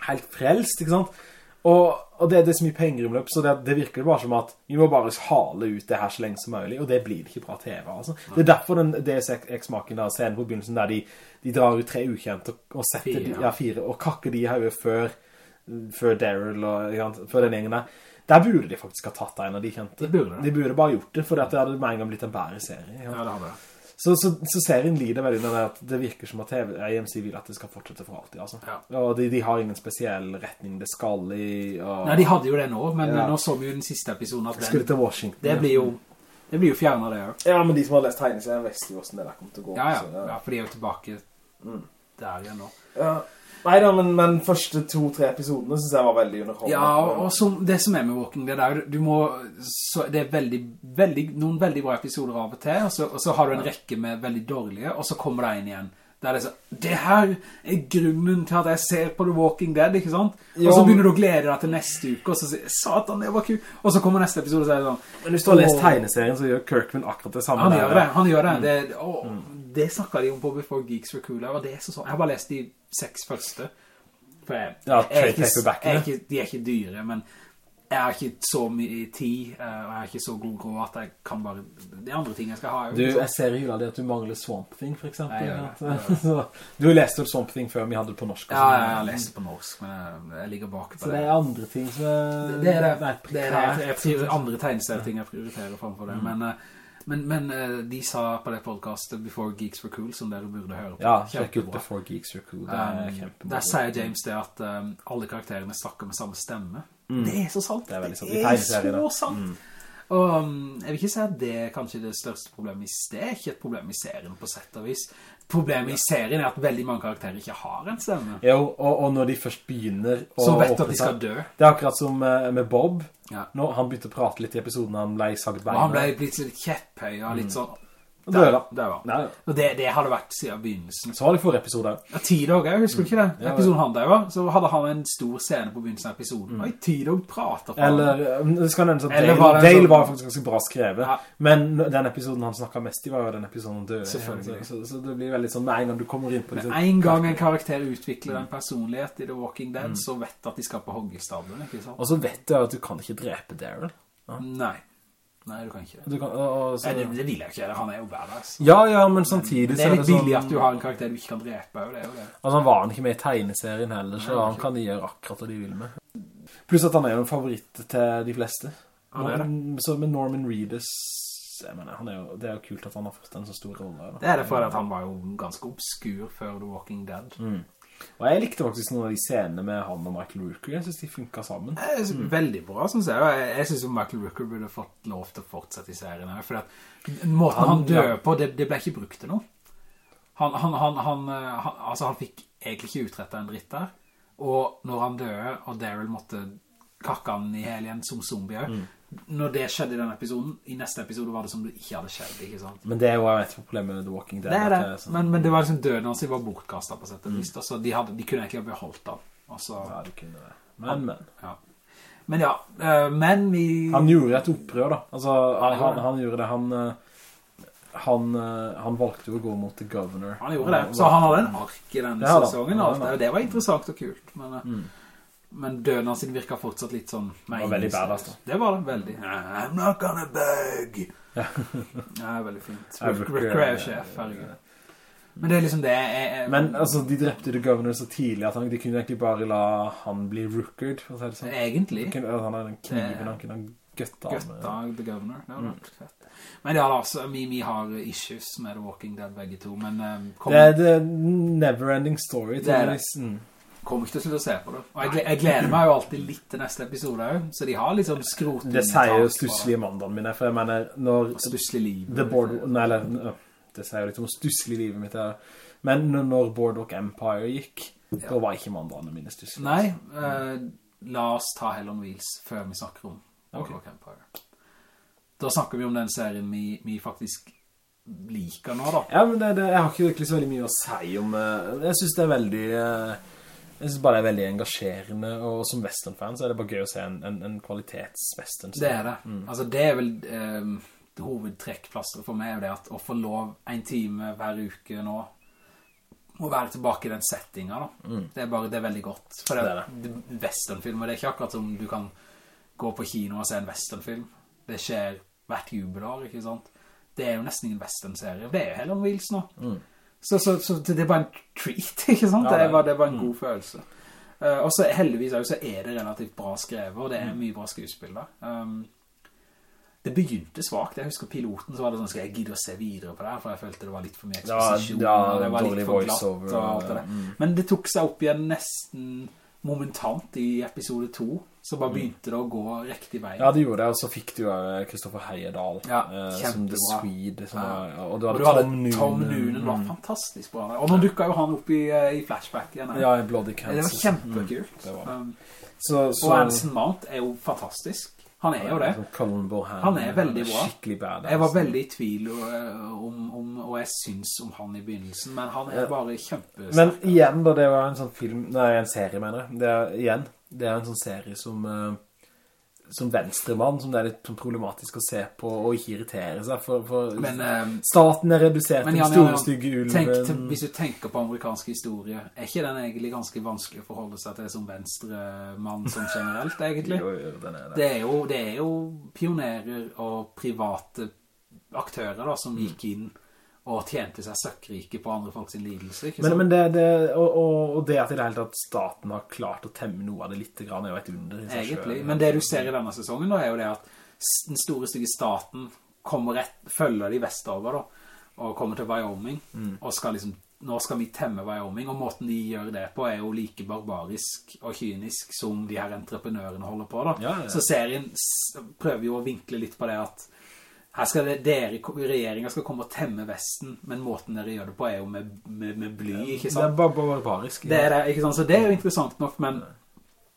helt frelst, ikke sant? Og, og det, det, er så mye penger i omløp, så det, det virker bare som at vi må bare hale ut det her så lenge som mulig, og det blir ikke bra TV, altså. Det er derfor den DSX-maken da, scenen på begynnelsen der de, de drar ut tre ukjente og, og setter fire, ja. fire, og kakker de her før, før Daryl og før den gjengen der. Der burde de faktisk ha tatt en av de kjente. De burde, de burde bare gjort det, for det hadde med en gang blitt en bære serie. Ja, det hadde det. Så, så, så, serien lider veldig under det at det virker som at TV, AMC vil at det skal fortsette for alltid, altså. Ja. Og de, de, har ingen spesiell retning det skal i. Og... Nei, de hadde jo det nå, men ja. nå så vi jo den siste episoden at den, Skulle til Washington. Det blir jo, det blir jo fjernet det, ja. Ja, men de som har lest tegneserien vet jo hvordan det der kommer til å gå. Ja, ja, så, ja. for de er jo tilbake mm. der igjen nå. Ja. Nei da, men, men første to-tre episodene synes jeg var veldig underholdende. Ja, og, som, det som er med Walking Dead er du må, så det er veldig, veldig, noen veldig bra episoder av og til, og så, og så har du en rekke med veldig dårlige, og så kommer det inn igjen. Det er så, det her er grunnen til at jeg ser på The Walking Dead, ikke sant? Og så begynner du å glede deg til neste uke, og så sier satan, det var kul. Og så kommer neste episode og sier sånn. Men hvis du har lest tegneserien, så gjør Kirkman akkurat det samme. Han gjør det, han gjør det. Mm. det å, det snakket de om på Before Geeks Were Cool, og det er så sånn. Jeg har bare lest de seks første. For jeg, ja, jeg, er ikke, jeg er ikke, de er ikke dyre, men jeg har ikke så mye tid, eh, og jeg har ikke så god råd at jeg kan bare... Det er andre ting jeg skal ha. Du, jeg ser i jula det at du mangler Swamp Thing, for eksempel. du har lest Swamp Thing før vi hadde det på norsk. Ja, jeg har lest det på norsk, men jeg, jeg ligger bak på så det. Så det er andre ting som er... Det, det er det. det, er det. Jeg, jeg, andre tegneserieting jeg prioriterer framfor det, mm. men... Men, men uh, de sa på det podcastet Before Geeks Were Cool, som dere burde høre på. Ja, sjekk ut Before Geeks Were Cool. Det er um, kjempebra. Der sier James det at um, alle karakterene snakker med samme stemme. Mm. Det er så sant. Det er sant. Det er så sant. Mm. Og um, jeg vil ikke si at det er kanskje det største problemet i det er ikke et problem i serien på sett og vis problemet i serien er at veldig mange karakterer ikke har en stemme. Jo, og, og når de først begynner å Så vet at de skal dø. Det er akkurat som uh, med Bob. Ja. Nå, han begynte å prate litt i episoden han Leis beina. Og han ble blitt litt kjepphøy og litt mm. sånn Døde. Det var. Ja. Og det, det hadde vært siden begynnelsen. Så var det forrige episoder. Ja, T-Dog, jeg husker ikke det. Mm. Episoden han der var, så hadde han en stor scene på begynnelsen av episoden. Mm. Og T-Dog prater på Eller, um, det skal nevnes at Dale, var, Dale sånn, var faktisk ganske bra skrevet. Ja. Men den episoden han snakket mest i var jo den episoden han døde. Selvfølgelig. Så, så, det blir veldig sånn, med en gang du kommer inn på det. En gang en karakter utvikler en personlighet i The Walking Dead, mm. så vet du at de skal på hoggestablen, ikke sant? Og så vet du at du kan ikke drepe Daryl. Ja. Nei. Nei, du kan ikke det. Kan, altså, Nei, det, det, vil jeg ikke, han er jo badass. Ja, ja, men samtidig men, det er litt billig sånn, at du har en karakter du ikke kan drepe, det er jo det. Altså, han var han ikke med i tegneserien heller, så Nei, han kan gjøre akkurat hva de vil med. Pluss at han er jo en favoritt til de fleste. Han er det. Så med Norman Reedus, jeg mener, er jo, det er jo kult at han har fått en så stor rolle. Det er det for at han var jo ganske obskur før The Walking Dead. Mm. Og jeg likte faktisk noen av de scenene med han og Michael Rooker. Jeg synes de funket sammen. Synes, mm. Veldig bra, synes jeg. Jeg, jeg synes Michael Rooker burde fått lov til å fortsette i serien her, for måten han, han dør på, det, det, ble ikke brukt til noe. Han, han, han, altså han fikk egentlig ikke utrettet en dritt der. Og når han døde, og Daryl måtte kakke han i hel igjen som zombie, mm når det skjedde i den episoden, i neste episode var det som det ikke hadde skjedd, ikke sant? Men det er jo et problem med The Walking Dead. Det er det, det er sånn. men, men, det var liksom døden hans de var bortkastet på sett og vis. Mm. Altså, de, hadde, de, kunne egentlig ha beholdt han. Altså, ja, de kunne det. Men, men. Ja. Men ja, uh, men vi... Han gjorde et opprør da. Altså, han, han, gjorde det, han... Uh, han, uh, han, valgte jo å gå mot The Governor. Han gjorde det, så han hadde en ark i denne sesongen. Ja, det, det var interessant og kult. Men, mm. Men døden hans virker fortsatt litt sånn Det var veldig badass da Det var det, veldig I'm not gonna beg Ja, ja veldig fint Recreer-sjef, herregud men det er liksom det jeg, jeg, Men altså, de drepte The Governor så tidlig at han, de kunne egentlig bare la han bli å si sånn. Egentlig. Han hadde den kniven, han kunne gøtta Gøtta The Governor, det var mm. fett. Men ja, altså, vi, har issues med The Walking Dead begge to, men... Um, det er the never-ending story. Det er det. Mm kommer ikke til å se på det. Og jeg, jeg, gleder meg jo alltid litt til neste episode så de har liksom skroten. Det sier jo stusselige mandagen mine, for jeg mener, når... Stusselig liv. The Board, nei, eller, det sier jo litt om stusselig livet mitt her. Men når Boardwalk Empire gikk, ja. da var ikke mandagene mine stusselige. Nei, uh, la oss ta Hell on Wheels før vi snakker om Boardwalk okay. Empire. Da snakker vi om den serien vi, vi faktisk liker nå da. Ja, men det, det, jeg har ikke virkelig så veldig mye å si om... Uh, jeg synes det er veldig... Uh, jeg synes bare det er veldig engasjerende, og som western-fan så er det bare gøy å se en, en, en kvalitets-western. Det er det. Mm. Altså det er vel eh, hovedtrekkplasser for meg, er det at å få lov en time hver uke nå, å være tilbake i den settingen da. Mm. Det er bare, det er veldig godt. For det, det er det. westernfilmer, det er ikke akkurat som du kan gå på kino og se en westernfilm. Det skjer hvert jubelår, ikke sant? Det er jo nesten ingen western-serie. Det er jo Helen vils nå. Mm. Så, så, så, det var en treat, ikke sant? Ja, det, var, det var en mm. god følelse. Uh, og så heldigvis er det relativt bra skrevet, og det er mm. mye bra skuespill da. Um, det begynte svagt. Jeg husker piloten så var det sånn, skal jeg gidde å se videre på det her, for jeg følte det var litt for mye eksposisjon. Ja, ja, det var litt for glatt og alt det der. Mm. Men det tok seg opp igjen nesten momentant i episode 2 så bare mm. begynte det å gå riktig vei. Ja, det gjorde det, og så fikk du jo Kristoffer Heiedal. ja, eh, som The Swede. Som var, og du hadde, og du hadde Tom Noonan. Tom Noonan var mm. fantastisk bra. Og nå dukket jo han opp i, eh, i flashback igjen. Ja, i Bloody Kansas. Det var kjempekult. Mm, det var. Um, så, så, og Anson Mount er jo fantastisk. Han er jo det. Han er veldig bra. Skikkelig badass. Jeg var veldig i tvil eh, om, om, og jeg syns om han i begynnelsen, men han er bare kjempe Men igjen da, det var en sånn film, nei, en serie mener jeg. Det er, igjen, det er en sånn serie som... Uh, som venstremann, som det er litt problematisk å se på og ikke irritere seg, for, for men, um, staten er redusert til store stygge ulven. Til, hvis du tenker på amerikansk historie, er ikke den egentlig ganske vanskelig å forholde seg til som venstremann som generelt, egentlig? jo, jo, den er det. Det er jo, det er jo pionerer og private aktører da, som gikk inn og tjente seg søkkrike på andre folks lidelse, ikke men, men det, det, og, og, det at i det hele tatt staten har klart å temme noe av det litt grann er jo et under i seg Egentlig, selv. men det du ser i denne sesongen da er jo det at den store stygge staten kommer rett, følger de vestover da, og kommer til Wyoming, mm. og skal liksom nå skal vi temme Wyoming, og måten de gjør det på er jo like barbarisk og kynisk som de her entreprenørene holder på da. Ja, ja. Så serien prøver jo å vinkle litt på det at her skal det, dere, regjeringen skal komme og temme Vesten, men måten dere gjør det på er jo med, med, med bly, ikke sant? Det er bare barbarisk. Ja. Det er det, ikke sant? Så det er jo interessant nok, men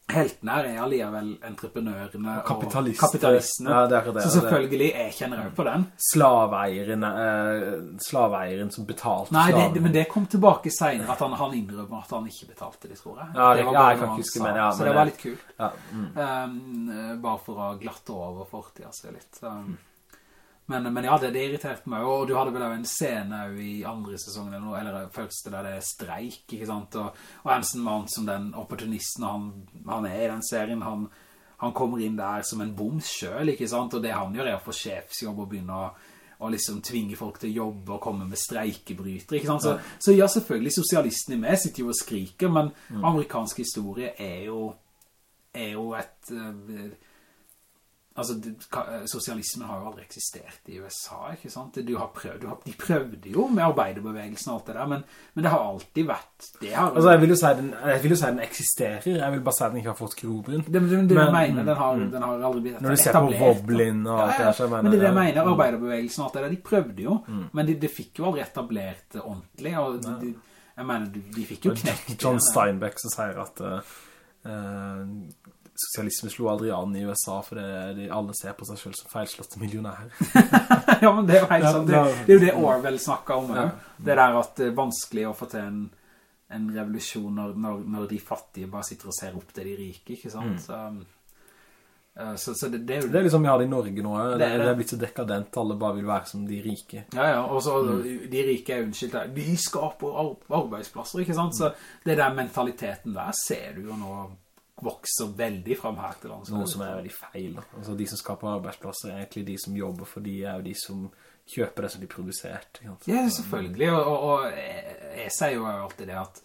heltene her er alligevel entreprenørene Kapitalist, og kapitalistene. Ja, det er det. Så selvfølgelig, jeg kjenner jo på den. Slaveierne, eh, slaveieren som betalte Nei, det, men det kom tilbake senere, at han, han innrømmer at han ikke betalte det, tror jeg. Ja, det var ja, jeg kan ikke huske, men ja. Så det var litt kul. Ja, mm. um, bare for å glatte over fortida seg litt. Um, men, men, ja, det, det irriterte meg, og du hadde vel en scene i andre sesongen, eller, noe, eller første der det er streik, ikke sant? Og, og Hansen Mount som den opportunisten han, han, er i den serien, han, han, kommer inn der som en bom selv, ikke sant? Og det han gjør er å få sjefsjobb og begynne å og liksom tvinge folk til å jobbe og komme med streikebryter, ikke sant? Så ja, så ja selvfølgelig, sosialisten i meg sitter jo og skriker, men mm. amerikansk historie er jo, er jo et... Altså, sosialismen har jo aldri eksistert i USA, ikke sant? Prøvd, du har, de prøvde jo med arbeiderbevegelsen og alt det der, men, men det har alltid vært... Det har, altså, jeg vil, si den, jeg vil, jo si den, eksisterer, jeg vil bare si den ikke har fått grobrunn. Det, det, det men, du mener, den har, mm. den har aldri blitt etablert. Når du ser på Woblin og alt det der, så mener... Men det er det jeg mener, arbeiderbevegelsen og alt det der, de prøvde jo, mm. men det de, fikk jo aldri etablert ordentlig, og de, jeg mener, de, de fikk jo knekt. John Steinbeck som sier at... Uh, sosialisme slo aldri an i USA, for det, de, alle ser på seg selv som feilslåtte millionærer. ja, men det er jo helt sant. Det, det, er jo det Orwell snakker om. Ja. Det der at det er vanskelig å få til en, en revolusjon når, når, når, de fattige bare sitter og ser opp til de rike, ikke sant? Mm. Så, uh, så, så det, det, er jo... Det er liksom vi har det i Norge nå, det, det, er blitt så dekadent, alle bare vil være som de rike. Ja, ja, og så mm. de rike er unnskyldt, de skaper arbeidsplasser, ikke sant? Så det der mentaliteten der ser du jo nå vokser veldig frem her til landet. Noe som er veldig feil. Altså, de som skaper arbeidsplasser er egentlig de som jobber, for de er jo de som kjøper det som de produserte. Ja, selvfølgelig. Og, og, og jeg, jeg, sier jo alltid det at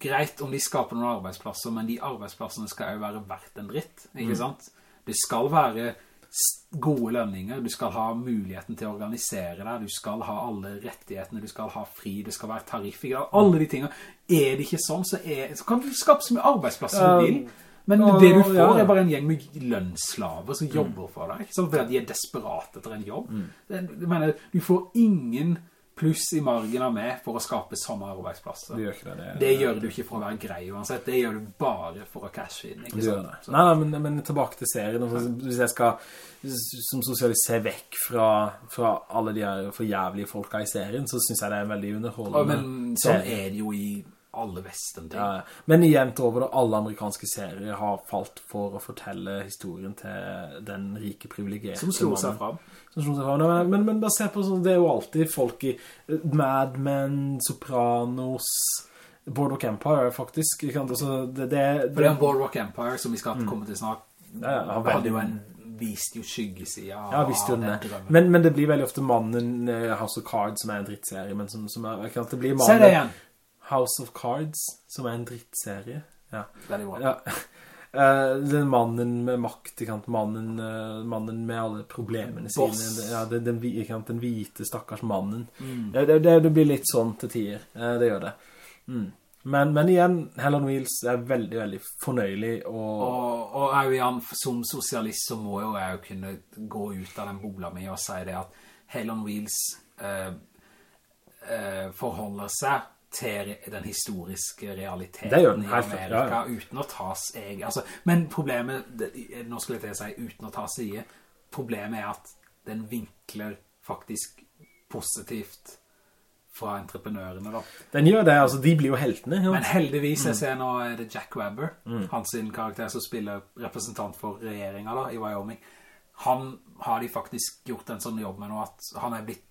greit om de skaper noen arbeidsplasser, men de arbeidsplassene skal jo være verdt en dritt, ikke mm. sant? Det skal være gode lønninger, du skal ha muligheten til å organisere deg, du skal ha alle rettighetene, du skal ha fri, det skal være tariff, alle de tingene. Er det ikke sånn, så, er, så kan du skape så mye arbeidsplasser du vil. Men det du får er bare en gjeng med lønnsslaver som jobber for deg, ikke sant? Fordi de er desperate etter en jobb. Mm. Mener, du får ingen pluss i margen av meg for å skape samme arbeidsplasser. Det gjør ikke det. Det, det gjør du ikke for å være grei uansett. Det gjør du bare for å cashe inn, ikke sant? Nei, nei men, men, tilbake til serien. Hvis jeg skal som sosialisere vekk fra, fra alle de her forjævlige folka i serien, så synes jeg det er en veldig underholdende. Ja, men sånn er det jo i alle vesten ting. Ja, men igjen over det, alle amerikanske serier har falt for å fortelle historien til den rike privilegerte. Seg fram. Som slår seg fram. Men, men, men bare se på sånn, det er jo alltid folk i eh, Mad Men, Sopranos, Boardwalk Empire faktisk. Altså, det, det, For det er Boardwalk Empire som vi skal mm. komme til snart. Ja, ja, hadde jo en vist jo skyggesida ja, visst jo det. Men, men det blir veldig ofte mannen uh, House of Cards som er en drittserie, men som, som er, det blir mannen... Se det igjen! House of Cards, som er en drittserie. Ja. Veldig bra. Ja. Uh, den mannen med makt, mannen, uh, mannen med alle problemene Boss. sine. Ja, den, den, den, hvite stakkars mannen. Mm. Det, det, det, blir litt sånn til tider. Uh, det gjør det. Mm. Men, men, igjen, Helen Wheels er veldig, veldig fornøyelig. Og, og, og jo han, som sosialist så må jo jeg kunne gå ut av den bobla mi og si det at Helen Wheels forholder seg til den historiske realiteten i Amerika, uten å ta seg, altså, men problemet, nå skulle jeg si uten å ta seg problemet er at den vinkler faktisk positivt fra entreprenørene da. Den gjør det, altså de blir jo heltene. Ja. Men heldigvis, jeg mm. ser nå er det Jack Webber, mm. hans karakter som spiller representant for regjeringen da, i Wyoming. Han har de faktisk gjort en sånn jobb med nå, at han er blitt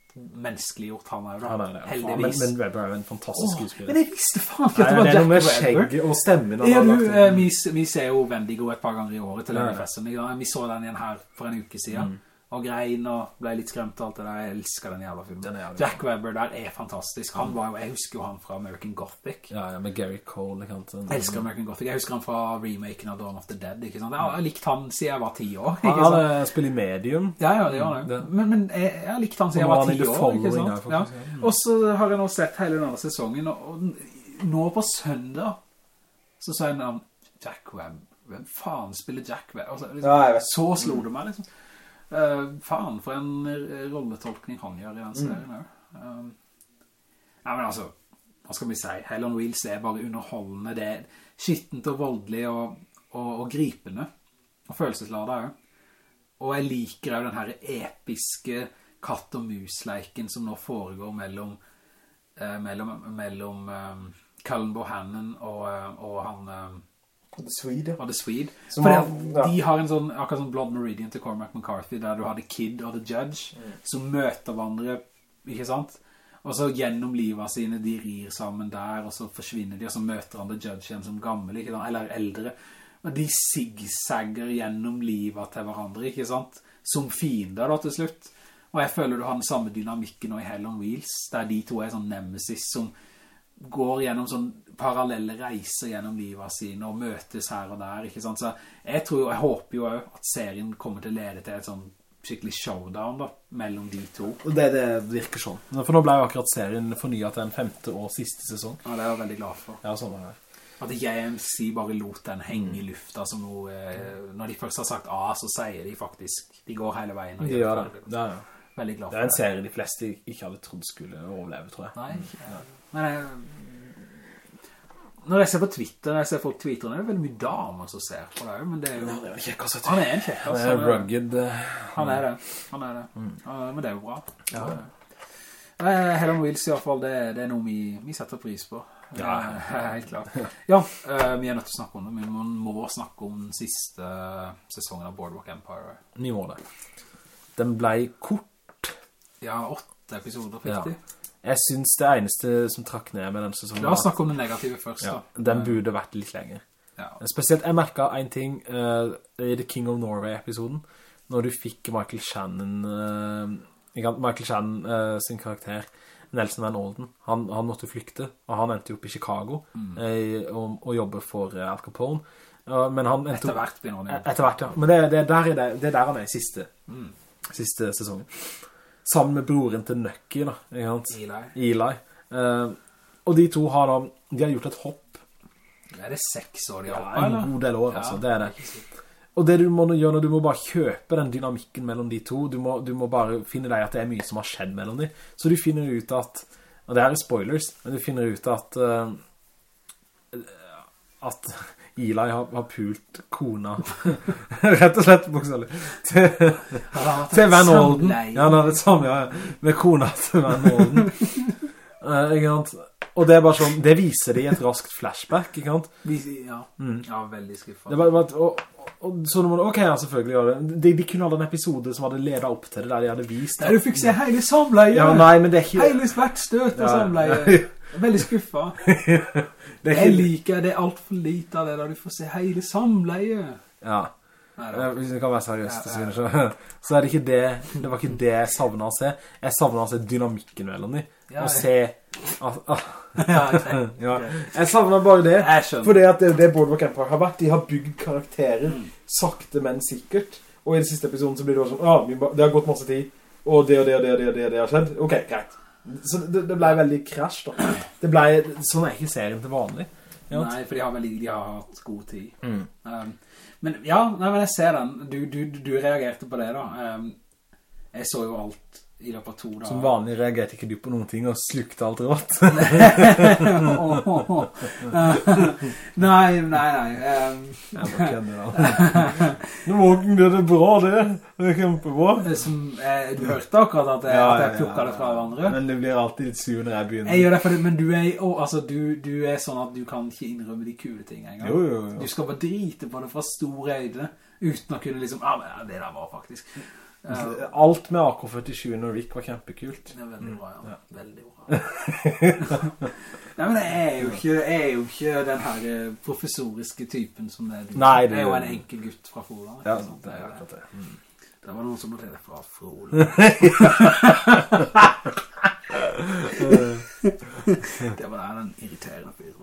menneskeliggjort han er jo da, han heldigvis. Men, men Webber er jo en fantastisk skuespiller. Men jeg visste faen ikke at det var Jack Webber. Det er noe med skjegg og stemmen. Ja, du, lagt. vi, vi, ser jo Vendigo et par ganger i året til Lønnefesten. Vi så den igjen her for en uke siden. Mm og grein og ble litt skremt og alt det der. Jeg elsker den jævla filmen. Den Jack Webber der er fantastisk. Han var jo, jeg husker jo han fra American Gothic. Ja, ja med Gary Cole. Ikke sant? Jeg elsker American Gothic. Jeg husker han fra remaken av Dawn of the Dead, ikke sant? Jeg har likt han siden jeg var ti år, ikke sant? Han har spillet Medium. Ja, ja, det gjør han. Men, men jeg, jeg har likt han siden jeg var ti år, ikke sant? Ja. Og så har jeg nå sett hele denne sesongen, og, og nå på søndag så sa jeg navn Jack Webb. Hvem faen spiller Jack Webb? Altså, liksom, ja, så slo det meg liksom. Uh, faen, for en eh, rolletolkning han gjør i den serien mm. Um, nei, men altså, hva skal vi si? Hell on Wheels er bare underholdende, det er skittent og voldelig, og og, og gripende, og følelsesladet også. Og jeg liker jo den her episke katt- og mus-leiken som nå foregår mellom, eh, mellom, mellom um, Cullen Bohannon og, og han... Um, The Swede. Og The Swede. Som For har, ja. de har en sånn, akkurat sånn Blood Meridian til Cormac McCarthy, der du har The Kid og The Judge, mm. som møter hverandre, ikke sant? Og så gjennom livet sine, de rir sammen der, og så forsvinner de, og så møter han The Judge igjen som gammel, ikke sant? Eller eldre. Og de zigzagger gjennom livet til hverandre, ikke sant? Som fiender da til slutt. Og jeg føler du har den samme dynamikken nå i Hell on Wheels, der de to er sånn nemesis som går gjennom sånn parallelle reiser gjennom livet sine og møtes her og der, ikke sant? Så jeg tror, jeg håper jo også at serien kommer til å lede til et sånn skikkelig showdown da, mellom de to. Og det, det virker sånn. For nå ble jo akkurat serien fornyet til en femte og siste sesong. Ja, det er jeg veldig glad for. Ja, sånn er det. At JMC bare lot den henge i lufta som noe, eh, når de først har sagt A, så sier de faktisk, de går hele veien. De gjør det, ja, ja. Veldig glad for det. Det er en serie de fleste ikke hadde trodd skulle overleve, tror jeg. Nei, ikke. Ja. Men jeg, når jeg ser på Twitter, når jeg ser folk twittere, det er veldig mye damer som ser på det, men det er jo... Ja, det er kjekk, altså. Han er en kjekk, altså. Han er rugged. Uh, han er det, han er det. Mm. Men det er jo bra. Ja. Uh, Helen Wills i hvert fall, det, det er noe vi, vi setter pris på. Ja, helt klart. Ja, uh, vi er nødt til å snakke om det, men man må snakke om den siste sesongen av Boardwalk Empire. Vi må det. Den ble kort. Ja, åtte episoder fikk ja. de. Jeg synes det eneste som trakk ned med den sesongen La oss snakke om det negative først ja, Den burde vært litt lenger. ja. Spesielt, jeg merket en ting uh, I The King of Norway-episoden Når du fikk Michael Shannon uh, Michael Shannon uh, sin karakter Nelson Van Olden han, han, måtte flykte Og han endte opp i Chicago mm. og, og jobbe for Al Capone. Men han Etter hvert begynner han Etter hvert, ja. Men det, det, der er det, det er der han er i siste mm. Siste sesongen sammen med broren til Nucky da, Eli. Eli. Uh, og de to har da, de har gjort et hopp. Er det seks år de har ja, en god del år, altså, det er det. Og det du må gjøre når du må bare kjøpe den dynamikken mellom de to, du må, du må bare finne deg at det er mye som har skjedd mellom dem. Så du finner ut at, og det her er spoilers, men du finner ut at, uh, at Eli har, har pult kona. Rett og slett bokstavlig til, til Van Olden ja, han har det samme, ja, med kona til Van Olden uh, og det er bare sånn det viser de i et raskt flashback ikke sant? ja, mm. ja veldig skuffet. Det var, bare, og, og, så når man, ok, ja, selvfølgelig gjør det. De, de, kunne ha en episode som hadde ledet opp til det der de hadde vist Nei, du fikk se hele samleie. Ja, nei, men det er ikke hele svertstøt og samleie Veldig skuffet Jeg liker det alt for lite av det da du får se hele samleie. Ja. Hvis vi kan være seriøst, ja, ja. Så, er det ikke det, det var ikke det jeg savnet å se. Jeg savnet å se dynamikken mellom dem. Ja, og se... Ah, ah. ja, okay. Jeg savnet bare det. For det at det, det Boardwalk Empire har vært, de har bygd karakterer mm. sakte, men sikkert. Og i den siste episoden så blir det bare sånn, ah, det har gått masse tid, og det og det og det og det, og det, det har skjedd. Ok, greit. Så det, det ble veldig krasj da. Det ble, sånn er ikke serien til vanlig. Nei, for de har, veldig, de har hatt god tid. Mm. Um, men ja, nei, men jeg ser den. Du, du, du reagerte på det da. Um, jeg så jo alt i løpet av to dager. Som vanlig reagerte ikke du på noen ting og slukte alt rått. nei, nei, nei. Um... Jeg må kjenne da. Nå det er bra det. Det er kjempebra. Som, eh, du hørte akkurat at jeg, ja, at jeg plukket ja, ja, det fra hverandre. Men det blir alltid litt sur når jeg begynner. Jeg gjør det, for det, men du er, altså, du, du er sånn at du kan ikke innrømme de kule tingene engang. Jo, jo, jo. Du skal bare drite på det fra store øyne, uten å kunne liksom, ah, det der var faktisk... Alt med AK-47 og Rick var kjempekult. Det er veldig bra, ja. ja. Veldig bra. Nei, men jeg er jo ikke, jeg er jo ikke den her eh, professoriske typen som det er. Nei, det er jo en enkel gutt fra Frola. Ja, det er akkurat det. Mm. Det var noen som ble det fra Frola. det var den irriterende fyren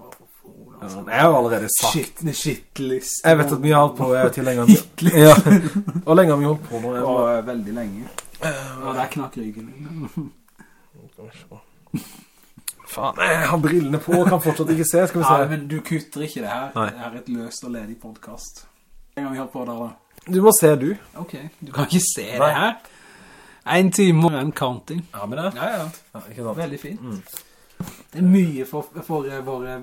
var det er jo jeg allerede sagt. Skittende shitlist. Jeg vet at vi har holdt på til lenger. ja. Og lenger har vi holdt på nå. Og bare... veldig lenge. Og der knakk knakkryggen Faen, jeg har brillene på og kan fortsatt ikke se, skal vi se. Nei, men du kutter ikke det her. Nei. Det er et løst og ledig podcast. En gang vi har på der da. Du må se du. Ok, du kan ikke se Nei. det her. En time og en counting. Ja, men det. Ja, ja. ja. Veldig fint. Mm. Det er mye for, for våre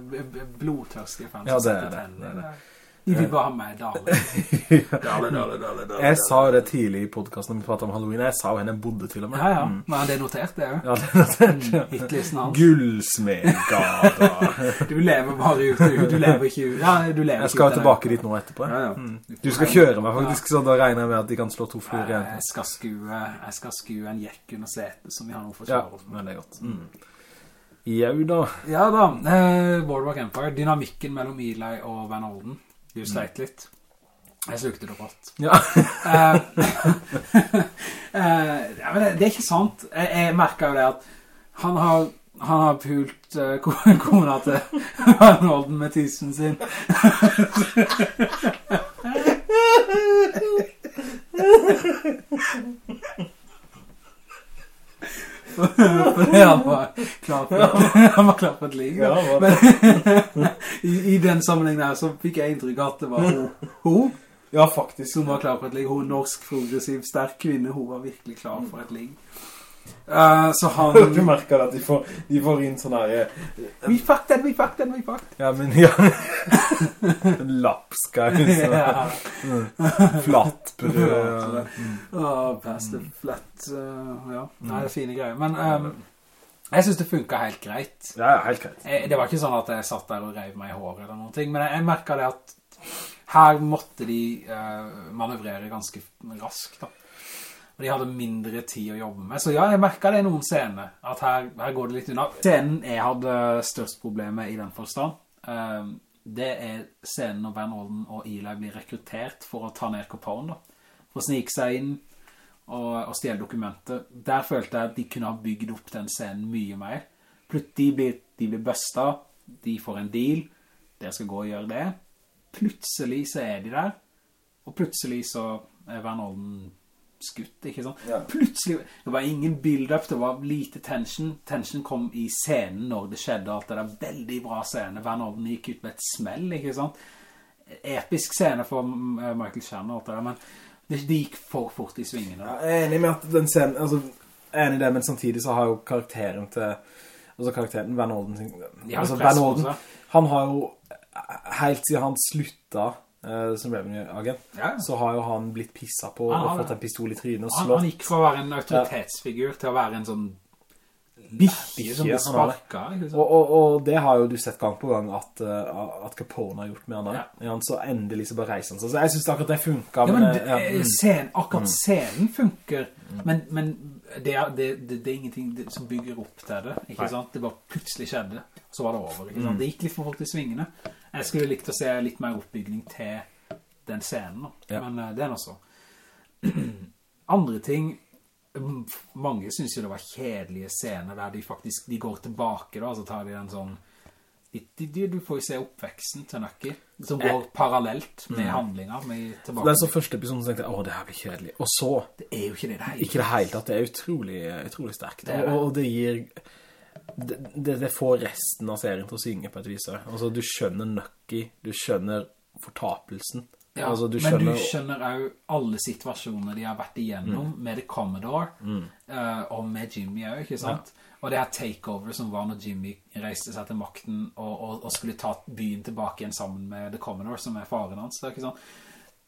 blodtørstige fans. Ja, det er det. det, er det. De vil bare ha meg, Dale. Dale, Dale, Dale, Dale. Jeg sa det tidlig i podcasten når vi pratet om Halloween. Jeg sa jo henne bodde til og med. Ja, ja. Mm. Men det er notert, det jo. Ja, det er notert, ja. Mm, Hitlisten hans. Gullsmedgata. du lever bare ut, du, du lever ikke ut. Ja, du lever Jeg skal tilbake dit nå etterpå. Ja, ja. Mm. Du skal kjøre meg faktisk, så da regner jeg med at de kan slå to fluer igjen. Jeg skal skue, jeg skal skue en jekk under setet som vi har noe for å Ja, men det er godt. Mm. Jau da. Ja da, eh, Boardwalk Empire, dynamikken mellom Eli og Van Olden. Du sleit litt. Jeg slukte det rått. Ja. uh, ja, men det, det, er ikke sant. Jeg, jeg merker jo det at han har, han har pult uh, kona til Van Olden med tissen sin. Fordi han var klar for, han var klar for et liv. Men i, i, den sammenhengen her så fikk jeg inntrykk at det var hun. Ja, faktisk. Hun var klar for et liv. Hun norsk, progressiv, sterk kvinne. Hun var virkelig klar for et liv. Uh, så han... Du merker at de får, de får inn sånn her... Uh, we fucked and we fucked and we fucked Ja, men ja. Lapska, liksom. ja. Flatt brød. Åh, oh, past flat. Uh, ja, Nei, det er fine greier. Men um, jeg synes det funket helt greit. Ja, helt greit. Jeg, det var ikke sånn at jeg satt der og rev meg i håret eller noen ting, men jeg, jeg merket det at her måtte de uh, manøvrere ganske raskt da. Og de hadde mindre tid å jobbe med. Så ja, jeg merket det i noen scener, at her, her, går det litt unna. Scenen jeg hadde størst problemer i den forstand, uh, det er scenen når Van Olden og Eli blir rekruttert for å ta ned Capone da. For å snike seg inn og, og stjele dokumenter. Der følte jeg at de kunne ha bygd opp den scenen mye mer. Plutselig blir, de blir bøsta. de får en deal, dere skal gå og gjøre det plutselig så er de der, og plutselig så er Van Olden skutt, ikke sant? Ja. Plutselig, det var ingen build-up, det var lite tension. Tension kom i scenen når det skjedde, alt det der veldig bra scene. Van Orden gikk ut med et smell, ikke sant? Episk scene for eh, Michael Shannon, alt det der, men det, gikk for fort i svingene. Ja, jeg er enig med at den scenen, altså, jeg er enig i det, men samtidig så har jo karakteren til, altså karakteren Van Olden, altså Van han har jo helt siden han slutta uh, som revenue-agent, ja. så har jo han blitt pissa på han, og fått en pistol i trynet og slått. Han, han gikk fra å være en autoritetsfigur til å være en sånn bikkje som blir sparket. Og, og, og, det har jo du sett gang på gang at, uh, at Capone har gjort med han der. Ja. Så endelig så bare reiser han seg. Så jeg synes akkurat det funker. Ja, men, men ja. Mm. Scenen, akkurat mm. scenen funker, mm. men, men det, er, det, det, det, er ingenting som bygger opp til det, ikke Nei. sant? Det bare plutselig skjedde, så var det over? Mm. Det gikk litt for folk til svingene. Jeg skulle likt å se litt mer oppbygging til den scenen, ja. men uh, det er noe så. Andre ting, mange synes jo det var kjedelige scener der de faktisk, de går tilbake da, så tar de en sånn, de, de, du får jo se oppveksten til Nucky, som går eh. parallelt med mm. handlinger med tilbake. Det er så første episoden tenkte jeg, åh, det her blir kjedelig. Og så... Det er jo ikke det det hele. Ikke det hele tatt, det er utrolig, utrolig sterkt. Det og, og det gir det, det, får resten av serien til å synge på et vis. Altså, du skjønner Nucky, du skjønner fortapelsen. Ja, altså, du skjønner, men du skjønner jo alle situasjoner de har vært igjennom mm. med The Commodore mm. uh, og med Jimmy også, ikke sant? Ja. Og det her takeover som var når Jimmy reiste seg til makten og, og, og, skulle ta byen tilbake igjen sammen med The Commodore, som er faren hans, ikke sant?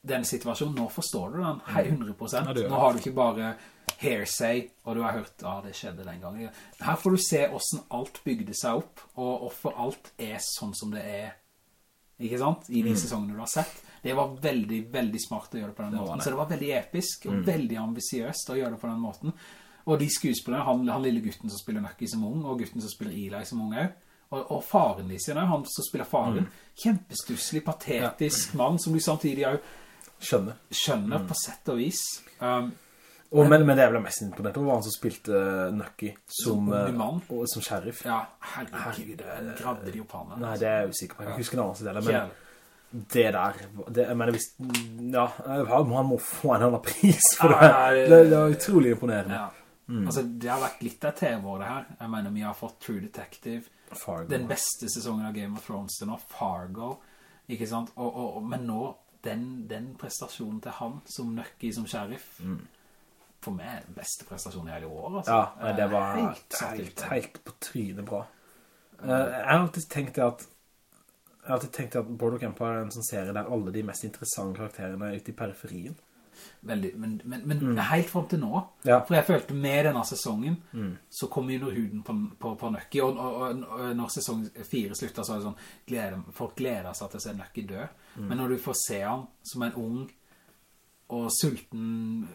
Den situasjonen, nå forstår du den, hei 100%. Mm. Ja, nå har du ikke bare hearsay, og du har hørt, ja, det skjedde den gangen. Her får du se hvordan alt bygde seg opp, og hvorfor alt er sånn som det er, ikke sant? I de mm. sesongene du har sett. Det var veldig, veldig smart å gjøre det på den måten. Så det var veldig episk, og mm. veldig ambisiøst å gjøre det på den måten. Og de skuespillerne, han, han lille gutten som spiller Nucky som ung, og gutten som spiller Eli som ung også, og, og faren de sine, han som spiller faren, mm. kjempestusselig, patetisk ja. mann, som du samtidig jo skjønner, skjønner mm. på sett og vis. Um, og, men, men det jeg ble mest imponert over var han som spilte uh, Nucky som, som, uh, som sheriff. Ja, herregud, det gravde de opp han. Nei, det er jeg usikker på. Jeg husker annen sitt, men det der, det, jeg mener hvis, ja, han må få en annen pris for det. Det, det var utrolig imponerende. Ja. Mm. Altså, det har vært litt av TV-året her. Jeg mener, vi har fått True Detective, Fargo. den beste sesongen av Game of Thrones til nå, Fargo, ikke sant? Og, og, men nå, den, den prestasjonen til han som Nucky som sheriff, mm for meg beste prestasjonen i hele år. Altså. Ja, det var helt, helt, helt på trynet bra. Uh, jeg har alltid tenkt at jeg har alltid tenkt at Boardwalk Empire er en sånn serie der alle de mest interessante karakterene er ute i periferien. Veldig, men, men, men mm. helt frem til nå, ja. for jeg følte med denne sesongen, mm. så kom vi under huden på, på, på Nøkki, og, og, og, og, når sesong 4 slutter, så er det sånn, gleder, folk gleder seg til å se Nøkki dø, mm. men når du får se han som en ung og sulten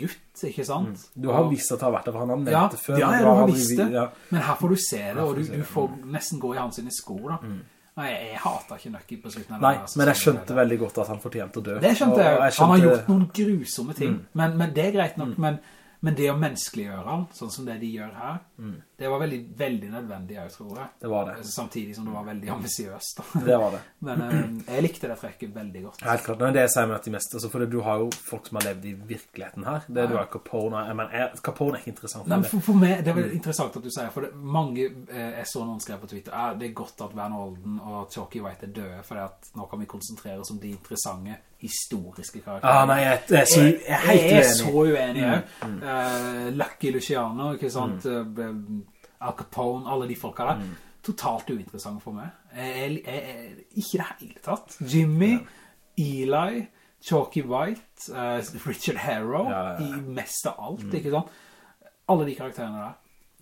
gutt, ikke sant? Mm. Du har visst at det har vært det, for han har nevnt ja, det før. Ja, du har visst det, ja. men her får du se det, og du, du får nesten gå i hans sko da. Mm. Nei, jeg hater ikke Nucky på slutten av Nei, men jeg skjønte det. veldig godt at han fortjente å dø. Det skjønte jeg. Han har gjort noen grusomme ting, mm. men, men, det er greit nok, mm. men men det å menneskeliggjøre han, sånn som det de gjør her, mm. det var veldig, veldig nødvendig, jeg tror jeg. Det var det. Samtidig som det var veldig ambisiøst. det var det. Men eh, jeg likte det trekket veldig godt. Helt klart, men det jeg sier med at de mest, altså, for du har jo folk som har levd i virkeligheten her. Det ja. du har Capone, jeg mener, Capone er ikke interessant. Nei, for, for, meg, det er veldig mm. interessant at du sier, for det, mange, eh, jeg så noen skrev på Twitter, ah, det er godt at Van Olden og Chalky White er døde, for nå kan vi konsentrere oss om de interessante historiske karakterer. Ah, nei, jeg, jeg, så, jeg er helt uenig. Jeg er så uenig, mm, mm. Uh, Lucky Luciano, ikke sant? Mm. Uh, Al Capone, alle de folka der. Mm. Totalt uinteressant for meg. Jeg, ikke det hele tatt. Jimmy, Eli, Chalky White, uh, Richard Harrow, ja, ja, ja. i mest av alt, mm. ikke sant? Alle de karakterene der,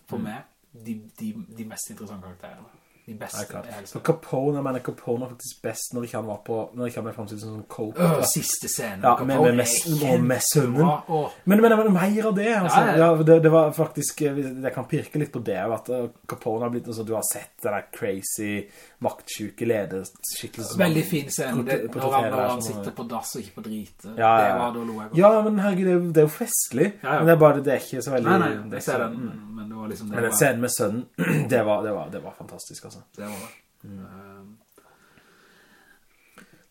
for mm. meg, de, de, de mest interessante karakterene de beste. Ja, Capone, jeg mener Capone var faktisk best når ikke han var på, når ikke han ble fremstilt som sånn coke. Øh, siste scenen. Ja, med, med, med, med sønnen. Men, men, men mer av det, altså. Ja, det, det, var faktisk, jeg kan pirke litt på det, at eh, Capone har blitt sånn, du har sett den der crazy, maktsjuke lederskikkelsen. Veldig fin scene, det, når, han, han sitter på dass og ikke på drite. Ja, det var da lo jeg godt. Ja, men herregud, det, det er jo festlig. Men det er bare, det er ikke så veldig... Nei, nei, jeg ser den, men det var liksom det. Men den scenen med sønnen, det var, det var, det var fantastisk, altså. Det var det. Mm. Um,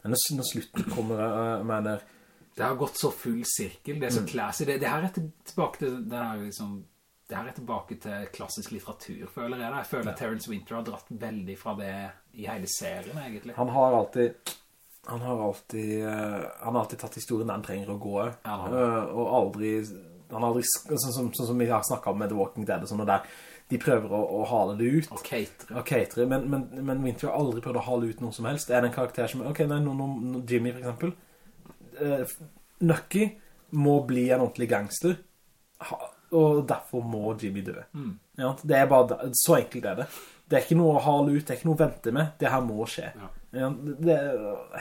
men når, når slutten kommer, jeg mener... Det har gått så full sirkel, det er så mm. classy. Det, det, her er tilbake til det her liksom... Det her er tilbake til klassisk litteratur, føler jeg. Jeg føler ja. at Terence Winter har dratt veldig fra det i hele serien, egentlig. Han har alltid... Han har alltid, uh, han har alltid tatt historien der han trenger å gå, ja, uh, og aldri han har aldri, sånn som, sånn som vi har snakket om med The Walking Dead og sånn, og der de prøver å, å hale det ut. Og catere. Og catere, men, men, men, Winter har aldri prøvd å hale ut noe som helst. Det er en karakter som, ok, nei, no, no, no, Jimmy for eksempel. Uh, Nucky må bli en ordentlig gangster, og derfor må Jimmy dø. Mm. Ja, det er bare, så enkelt er det. Det er ikke noe å hale ut, det er ikke noe å vente med. Det her må skje. Ja. Det,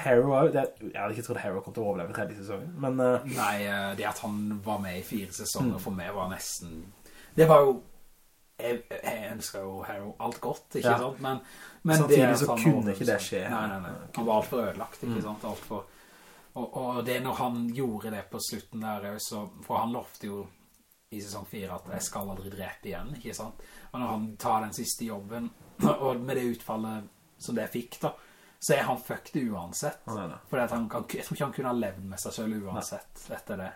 Harrow, det, jeg hadde ikke trodd Harrow kom til å overleve tredje sesongen, men... Uh, Nei, eh, det at han var med i fire sesonger mm. for meg var nesten... Det var jo... Jeg, jeg ønsker jo Harrow alt godt, ikke ja. sant? Men, men Samtidig det, så kunne ikke det skje. Nei, nei, nei. Han var alt for ødelagt, ikke mm. sant? Alt for... Og, og, det når han gjorde det på slutten der, så, for han lovte jo i sesong 4 at jeg skal aldri drepe igjen, ikke sant? Og når han tar den siste jobben, og med det utfallet som det fikk da, så er han fucked uansett. For han, jeg tror ikke han kunne ha levd med seg selv uansett nei. etter det.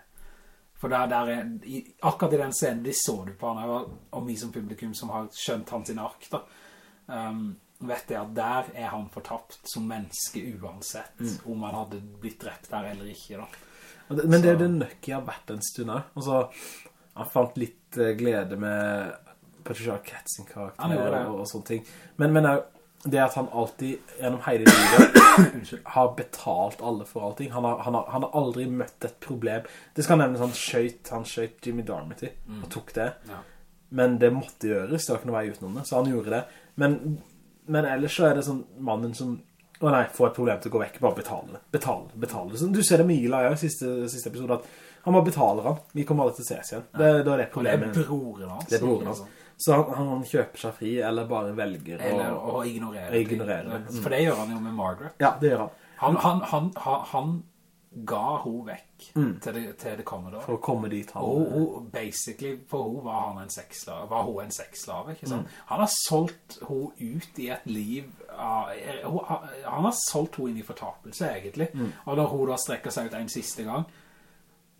For der, der er, i, akkurat i den scenen, de så du på han, og, og vi som publikum som har skjønt hans ark da, um, vet jeg at der er han fortapt som menneske uansett, mm. om han hadde blitt drept der eller ikke da. Det, men det er det nøkket har vært en stund her. Altså, han fant litt uh, glede med Patricia Arquette sin karakter og, og sånne ting. Men, men det at han alltid, gjennom hele livet, har betalt alle for allting. Han har, han, har, han har, aldri møtt et problem. Det skal nevnes han skjøyt, han skjøyt Jimmy Darmity, mm. og tok det. Ja. Men det måtte gjøres, det var ikke noe vei utenom det, så han gjorde det. Men, men ellers så er det sånn mannen som, å nei, får et problem til å gå vekk, bare betale. Betale, betale det. Du ser det mye i siste, siste episode, at han bare betaler han. Vi kommer aldri til å ses igjen. Det, det er det problemet. Det er broren hans. Det er broren hans. Så han, han, kjøper seg fri, eller bare velger eller, å, å ignorere, ignorere det. For det gjør han jo med Margaret. Ja, det gjør han. Han, han, han, han ga hun vekk mm. til, det, til det Commodore. For å komme dit han... Og, hun, basically, for hun var han en sexslave, var hun en sexslave, ikke sant? Mm. Han har solgt hun ut i et liv, uh, han har solgt hun inn i fortapelse, egentlig. Mm. Og da hun da strekker seg ut en siste gang,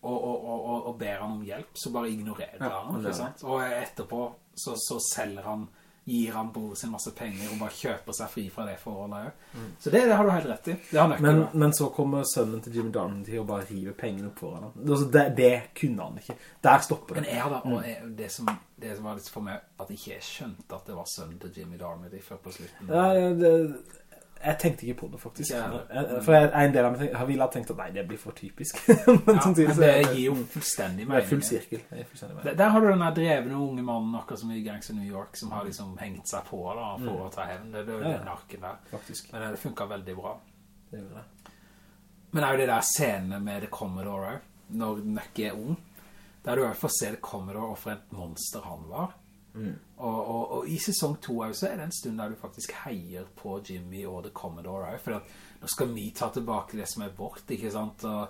og, og, og, og ber han om hjelp, så bare ignorerer ja, han, ikke sant? Og etterpå så, så selger han gir han bror sin masse penger og bare kjøper seg fri fra det forholdet. Mm. Så det, det, har du helt rett i. Men, men, så kommer sønnen til Jimmy til å bare rive pengene henne. ham. Altså, det, det, kunne han ikke. Der stopper det. Men jeg da, og mm. jeg, det, som, det som var litt for meg, at jeg ikke skjønte at det var sønnen til Jimmy Darmody før på slutten. Ja, det, jeg tenkte ikke på det faktisk. Ja, for jeg, en del av meg har villet tenkt at nei, det blir for typisk. men ja, men det gir jo fullstendig mening. Det er full sirkel. Der, der, har du den der drevne unge mannen, akkurat som i Gangs of New York, som har liksom hengt seg på da, for mm. å ta hevn. Det, det, det ja, narken der. Faktisk. Men det funker veldig bra. Det gjør det. Men det er jo det der scenene med The Commodore, når Nøkke er ung, der du i hvert fall ser The Commodore og for et monster han var. Mm. Og, og, og, i sesong 2 så er det en stund der du faktisk heier på Jimmy og The Commodore for at nå skal vi ta tilbake det som er bort, ikke sant? Og,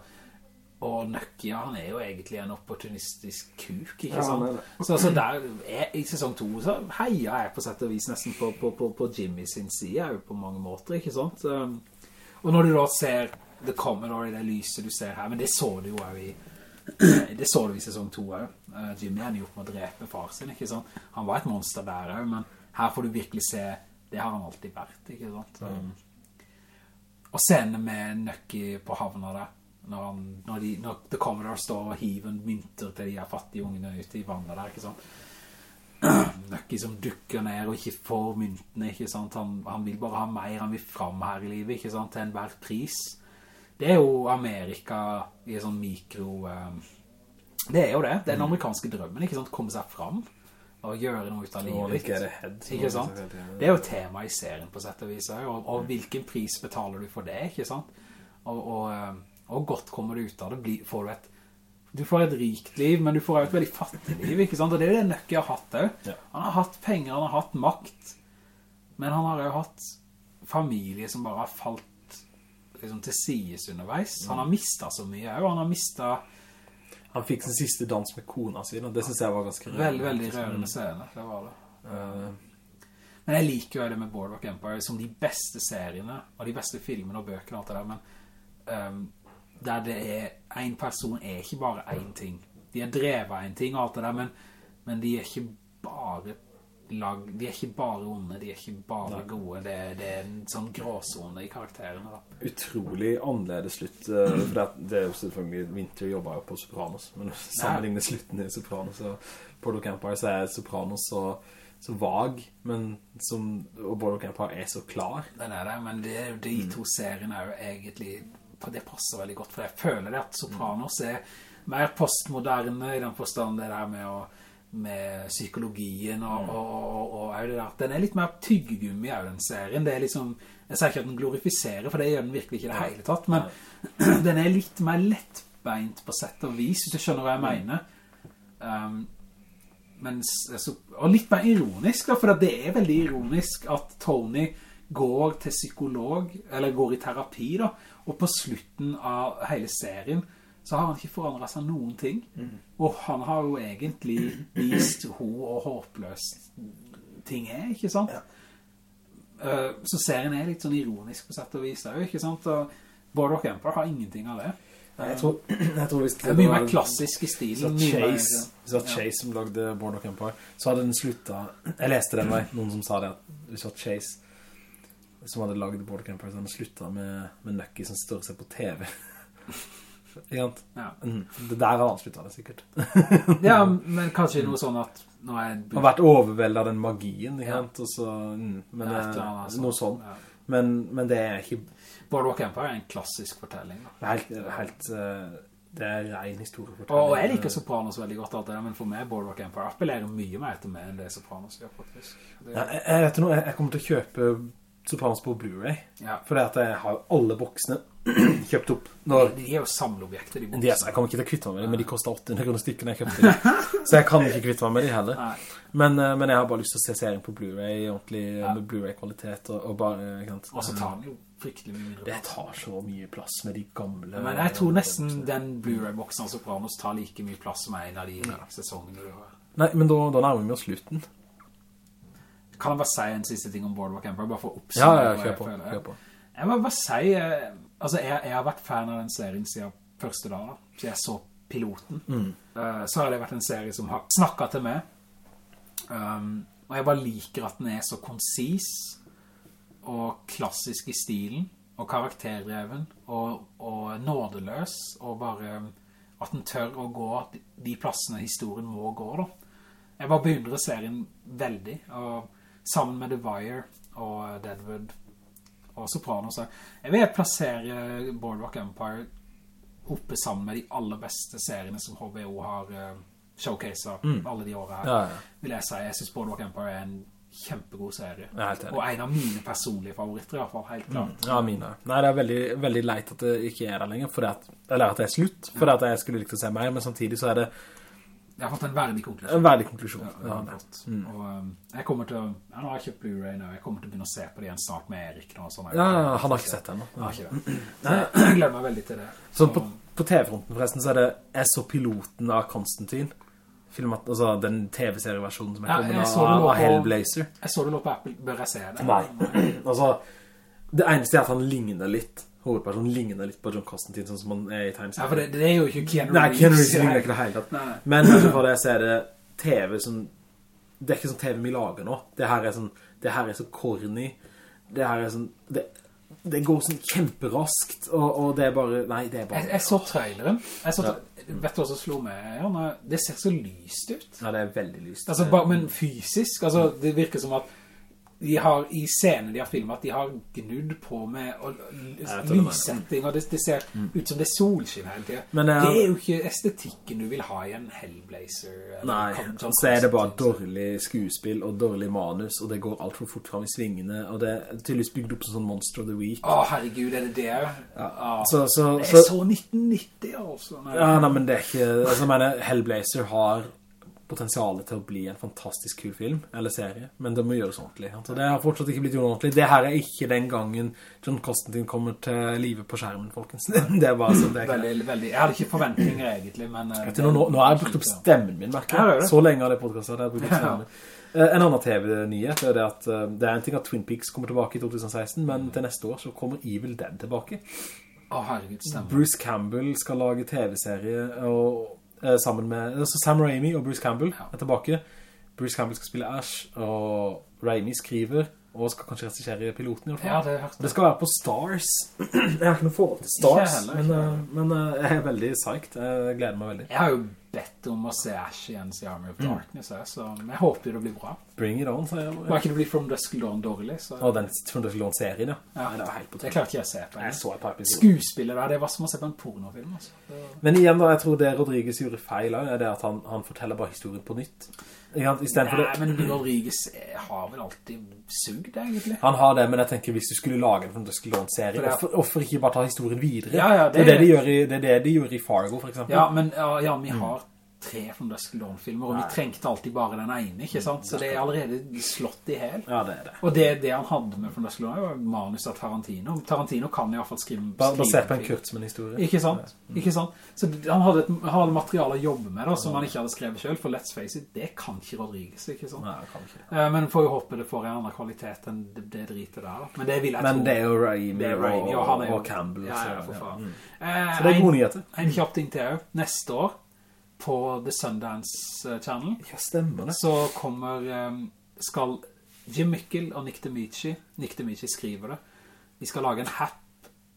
og Nucky, han er jo egentlig en opportunistisk kuk, ikke sant? Ja, så, så der, jeg, i sesong 2 så heier jeg på sett og vis nesten på, på, på, på Jimmy sin side, på mange måter, ikke sant? Um, og når du da ser The Commodore i det lyset du ser her, men det så du jo i det så du i sesong 2 også. Uh, Jimmy jo opp med å drepe far sin, ikke sant? Han var et monster der også, men her får du virkelig se, det har han alltid vært, ikke sant? Mm. Og scenen med Nucky på havna der, når, han, når, de, når The Commodore står og hiver mynter til de her fattige ungene ute i vannet der, ikke sant? Nucky som dukker ned og ikke får myntene, ikke sant? Han, han, vil bare ha mer, han vil fram her i livet, ikke sant? Til enhver pris. Det er jo Amerika i en sånn mikro... Um, det er jo det. Det er den mm. amerikanske drømmen, ikke sant? Komme seg fram og gjøre noe ut av livet. Ikke, sant? Det er jo tema i serien på sett og vis. Og, og mm. hvilken pris betaler du for det, ikke sant? Og, og, um, og godt kommer du ut av det. får du et du får et rikt liv, men du får et veldig fattig liv, ikke sant? Og det er jo det Nøkke har hatt også. Han har hatt penger, han har hatt makt, men han har jo hatt familie som bare har falt liksom, til sides underveis. Han har mistet så mye, og han har mistet... Han fikk sin siste dans med kona sin, og det synes jeg var ganske rørende. Veldig, veldig rørende scene, det var det. Uh, men jeg liker jo det med Boardwalk Empire som de beste seriene, og de beste filmene og bøkene og alt det der, men um, der det er en person er ikke bare en ting. De er drevet en ting og alt det der, men, men de er ikke bare lag, de er ikke bare onde, de er ikke bare gode, det, det, er en sånn gråzone i karakterene da. Utrolig annerledes slutt, uh, for det, det, er jo selvfølgelig, Winter jobber jo på Sopranos, men sammenlignet slutten i Sopranos og Boardwalk Empire, så er Sopranos så, så vag, men som, og Boardwalk Empire er så klar. Den er det, men det, de mm. to seriene er jo egentlig, det passer veldig godt, for jeg føler det at Sopranos er mer postmoderne i den forstand det der med å med psykologien og, mm. og, og, og, og. Den er litt mer tyggegummi av den serien. Det er liksom, jeg sier ikke at den glorifiserer, for det gjør den virkelig ikke det hele tatt, men den er litt mer lettbeint på sett og vis, hvis du skjønner hva jeg mm. mener. Um, mens, altså, og litt mer ironisk, da, for det er veldig ironisk at Tony går til psykolog, eller går i terapi da, og på slutten av hele serien så har han ikke forandret seg noen ting. Mm. Og han har jo egentlig vist ho og håpløst ting er, ikke sant? Ja. Uh, så serien er litt sånn ironisk på sett og vis der, ikke sant? Og Boardwalk Empire har ingenting av det. Nei, jeg tror, jeg tror hvis det, det er mye mer klassisk i stilen. Hvis det var Chase, det var Chase ja. som lagde Boardwalk Empire, så hadde den sluttet... Jeg leste den vei, noen som sa det, at hvis det var Chase som hadde laget Boardwalk Empire, så hadde den sluttet med, med Nucky som større seg på TV. Ja. Mm. Det der har han sluttet det sikkert. ja, men kanskje noe sånn at nå er jeg har vært overveldet av den magien, ja. og så, mm, men ja, det, altså. noe sånn. Ja. Men, men, det er ikke... Boardwalk Empire er en klassisk fortelling. Da. Det er helt, helt uh, det er ren historiefortelling. Og jeg liker Sopranos veldig godt alt det, men for meg Boardwalk Empire appellerer mye mer til meg enn det Sopranos gjør faktisk. Det... Ja, jeg, jeg, vet noe, jeg kommer til å kjøpe Sopranos på Blu-ray, ja. Fordi at jeg har alle boksene kjøpt opp når... De er jo samleobjekter, de boksene. jeg kan ikke kvitte meg med dem, men de koster 800 kroner stykken jeg kjøpte dem. Så jeg kan ikke kvitte meg med dem heller. Men, eh, men, jeg har bare lyst til å se serien på Blu-ray, ordentlig ja. med Blu-ray-kvalitet, og, og, bare... Og så tar den jo fryktelig mye mindre Det tar så mye plass med de gamle... Men jeg tror nesten den Blu-ray-boksen Altså Sopranos tar like mye plass med en av de ja. sesongene du har. Nei, men da, da nærmer vi oss slutten. Kan jeg bare si en siste ting om Boardwalk Empire, bare for å oppsummere ja, ja, kjør på, kjør på. Jeg må bare si, eh, altså jeg, jeg, har vært fan av den serien siden første dag, da, så jeg så piloten. Mm. Uh, så har det vært en serie som har snakket til meg. Um, og jeg bare liker at den er så konsis og klassisk i stilen, og karakterdreven, og, og nådeløs, og bare at den tør å gå de plassene historien må gå, da. Jeg bare beundrer serien veldig, og sammen med The Wire og Deadwood og Sopranos. Jeg vil plassere Boardwalk Empire oppe sammen med de aller beste seriene som HBO har uh, showcaset mm. alle de årene her. Ja, ja. Vil jeg si, jeg synes Boardwalk Empire er en kjempegod serie. Og en av mine personlige favoritter i hvert fall, helt klart. Mm, ja, mine. Nei, det er veldig, veldig leit at det ikke er der lenger, at, eller at det er slutt, for at jeg skulle likt å se mer, men samtidig så er det jeg har fått en verdig konklusjon. En verdig konklusjon, ja. ja mm. Og um, jeg kommer til ja, nå har jeg kjøpt Blu-ray nå, jeg kommer til å begynne å se på det igjen snart med Erik nå. Sånn, ja, han har ikke sett det enda Ja, ikke det. jeg gleder meg veldig til det. Så, så på, på TV-fronten forresten så er det, jeg så piloten av Konstantin filmat, altså den TV-serieversjonen som er kommet ja, av, av Hellblazer. Jeg så det lå på Apple, bør jeg se det? Nei, altså, det eneste er at han ligner litt, hovedpersonen ligner litt på John Constantine, sånn som han er i tegneserien. Ja, for det, det, er jo ikke Keanu Reeves. Nei, Keanu Reeves ligner ikke det hele tatt. Men for det jeg ser det TV som, det er ikke sånn TV vi lager nå. Det her er sånn, det her er så corny. Det her er sånn, det, det går sånn kjemperaskt, og, og, det er bare, nei, det er bare... Jeg, jeg så traileren, jeg så, ja. vet du hva som slo meg? Ja, det ser så lyst ut. Ja, det er veldig lyst. Altså, bare, men fysisk, altså, det virker som at de har i scenen de har filmet de har gnudd på med lyssetting og det, det ser mm. ut som det er solskinn hele tiden Men, uh, det er jo ikke estetikken du vil ha i en Hellblazer nei, så er det bare dårlig skuespill og dårlig manus og det går alt for fort frem i svingene og det er tydeligvis bygd opp som sånn Monster of the Week å herregud, er det det? Ja. Ah, så, så, det er så 1990 altså nei. ja, nei, men det er ikke altså, jeg mener, Hellblazer har potensialet til å bli en fantastisk kul film, eller serie, men det må gjøres ordentlig. Så det har fortsatt ikke blitt gjort ordentlig. Det her er ikke den gangen John Constantine kommer til livet på skjermen, folkens. det er bare sånn det. Veldig, veldig. Jeg hadde ikke forventninger egentlig, men... Eh, du, nå, nå, har jeg brukt opp stemmen min, merker jeg. Så lenge har det podcastet, jeg har brukt opp stemmen min. Eh, en annen TV-nyhet er det at uh, det er en ting at Twin Peaks kommer tilbake i 2016, men til neste år så kommer Evil Dead tilbake. Å, herregud, stemmer. Bruce Campbell skal lage TV-serie, og Eh, sammen med altså Sam Raimi og Bruce Campbell er tilbake. Bruce Campbell skal spille Ash, og Raimi skriver, og skal kanskje regissere piloten i hvert fall. Ja, det, det, skal være på Stars. jeg har ikke noe forhold til Stars, heller, men, uh, men uh, jeg er veldig psyched. Jeg gleder meg veldig. Jeg har jo bedt om å se Ash igjen i Army of mm. Darkness, mm. så jeg håper det blir bra. Bring it on, sier jeg. Var ikke det blir From Dusk Dawn dårlig? Så... Og den From Dusk Dawn-serien, ja. ja. Nei, det var helt på Det klarte ikke jeg å se på. Jeg så et par episoder. Skuespillet der, det var som å se på en pornofilm, altså. Det... Men igjen da, jeg tror det Rodriguez gjorde feil er det at han, han forteller bare historien på nytt. Nei, men Rodriguez har vel alltid sugd, egentlig. Han har det, men jeg tenker hvis du skulle lage en From Dusk Dawn-serie, hvorfor, hvorfor ikke bare ta historien videre? Ja, ja, det, det, er det, de i, det er det de gjør i Fargo, for eksempel. Ja, men ja, vi har tre Dusk Dawn-filmer, og vi trengte alltid bare den ene, ikke sant? Så det er allerede slått i hel. Ja, det er det. Og det, det han hadde med From Dusk Dawn var manus av Tarantino. Tarantino kan i hvert fall skrive... skrive Basert på en Kurtzman-historie. Ikke sant? Mm. Ikke sant? Så han hadde, et, hadde materiale å jobbe med da, som han ikke hadde skrevet selv, for Let's Face It, det kan ikke Rodriguez, ikke sant? Nei, kan ikke. Uh, men får jo håpe det får en annen kvalitet enn det, det driter der da. Men det vil jeg men tro. Men det er jo Raimi, og, og, og, Campbell. Ja, ja, for faen. Ja. Uh, så det er gode nyheter. En, en kjapp ting til, neste år på The Sundance eh, Channel. Ja, stemmer det. Så kommer, eh, skal Jim Mikkel og Nick DeMichi, Nick DeMichi skriver det, de skal lage en Hap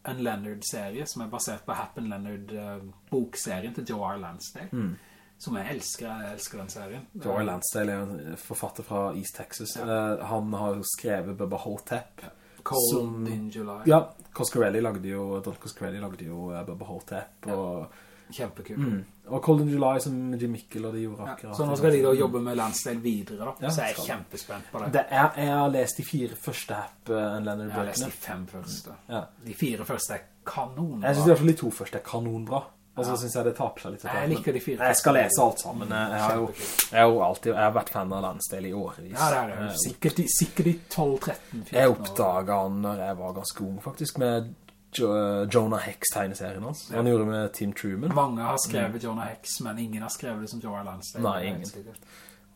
and Leonard-serie som er basert på Hap and Leonard-bokserien eh, til Joe R. Lansdale. Mm. Som jeg elsker, jeg elsker den serien. Joe R. Lansdale er en forfatter fra East Texas. Ja. han har jo skrevet Bubba Hotep. Cold som, in July. Ja, Coscarelli lagde jo, Don Coscarelli lagde jo Bubba Hotep, og Kjempekul. Mm. Og Cold in July som Jim Mikkel og de gjorde akkurat. Ja, så nå skal de da jobbe med Landstein videre da. Ja, så jeg er kjempespent på det. det er, jeg har lest de fire første appen, Leonard Leonard Jeg har lest de fem første. Ja. De fire første er kanonbra. Jeg synes i hvert fall de to første er kanonbra. Og så ja. synes jeg det taper seg litt. Jeg liker de fire. Jeg skal lese alt sammen. Jeg har jo, jeg har jo alltid, jeg har vært fan av Landstein i årevis. Ja, det er det. Sikkert i sikkert de 12-13 Jeg oppdaget han når jeg var ganske ung faktisk, med Jonah Hex-tegneserien hans. Han gjorde med Tim Truman. Mange har skrevet mm. Jonah Hex, men ingen har skrevet det som Joe R. Lansdale. Nei, ingen.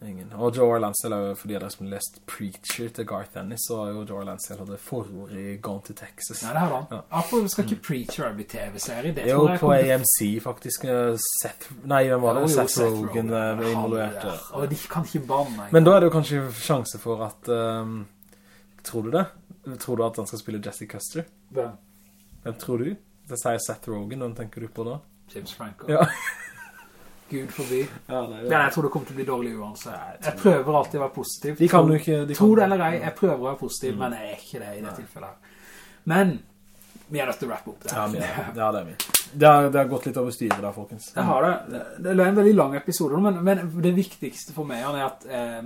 ingen. Og Joe R. Lansdale er jo, fordi som har lest Preacher til Garth Ennis, så har jo Joe R. Lansdale hadde forord i Gone to Texas. Nei, det har han. Ja. Apropos, skal ikke Preacher bli TV-serie? Jo, på AMC faktisk. Eh, Seth, nei, hvem var det? Jo, Seth, Seth Rogen ble eh, involvert. Og de kan ikke banne. Men da er det jo kanskje sjanse for at... Um, tror du det? Tror du at han skal spille Jesse Custer? Hvem? Hvem tror du? Det sier Seth Rogen, hvem tenker du på da? James Franco. Ja. Gud forbi. Ja, nei, ja. jeg tror det kommer til å bli dårlig uansett. Jeg prøver alltid å være positiv. De kan jo ikke... De tror det eller ei, jeg prøver å være positiv, mm. men jeg er ikke det i det tilfellet. Men vi er nødt til å wrap opp det. Ja, ja, det er vi. Det har, det har, gått litt over styret da, folkens. Det har det. Det er en veldig lang episode, men, men det viktigste for meg er at eh,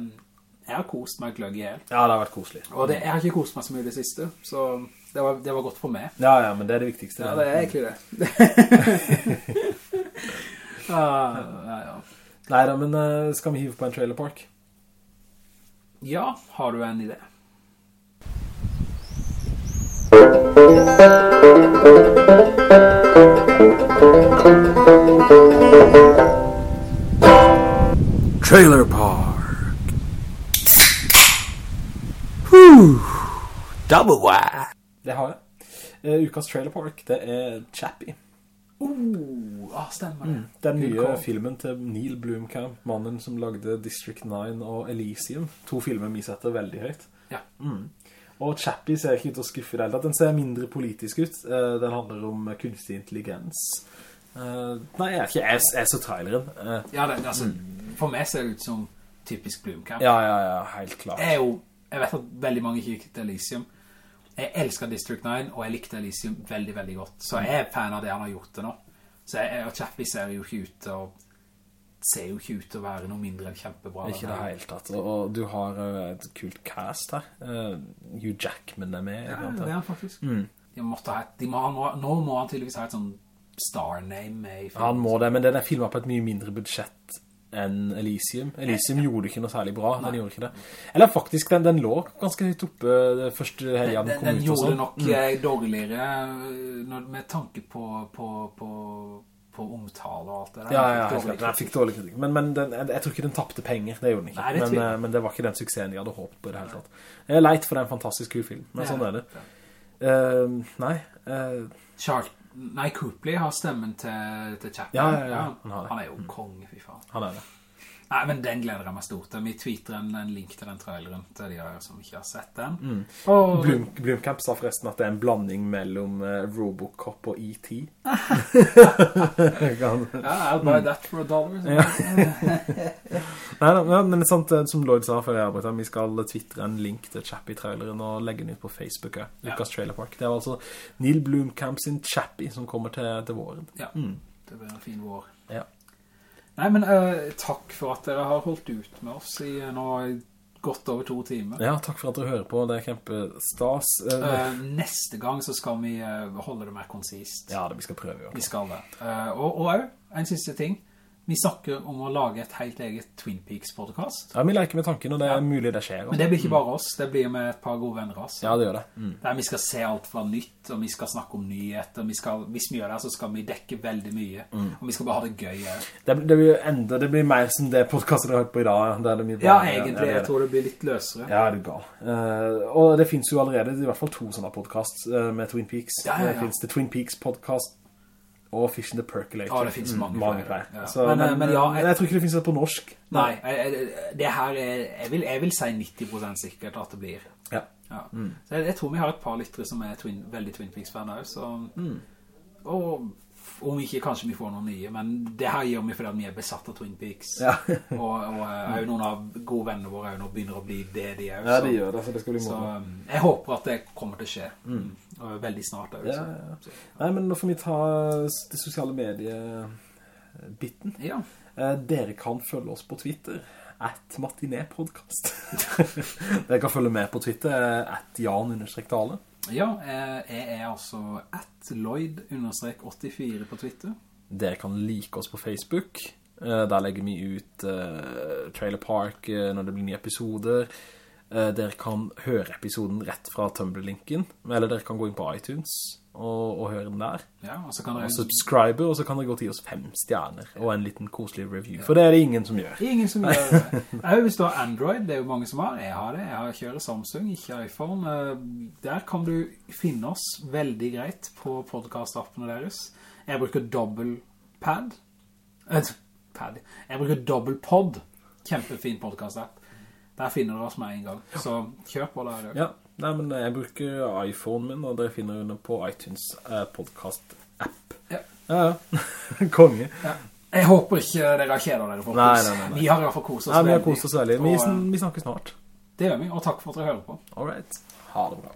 jeg har kost meg gløgg i hel. Ja, det har vært koselig. Og det, jeg har ikke kost meg så mye det siste, så det var, det var godt for meg. Ja, ja, men det er det viktigste. Ja, det er egentlig det. ah, ja, ja. Neida, men uh, skal vi hive på en trailer park? Ja, har du en idé? Trailer Park Whew. Double wide Det har jeg uh, Ukas Trailer Park, det er Chappie Oh, ah, stemmer det. Mm. Den nye cool. filmen til Neil Blomkamp, mannen som lagde District 9 og Elysium. To filmer vi setter veldig høyt. Ja. Mm. Og Chappie ser ikke ut å skuffe i det hele tatt. Den ser mindre politisk ut. Eh, den handler om kunstig intelligens. Eh, nei, jeg er ikke jeg, jeg så traileren. Ja, det, altså, mm. for meg ser det ut som typisk Blomkamp. Ja, ja, ja, helt klart. Jeg, jo, jeg vet at veldig mange ikke likte Elysium. Jeg elsker District 9, og jeg likte Elysium veldig, veldig godt. Så jeg er fan av det han har gjort det nå. Så jeg, og Chappie ser jo ikke ut og ser jo ikke ut til å være noe mindre enn kjempebra. Ikke det helt tatt. Og du har uh, et kult cast her. Uh, Hugh Jackman er med. Ja, det er han faktisk. Mm. De måtte ha, de må, nå må han tydeligvis ha et sånn star name med i filmen. Han må det, men den er filmet på et mye mindre budsjett enn Elysium. Elysium gjorde ikke noe særlig bra, Nei. den gjorde ikke det. Eller faktisk, den, den lå ganske høyt oppe det første helgen den, den, den gjorde nok mm. Eh, dårligere når, med tanke på, på, på, på omtale og alt det der. Ja, ja, jeg, jeg, jeg fikk dårlig kritikk. Men, men den, jeg, jeg, tror ikke den tappte penger, det gjorde den ikke. Nei, det men, men, det var ikke den suksessen jeg hadde håpet på i det hele tatt. Jeg er leit for det er en fantastisk kul film, men sånn er det. Uh, nei. Uh, Charles Nei, Copley har stemmen til, til Chaplin. Ja, ja, ja. Han, han, er jo mm. konge, fy faen. Han er det. Nei, men den gleder jeg meg stort til. Vi tweeter en, en, link til den traileren til de som ikke har sett den. Mm. Og... Bloom, Bloomcamp sa forresten at det er en blanding mellom uh, Robocop og E.T. ja, I'll buy that for a dollar. Nei, ja, men det sant, eh, som Lloyd sa før jeg arbeidet, vi skal twittre en link til Chappie-traileren og legge den ut på Facebook, ja. Lucas Trailer Park. Det er altså Neil Blumkamp sin Chappie som kommer til, til våren. Ja, mm. det blir en fin vår. Ja. Nei, men uh, takk for at dere har holdt ut med oss i uh, nå godt over to timer. Ja, takk for at dere hører på. Det er kjempestas. Uh, neste gang så skal vi holde det mer konsist. Ja, det vi skal prøve. Vi skal det. og og en siste ting. Vi snakker om å lage et helt eget Twin Peaks-podcast. Ja, vi leker med tanken, og det er ja. mulig det skjer. Også. Men det blir ikke bare oss, det blir med et par gode venner oss. Ja, det gjør det. Mm. Der vi skal se alt fra nytt, og vi skal snakke om nyheter. Vi skal, hvis vi gjør det, så skal vi dekke veldig mye. Mm. Og vi skal bare ha det gøy. Det, det, blir enda, det blir mer som det podcastet dere har hørt på i dag. Bare, ja, egentlig. jeg tror det blir litt løsere. Ja, det er gal. Uh, og det finnes jo allerede i hvert fall to sånne podcast uh, med Twin Peaks. Ja, ja, ja. Det finnes The Twin Peaks podcast og Fish in the Percolator. Ja, det finnes mange, mange flere. Ja. Så, men, men, men, ja, jeg, jeg, tror ikke det finnes det på norsk. Nei, jeg, det her er, jeg vil, jeg vil si 90% sikkert at det blir. Ja. ja. Mm. Så jeg, tror vi har et par lyttere som er twin, veldig Twin Peaks-fan så... Mm. Og om ikke kanskje vi får noen nye, men det her gjør vi fordi vi er besatt av Twin Peaks. Ja. og, og er jo noen av gode venner våre nå begynner å bli det de er. Ja, de gjør det, så det skal bli måte. Så um, jeg håper at det kommer til å skje. Mm. Veldig snart. Er, ja, ja. Nei, men nå får vi ta det sosiale medie-bitten. Ja. Eh, dere kan følge oss på Twitter at matinépodcast. dere kan følge med på Twitter at jan-dale. Ja, eh, jeg er altså at Lloyd-84 på Twitter. Dere kan like oss på Facebook. Eh, der legger vi ut Trailer Park når det blir nye episoder. Uh, dere kan høre episoden rett fra Tumblr-linken, eller dere kan gå inn på iTunes og, og høre den der. Ja, og så kan dere... Og subscribe, og så kan dere gå til oss fem stjerner, og en liten koselig review, for det er det ingen som gjør. Ingen som gjør det. Jeg hvis du har Android, det er jo mange som har, jeg har det, jeg har kjører Samsung, ikke iPhone. Eh, der kan du finne oss veldig greit på podcast-appene deres. Jeg bruker dobbeltpad. Eh, pad. Jeg bruker dobbeltpod. Kjempefin podcast-app. Der finner du oss med en gang, så kjør på der. Ja. Nei, men jeg bruker iPhone min, og dere finner under på iTunes eh, podcast-app. Ja. Ja, ja. Konge. Ja. Jeg håper ikke dere kjeder dere, folkens. Nei, nei, nei, nei. Vi har i hvert fall koset oss veldig. Nei, vi har koset oss veldig. Vi, vi snakker snart. Det gjør vi, og takk for at dere hører på. Alright. Ha det bra.